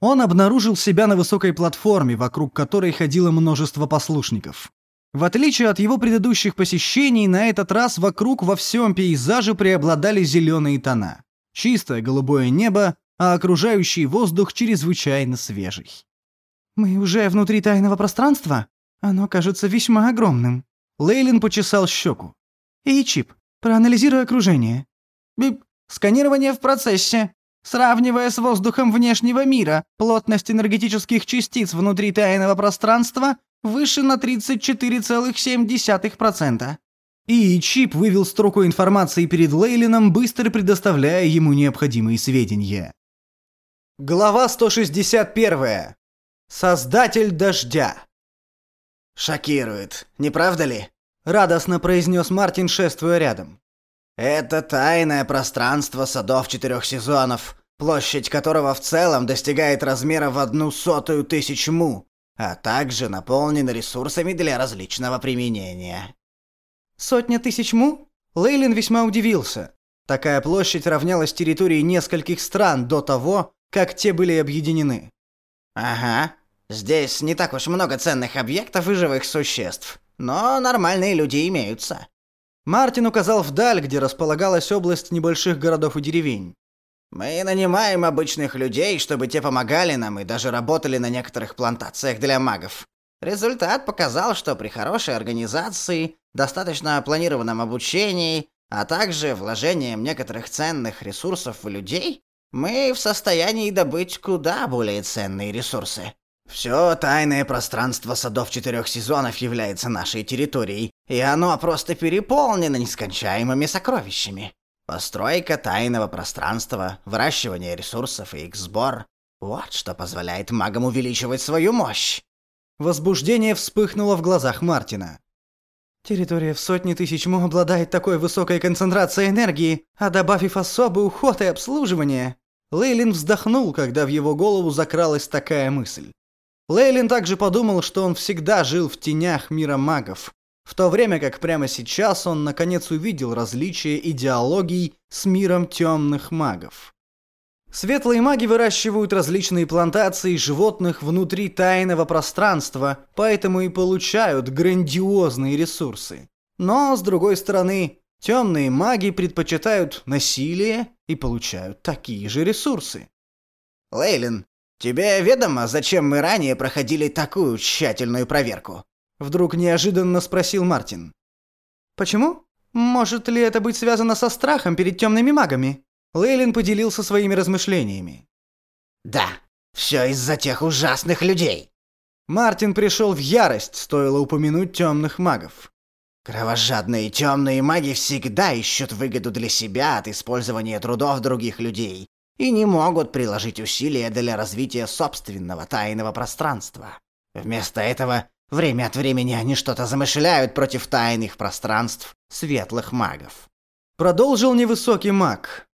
Он обнаружил себя на высокой платформе, вокруг которой ходило множество послушников. В отличие от его предыдущих посещений, на этот раз вокруг во всем пейзаже преобладали зеленые тона. Чистое голубое небо, а окружающий воздух чрезвычайно свежий. «Мы уже внутри тайного пространства? Оно кажется весьма огромным». Лейлин почесал щеку. «Эй, Чип, проанализируй окружение». «Бип, сканирование в процессе», Сравнивая с воздухом внешнего мира, плотность энергетических частиц внутри тайного пространства выше на 34,7%. И Чип вывел строку информации перед Лейлином, быстро предоставляя ему необходимые сведения. Глава 161. Создатель дождя. «Шокирует, не правда ли?» — радостно произнес Мартин, шествуя рядом. Это тайное пространство садов четырех сезонов, площадь которого в целом достигает размера в одну сотую тысяч му, а также наполнено ресурсами для различного применения. Сотня тысяч му? Лейлин весьма удивился. Такая площадь равнялась территории нескольких стран до того, как те были объединены. Ага. Здесь не так уж много ценных объектов и живых существ, но нормальные люди имеются. Мартин указал вдаль, где располагалась область небольших городов и деревень. «Мы нанимаем обычных людей, чтобы те помогали нам и даже работали на некоторых плантациях для магов. Результат показал, что при хорошей организации, достаточно планированном обучении, а также вложением некоторых ценных ресурсов в людей, мы в состоянии добыть куда более ценные ресурсы. Все тайное пространство садов четырех сезонов является нашей территорией, и оно просто переполнено нескончаемыми сокровищами. Постройка тайного пространства, выращивание ресурсов и их сбор – вот что позволяет магам увеличивать свою мощь. Возбуждение вспыхнуло в глазах Мартина. Территория в сотни тысяч му обладает такой высокой концентрацией энергии, а добавив особый уход и обслуживание... Лейлин вздохнул, когда в его голову закралась такая мысль. Лейлин также подумал, что он всегда жил в тенях мира магов, в то время как прямо сейчас он наконец увидел различия идеологий с миром темных магов. Светлые маги выращивают различные плантации животных внутри тайного пространства, поэтому и получают грандиозные ресурсы. Но, с другой стороны, темные маги предпочитают насилие и получают такие же ресурсы. Лейлин, тебе ведомо, зачем мы ранее проходили такую тщательную проверку? Вдруг неожиданно спросил Мартин. Почему? Может ли это быть связано со страхом перед темными магами? Лейлин поделился своими размышлениями. Да, все из-за тех ужасных людей. Мартин пришел в ярость, стоило упомянуть темных магов. Кровожадные темные маги всегда ищут выгоду для себя от использования трудов других людей и не могут приложить усилия для развития собственного тайного пространства. Вместо этого Время от времени они что-то замышляют против тайных пространств светлых магов. Продолжил невысокий маг.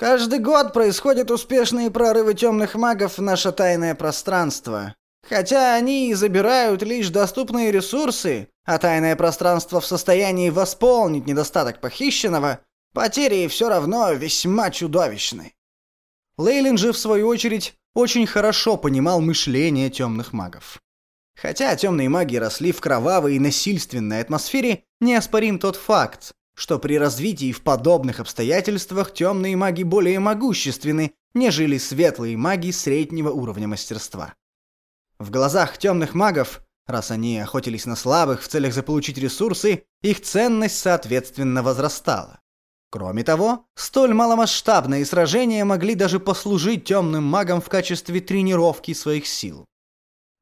Каждый год происходят успешные прорывы темных магов в наше тайное пространство. Хотя они и забирают лишь доступные ресурсы, а тайное пространство в состоянии восполнить недостаток похищенного, потери все равно весьма чудовищны. Лейлин же, в свою очередь, очень хорошо понимал мышление темных магов. Хотя темные маги росли в кровавой и насильственной атмосфере, неоспорим тот факт, что при развитии в подобных обстоятельствах темные маги более могущественны, нежели светлые маги среднего уровня мастерства. В глазах темных магов, раз они охотились на слабых в целях заполучить ресурсы, их ценность соответственно возрастала. Кроме того, столь маломасштабные сражения могли даже послужить темным магам в качестве тренировки своих сил.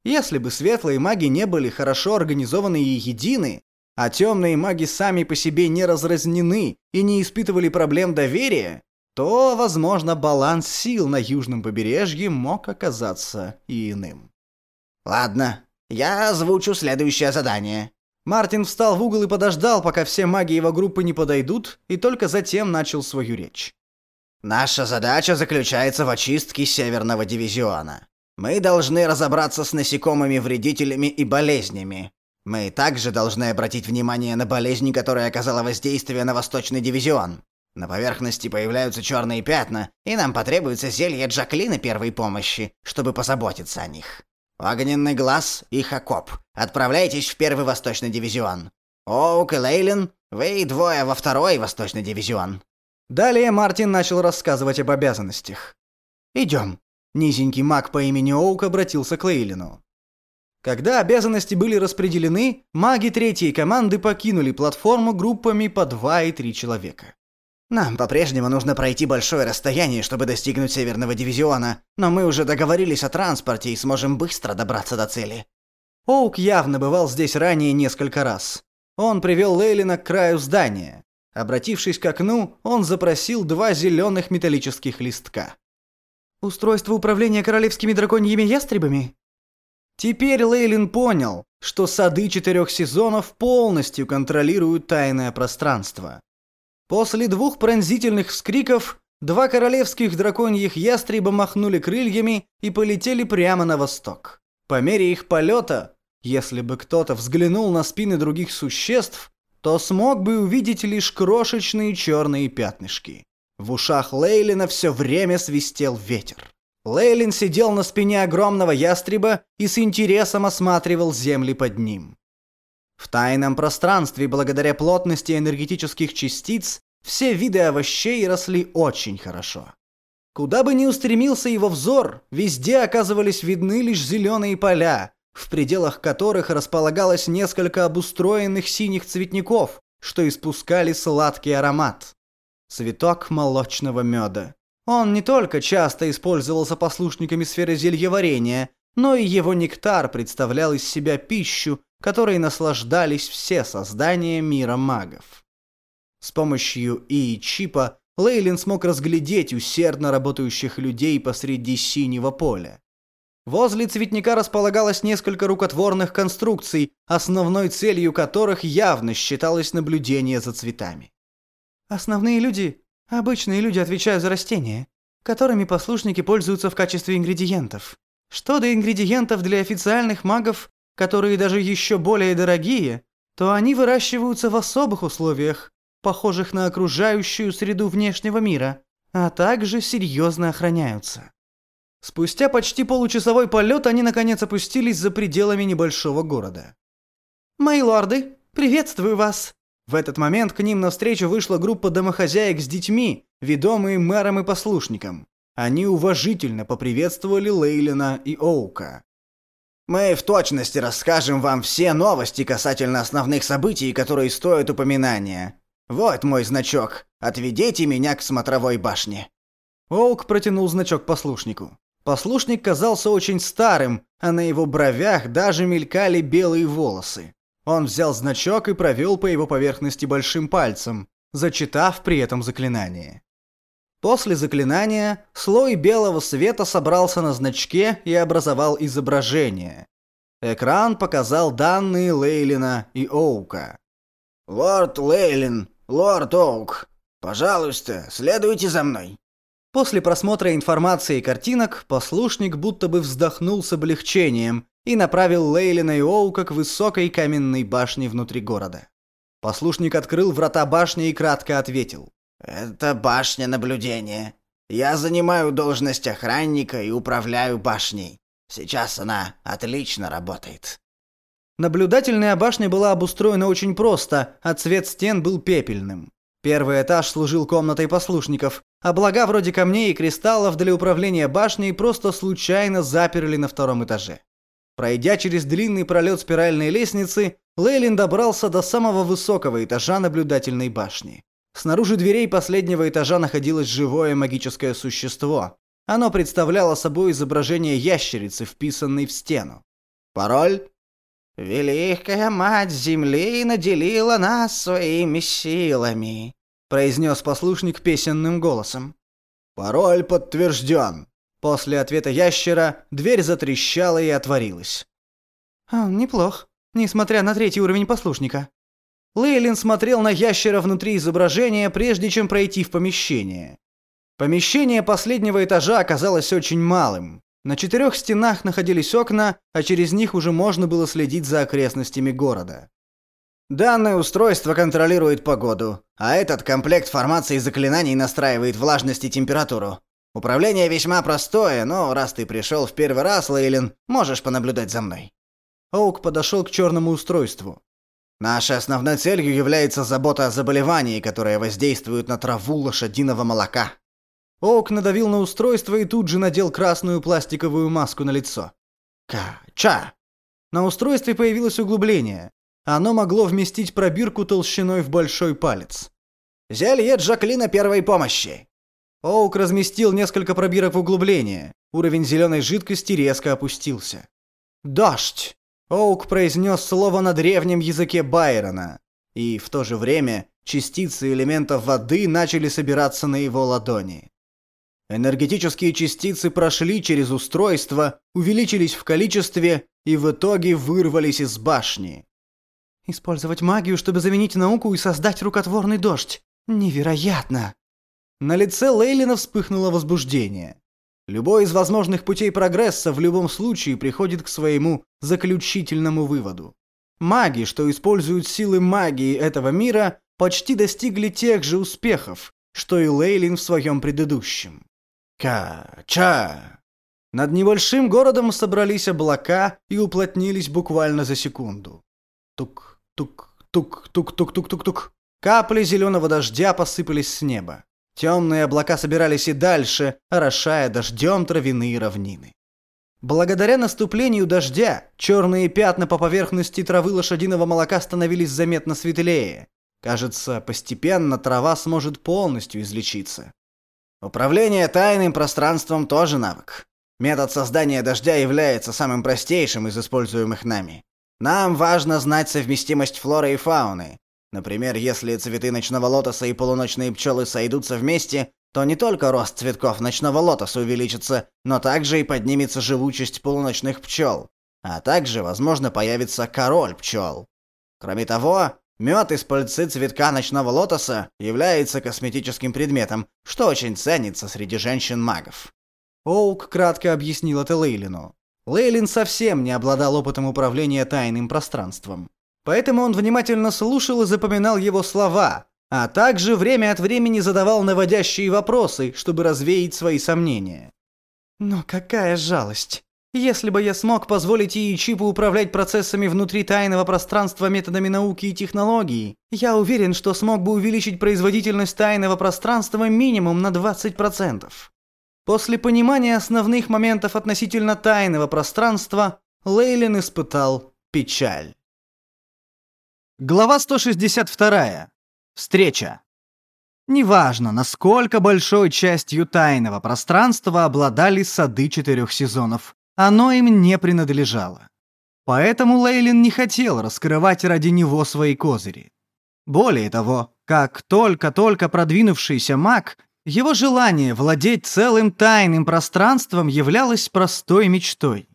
Если бы светлые маги не были хорошо организованы и едины, а темные маги сами по себе не разразнены и не испытывали проблем доверия, то, возможно, баланс сил на южном побережье мог оказаться и иным. Ладно, я озвучу следующее задание. Мартин встал в угол и подождал, пока все маги его группы не подойдут, и только затем начал свою речь. Наша задача заключается в очистке Северного дивизиона. Мы должны разобраться с насекомыми-вредителями и болезнями. Мы также должны обратить внимание на болезнь, которая оказала воздействие на Восточный дивизион. На поверхности появляются черные пятна, и нам потребуется зелье Джаклина первой помощи, чтобы позаботиться о них. Огненный глаз и Хакоп. Отправляйтесь в первый восточный дивизион. Оук и Лейлин, вы двое во второй восточный дивизион. Далее Мартин начал рассказывать об обязанностях. Идем. Низенький маг по имени Оук обратился к Лейлину. Когда обязанности были распределены, маги третьей команды покинули платформу группами по два и три человека. Нам по-прежнему нужно пройти большое расстояние, чтобы достигнуть Северного дивизиона, но мы уже договорились о транспорте и сможем быстро добраться до цели. Оук явно бывал здесь ранее несколько раз. Он привел Лейлина к краю здания. Обратившись к окну, он запросил два зеленых металлических листка. «Устройство управления королевскими драконьими ястребами?» Теперь Лейлин понял, что сады четырех сезонов полностью контролируют тайное пространство. После двух пронзительных вскриков два королевских драконьих ястреба махнули крыльями и полетели прямо на восток. По мере их полета, если бы кто-то взглянул на спины других существ, то смог бы увидеть лишь крошечные черные пятнышки. В ушах Лейлина все время свистел ветер. Лейлин сидел на спине огромного ястреба и с интересом осматривал земли под ним. В тайном пространстве, благодаря плотности энергетических частиц, все виды овощей росли очень хорошо. Куда бы ни устремился его взор, везде оказывались видны лишь зеленые поля, в пределах которых располагалось несколько обустроенных синих цветников, что испускали сладкий аромат. Цветок молочного меда. Он не только часто использовался послушниками сферы зельеварения, но и его нектар представлял из себя пищу, которой наслаждались все создания мира магов. С помощью И-чипа Лейлин смог разглядеть усердно работающих людей посреди синего поля. Возле цветника располагалось несколько рукотворных конструкций, основной целью которых явно считалось наблюдение за цветами. Основные люди – обычные люди, отвечают за растения, которыми послушники пользуются в качестве ингредиентов. Что до ингредиентов для официальных магов, которые даже еще более дорогие, то они выращиваются в особых условиях, похожих на окружающую среду внешнего мира, а также серьезно охраняются. Спустя почти получасовой полет они наконец опустились за пределами небольшого города. «Мои лорды, приветствую вас!» В этот момент к ним навстречу вышла группа домохозяек с детьми, ведомые мэром и послушником. Они уважительно поприветствовали Лейлина и Оука. «Мы в точности расскажем вам все новости касательно основных событий, которые стоят упоминания. Вот мой значок. Отведите меня к смотровой башне». Оук протянул значок послушнику. Послушник казался очень старым, а на его бровях даже мелькали белые волосы. Он взял значок и провел по его поверхности большим пальцем, зачитав при этом заклинание. После заклинания слой белого света собрался на значке и образовал изображение. Экран показал данные Лейлина и Оука. «Лорд Лейлин, «Лорд Оук, пожалуйста, следуйте за мной». После просмотра информации и картинок, послушник будто бы вздохнул с облегчением и направил Лейлина и Оука к высокой каменной башне внутри города. Послушник открыл врата башни и кратко ответил. «Это башня наблюдения. Я занимаю должность охранника и управляю башней. Сейчас она отлично работает». Наблюдательная башня была обустроена очень просто, а цвет стен был пепельным. Первый этаж служил комнатой послушников, а блага вроде камней и кристаллов для управления башней просто случайно заперли на втором этаже. Пройдя через длинный пролет спиральной лестницы, Лейлин добрался до самого высокого этажа наблюдательной башни. Снаружи дверей последнего этажа находилось живое магическое существо. Оно представляло собой изображение ящерицы, вписанной в стену. Пароль «Великая мать земли наделила нас своими силами», — произнес послушник песенным голосом. «Пароль подтвержден». После ответа ящера дверь затрещала и отворилась. «А, неплох, несмотря на третий уровень послушника». Лейлин смотрел на ящера внутри изображения, прежде чем пройти в помещение. Помещение последнего этажа оказалось очень малым. На четырех стенах находились окна, а через них уже можно было следить за окрестностями города. Данное устройство контролирует погоду, а этот комплект формаций заклинаний настраивает влажность и температуру. Управление весьма простое, но раз ты пришел в первый раз, Лейлин, можешь понаблюдать за мной. Оук подошел к черному устройству. Нашей основной целью является забота о заболевании, которое воздействует на траву лошадиного молока. Оук надавил на устройство и тут же надел красную пластиковую маску на лицо. Ка-ча! На устройстве появилось углубление. Оно могло вместить пробирку толщиной в большой палец. «Зелье Джаклина первой помощи!» Оук разместил несколько пробирок в углубление. Уровень зеленой жидкости резко опустился. «Дождь!» Оук произнес слово на древнем языке Байрона. И в то же время частицы элементов воды начали собираться на его ладони. Энергетические частицы прошли через устройство, увеличились в количестве и в итоге вырвались из башни. Использовать магию, чтобы заменить науку и создать рукотворный дождь. Невероятно. На лице Лейлина вспыхнуло возбуждение. Любой из возможных путей прогресса в любом случае приходит к своему заключительному выводу. Маги, что используют силы магии этого мира, почти достигли тех же успехов, что и Лейлин в своем предыдущем. Ка-ча! Над небольшим городом собрались облака и уплотнились буквально за секунду. Тук-тук-тук-тук-тук-тук-тук-тук. Капли зеленого дождя посыпались с неба. Темные облака собирались и дальше, орошая дождем травяные равнины. Благодаря наступлению дождя, черные пятна по поверхности травы лошадиного молока становились заметно светлее. Кажется, постепенно трава сможет полностью излечиться. Управление тайным пространством тоже навык. Метод создания дождя является самым простейшим из используемых нами. Нам важно знать совместимость флоры и фауны. Например, если цветы ночного лотоса и полуночные пчелы сойдутся вместе, то не только рост цветков ночного лотоса увеличится, но также и поднимется живучесть полуночных пчел. А также, возможно, появится король пчел. Кроме того, Мед из пыльцы цветка ночного лотоса является косметическим предметом, что очень ценится среди женщин-магов. Оук кратко объяснил это Лейлину. Лейлин совсем не обладал опытом управления тайным пространством. Поэтому он внимательно слушал и запоминал его слова, а также время от времени задавал наводящие вопросы, чтобы развеять свои сомнения. Но какая жалость. Если бы я смог позволить Иичипу управлять процессами внутри тайного пространства методами науки и технологий, я уверен, что смог бы увеличить производительность тайного пространства минимум на 20%. После понимания основных моментов относительно тайного пространства, Лейлин испытал печаль. Глава 162. Встреча. Неважно, насколько большой частью тайного пространства обладали сады четырех сезонов, оно им не принадлежало. Поэтому Лейлин не хотел раскрывать ради него свои козыри. Более того, как только-только продвинувшийся маг, его желание владеть целым тайным пространством являлось простой мечтой.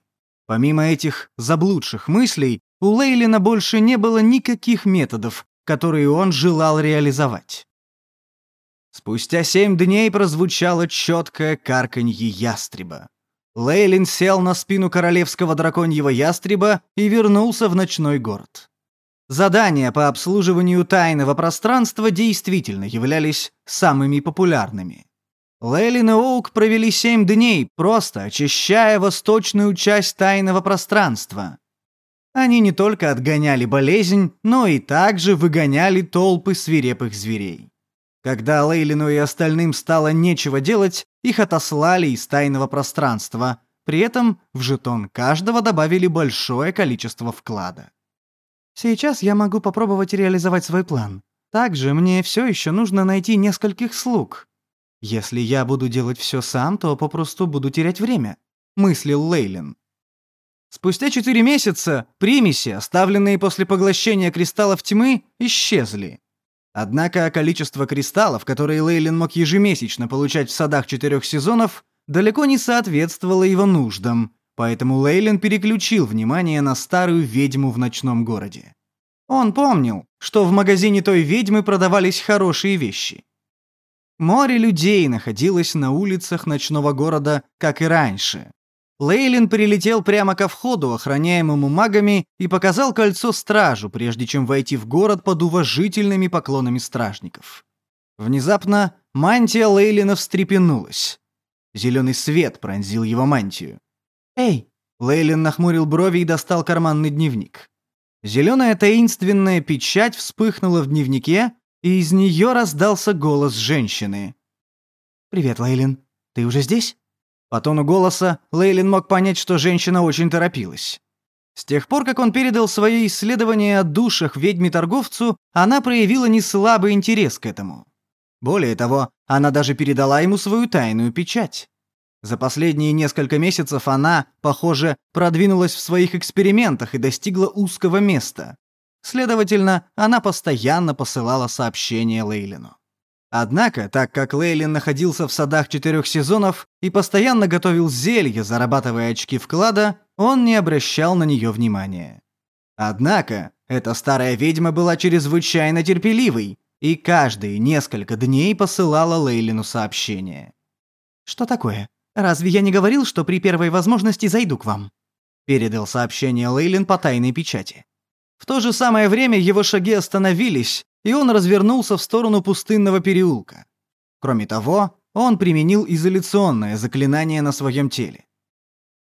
Помимо этих заблудших мыслей, у Лейлина больше не было никаких методов, которые он желал реализовать. Спустя семь дней прозвучало четкое карканье ястреба. Лейлин сел на спину королевского драконьего ястреба и вернулся в ночной город. Задания по обслуживанию тайного пространства действительно являлись самыми популярными. Лейлин и Оук провели семь дней, просто очищая восточную часть тайного пространства. Они не только отгоняли болезнь, но и также выгоняли толпы свирепых зверей. Когда Лейлину и остальным стало нечего делать, их отослали из тайного пространства. При этом в жетон каждого добавили большое количество вклада. Сейчас я могу попробовать реализовать свой план. Также мне все еще нужно найти нескольких слуг. Если я буду делать все сам, то попросту буду терять время, мыслил Лейлин. Спустя четыре месяца примеси, оставленные после поглощения кристаллов тьмы, исчезли. Однако количество кристаллов, которые Лейлин мог ежемесячно получать в садах четырех сезонов, далеко не соответствовало его нуждам, поэтому Лейлин переключил внимание на старую ведьму в ночном городе. Он помнил, что в магазине той ведьмы продавались хорошие вещи. Море людей находилось на улицах ночного города, как и раньше. Лейлин прилетел прямо ко входу, охраняемому магами, и показал кольцо стражу, прежде чем войти в город под уважительными поклонами стражников. Внезапно мантия Лейлина встрепенулась. Зеленый свет пронзил его мантию. «Эй!» Лейлин нахмурил брови и достал карманный дневник. Зеленая таинственная печать вспыхнула в дневнике, и из нее раздался голос женщины. «Привет, Лейлин. Ты уже здесь?» По тону голоса Лейлин мог понять, что женщина очень торопилась. С тех пор, как он передал свои исследования о душах ведьме-торговцу, она проявила неслабый интерес к этому. Более того, она даже передала ему свою тайную печать. За последние несколько месяцев она, похоже, продвинулась в своих экспериментах и достигла узкого места. Следовательно, она постоянно посылала сообщения Лейлину. Однако, так как Лейлин находился в садах четырех сезонов и постоянно готовил зелье, зарабатывая очки вклада, он не обращал на нее внимания. Однако, эта старая ведьма была чрезвычайно терпеливой и каждые несколько дней посылала Лейлину сообщение. «Что такое? Разве я не говорил, что при первой возможности зайду к вам?» Передал сообщение Лейлин по тайной печати. В то же самое время его шаги остановились, и он развернулся в сторону пустынного переулка. Кроме того, он применил изоляционное заклинание на своем теле.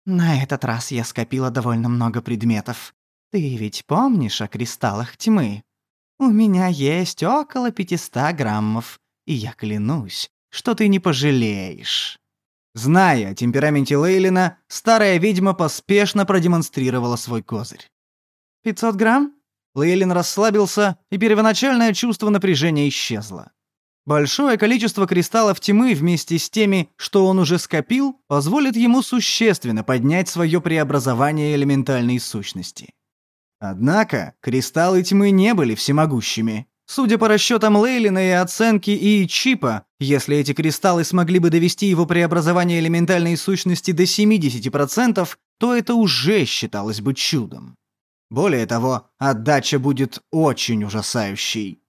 «На этот раз я скопила довольно много предметов. Ты ведь помнишь о кристаллах тьмы? У меня есть около 500 граммов, и я клянусь, что ты не пожалеешь». Зная о темпераменте Лейлина, старая ведьма поспешно продемонстрировала свой козырь. «Пятьсот грамм?» Лейлин расслабился, и первоначальное чувство напряжения исчезло. Большое количество кристаллов тьмы вместе с теми, что он уже скопил, позволит ему существенно поднять свое преобразование элементальной сущности. Однако кристаллы тьмы не были всемогущими. Судя по расчетам Лейлина и оценке и Чипа, если эти кристаллы смогли бы довести его преобразование элементальной сущности до 70%, то это уже считалось бы чудом. Более того, отдача будет очень ужасающей.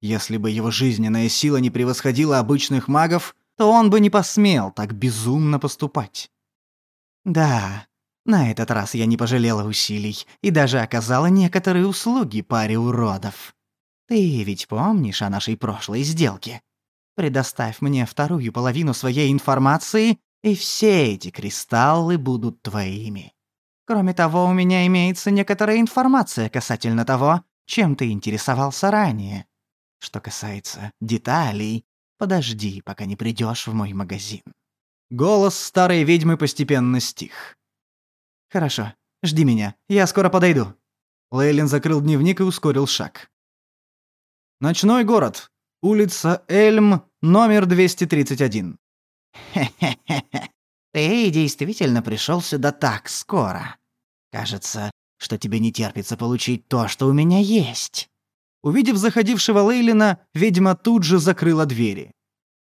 Если бы его жизненная сила не превосходила обычных магов, то он бы не посмел так безумно поступать. Да, на этот раз я не пожалела усилий и даже оказала некоторые услуги паре уродов. Ты ведь помнишь о нашей прошлой сделке? Предоставь мне вторую половину своей информации, и все эти кристаллы будут твоими. Кроме того, у меня имеется некоторая информация касательно того, чем ты интересовался ранее. Что касается деталей, подожди, пока не придешь в мой магазин». Голос старой ведьмы постепенно стих. «Хорошо, жди меня, я скоро подойду». Лейлин закрыл дневник и ускорил шаг. Ночной город. Улица Эльм, номер 231. «Хе-хе-хе, ты действительно пришел сюда так скоро. Кажется, что тебе не терпится получить то, что у меня есть». Увидев заходившего Лейлина, ведьма тут же закрыла двери.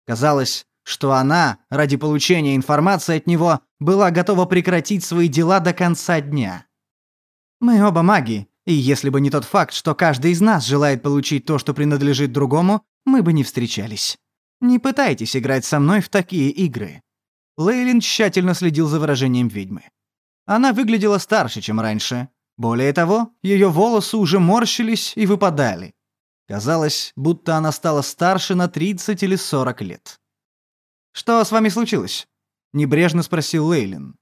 Казалось, что она, ради получения информации от него, была готова прекратить свои дела до конца дня. «Мы оба маги, и если бы не тот факт, что каждый из нас желает получить то, что принадлежит другому, мы бы не встречались. Не пытайтесь играть со мной в такие игры». Лейлин тщательно следил за выражением ведьмы. Она выглядела старше, чем раньше. Более того, ее волосы уже морщились и выпадали. Казалось, будто она стала старше на 30 или 40 лет. «Что с вами случилось?» — небрежно спросил Лейлин.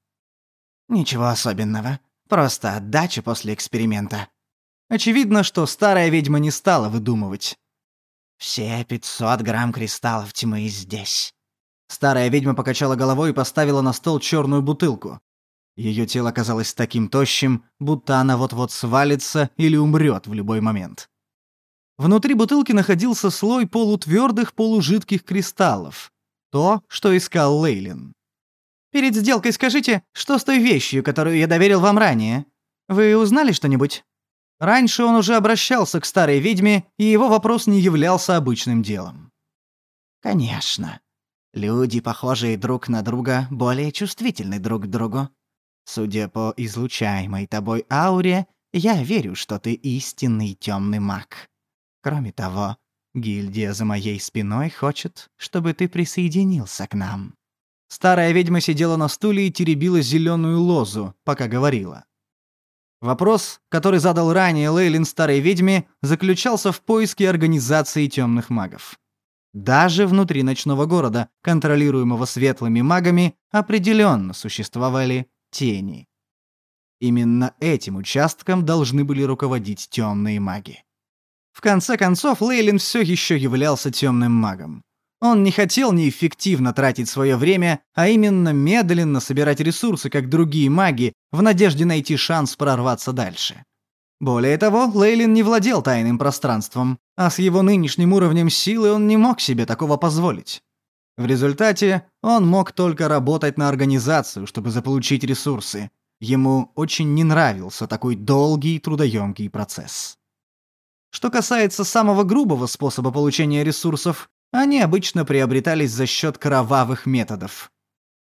«Ничего особенного. Просто отдача после эксперимента». Очевидно, что старая ведьма не стала выдумывать. «Все 500 грамм кристаллов тьмы здесь». Старая ведьма покачала головой и поставила на стол черную бутылку. Ее тело казалось таким тощим, будто она вот-вот свалится или умрет в любой момент. Внутри бутылки находился слой полутвердых полужидких кристаллов. То, что искал Лейлин. «Перед сделкой скажите, что с той вещью, которую я доверил вам ранее? Вы узнали что-нибудь?» Раньше он уже обращался к старой ведьме, и его вопрос не являлся обычным делом. «Конечно. Люди, похожие друг на друга, более чувствительны друг к другу. Судя по излучаемой тобой ауре, я верю, что ты истинный темный маг. Кроме того, гильдия за моей спиной хочет, чтобы ты присоединился к нам». Старая ведьма сидела на стуле и теребила зеленую лозу, пока говорила. Вопрос, который задал ранее Лейлин старой ведьме, заключался в поиске организации темных магов. Даже внутри ночного города, контролируемого светлыми магами, определенно существовали тени. Именно этим участком должны были руководить темные маги. В конце концов, Лейлин все еще являлся темным магом. Он не хотел неэффективно тратить свое время, а именно медленно собирать ресурсы, как другие маги, в надежде найти шанс прорваться дальше. Более того, Лейлин не владел тайным пространством, а с его нынешним уровнем силы он не мог себе такого позволить. В результате он мог только работать на организацию, чтобы заполучить ресурсы. Ему очень не нравился такой долгий трудоемкий процесс. Что касается самого грубого способа получения ресурсов, они обычно приобретались за счет кровавых методов.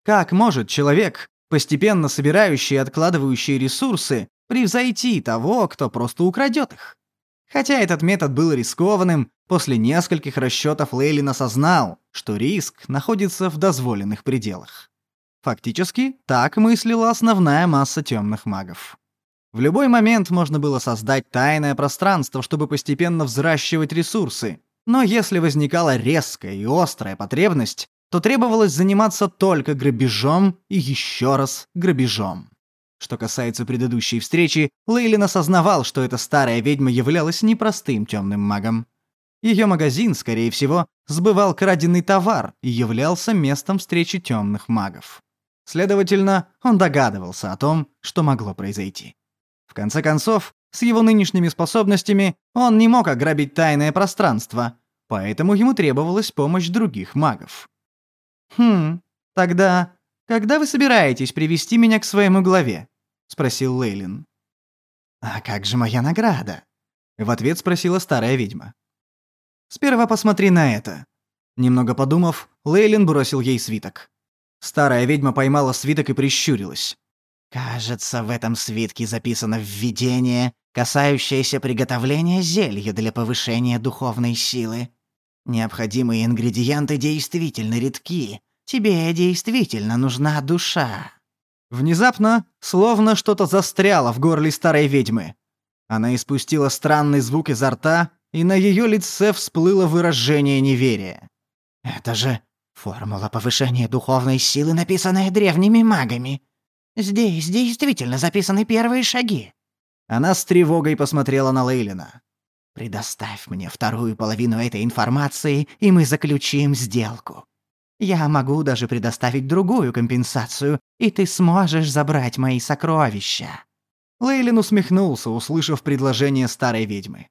Как может человек, постепенно собирающий и откладывающий ресурсы, превзойти того, кто просто украдет их? Хотя этот метод был рискованным, после нескольких расчетов Лейлин осознал, что риск находится в дозволенных пределах. Фактически, так мыслила основная масса темных магов. В любой момент можно было создать тайное пространство, чтобы постепенно взращивать ресурсы. Но если возникала резкая и острая потребность, то требовалось заниматься только грабежом и еще раз грабежом. Что касается предыдущей встречи, Лейлин осознавал, что эта старая ведьма являлась непростым темным магом. Ее магазин, скорее всего, сбывал краденый товар и являлся местом встречи темных магов. Следовательно, он догадывался о том, что могло произойти. В конце концов, с его нынешними способностями он не мог ограбить тайное пространство, поэтому ему требовалась помощь других магов. «Хм, тогда когда вы собираетесь привести меня к своему главе?» — спросил Лейлин. «А как же моя награда?» — в ответ спросила старая ведьма. «Сперва посмотри на это». Немного подумав, Лейлин бросил ей свиток. Старая ведьма поймала свиток и прищурилась. Кажется, в этом свитке записано введение, касающееся приготовления зелья для повышения духовной силы. Необходимые ингредиенты действительно редки. Тебе действительно нужна душа. Внезапно, словно что-то застряло в горле старой ведьмы. Она испустила странный звук изо рта, и на ее лице всплыло выражение неверия. «Это же формула повышения духовной силы, написанная древними магами. Здесь действительно записаны первые шаги». Она с тревогой посмотрела на Лейлина. «Предоставь мне вторую половину этой информации, и мы заключим сделку. Я могу даже предоставить другую компенсацию, и ты сможешь забрать мои сокровища». Лейлин усмехнулся, услышав предложение старой ведьмы.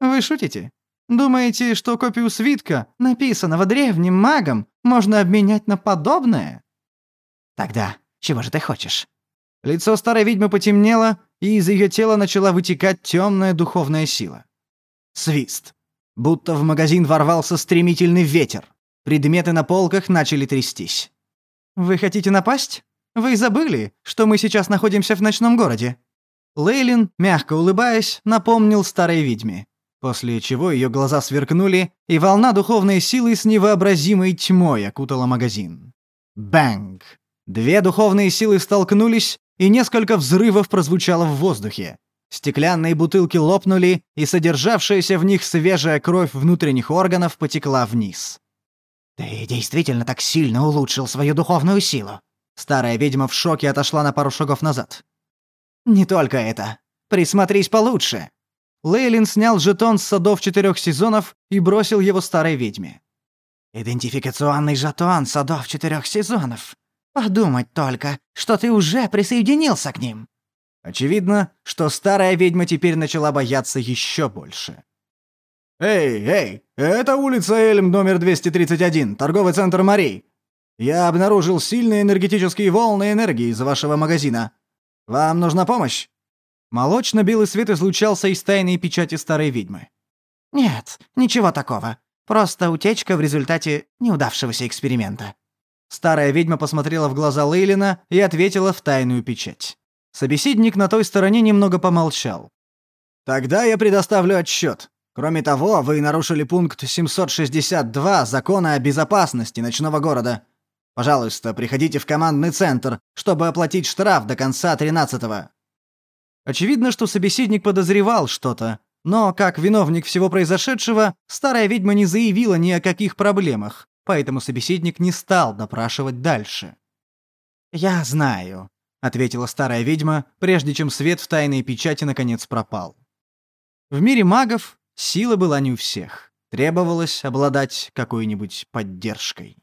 «Вы шутите? Думаете, что копию свитка, написанного древним магом, можно обменять на подобное?» «Тогда чего же ты хочешь?» Лицо старой ведьмы потемнело, и из ее тела начала вытекать темная духовная сила. Свист. Будто в магазин ворвался стремительный ветер. Предметы на полках начали трястись. «Вы хотите напасть? Вы забыли, что мы сейчас находимся в ночном городе?» Лейлин, мягко улыбаясь, напомнил старой ведьме. после чего ее глаза сверкнули, и волна духовной силы с невообразимой тьмой окутала магазин. Бэнг! Две духовные силы столкнулись, и несколько взрывов прозвучало в воздухе. Стеклянные бутылки лопнули, и содержавшаяся в них свежая кровь внутренних органов потекла вниз. «Ты действительно так сильно улучшил свою духовную силу?» Старая ведьма в шоке отошла на пару шагов назад. «Не только это. Присмотрись получше». Лейлин снял жетон с садов четырех сезонов и бросил его старой ведьме. «Идентификационный жетон садов четырех сезонов. Подумать только, что ты уже присоединился к ним». Очевидно, что старая ведьма теперь начала бояться еще больше. «Эй, эй, это улица Эльм номер 231, торговый центр Мари. Я обнаружил сильные энергетические волны энергии из вашего магазина. Вам нужна помощь?» Молочно-белый свет излучался из тайной печати старой ведьмы. «Нет, ничего такого. Просто утечка в результате неудавшегося эксперимента». Старая ведьма посмотрела в глаза Лейлина и ответила в тайную печать. Собеседник на той стороне немного помолчал. «Тогда я предоставлю отчет. Кроме того, вы нарушили пункт 762 Закона о безопасности ночного города. Пожалуйста, приходите в командный центр, чтобы оплатить штраф до конца 13-го». Очевидно, что собеседник подозревал что-то, но, как виновник всего произошедшего, старая ведьма не заявила ни о каких проблемах, поэтому собеседник не стал допрашивать дальше. «Я знаю», — ответила старая ведьма, прежде чем свет в тайной печати наконец пропал. В мире магов сила была не у всех. Требовалось обладать какой-нибудь поддержкой.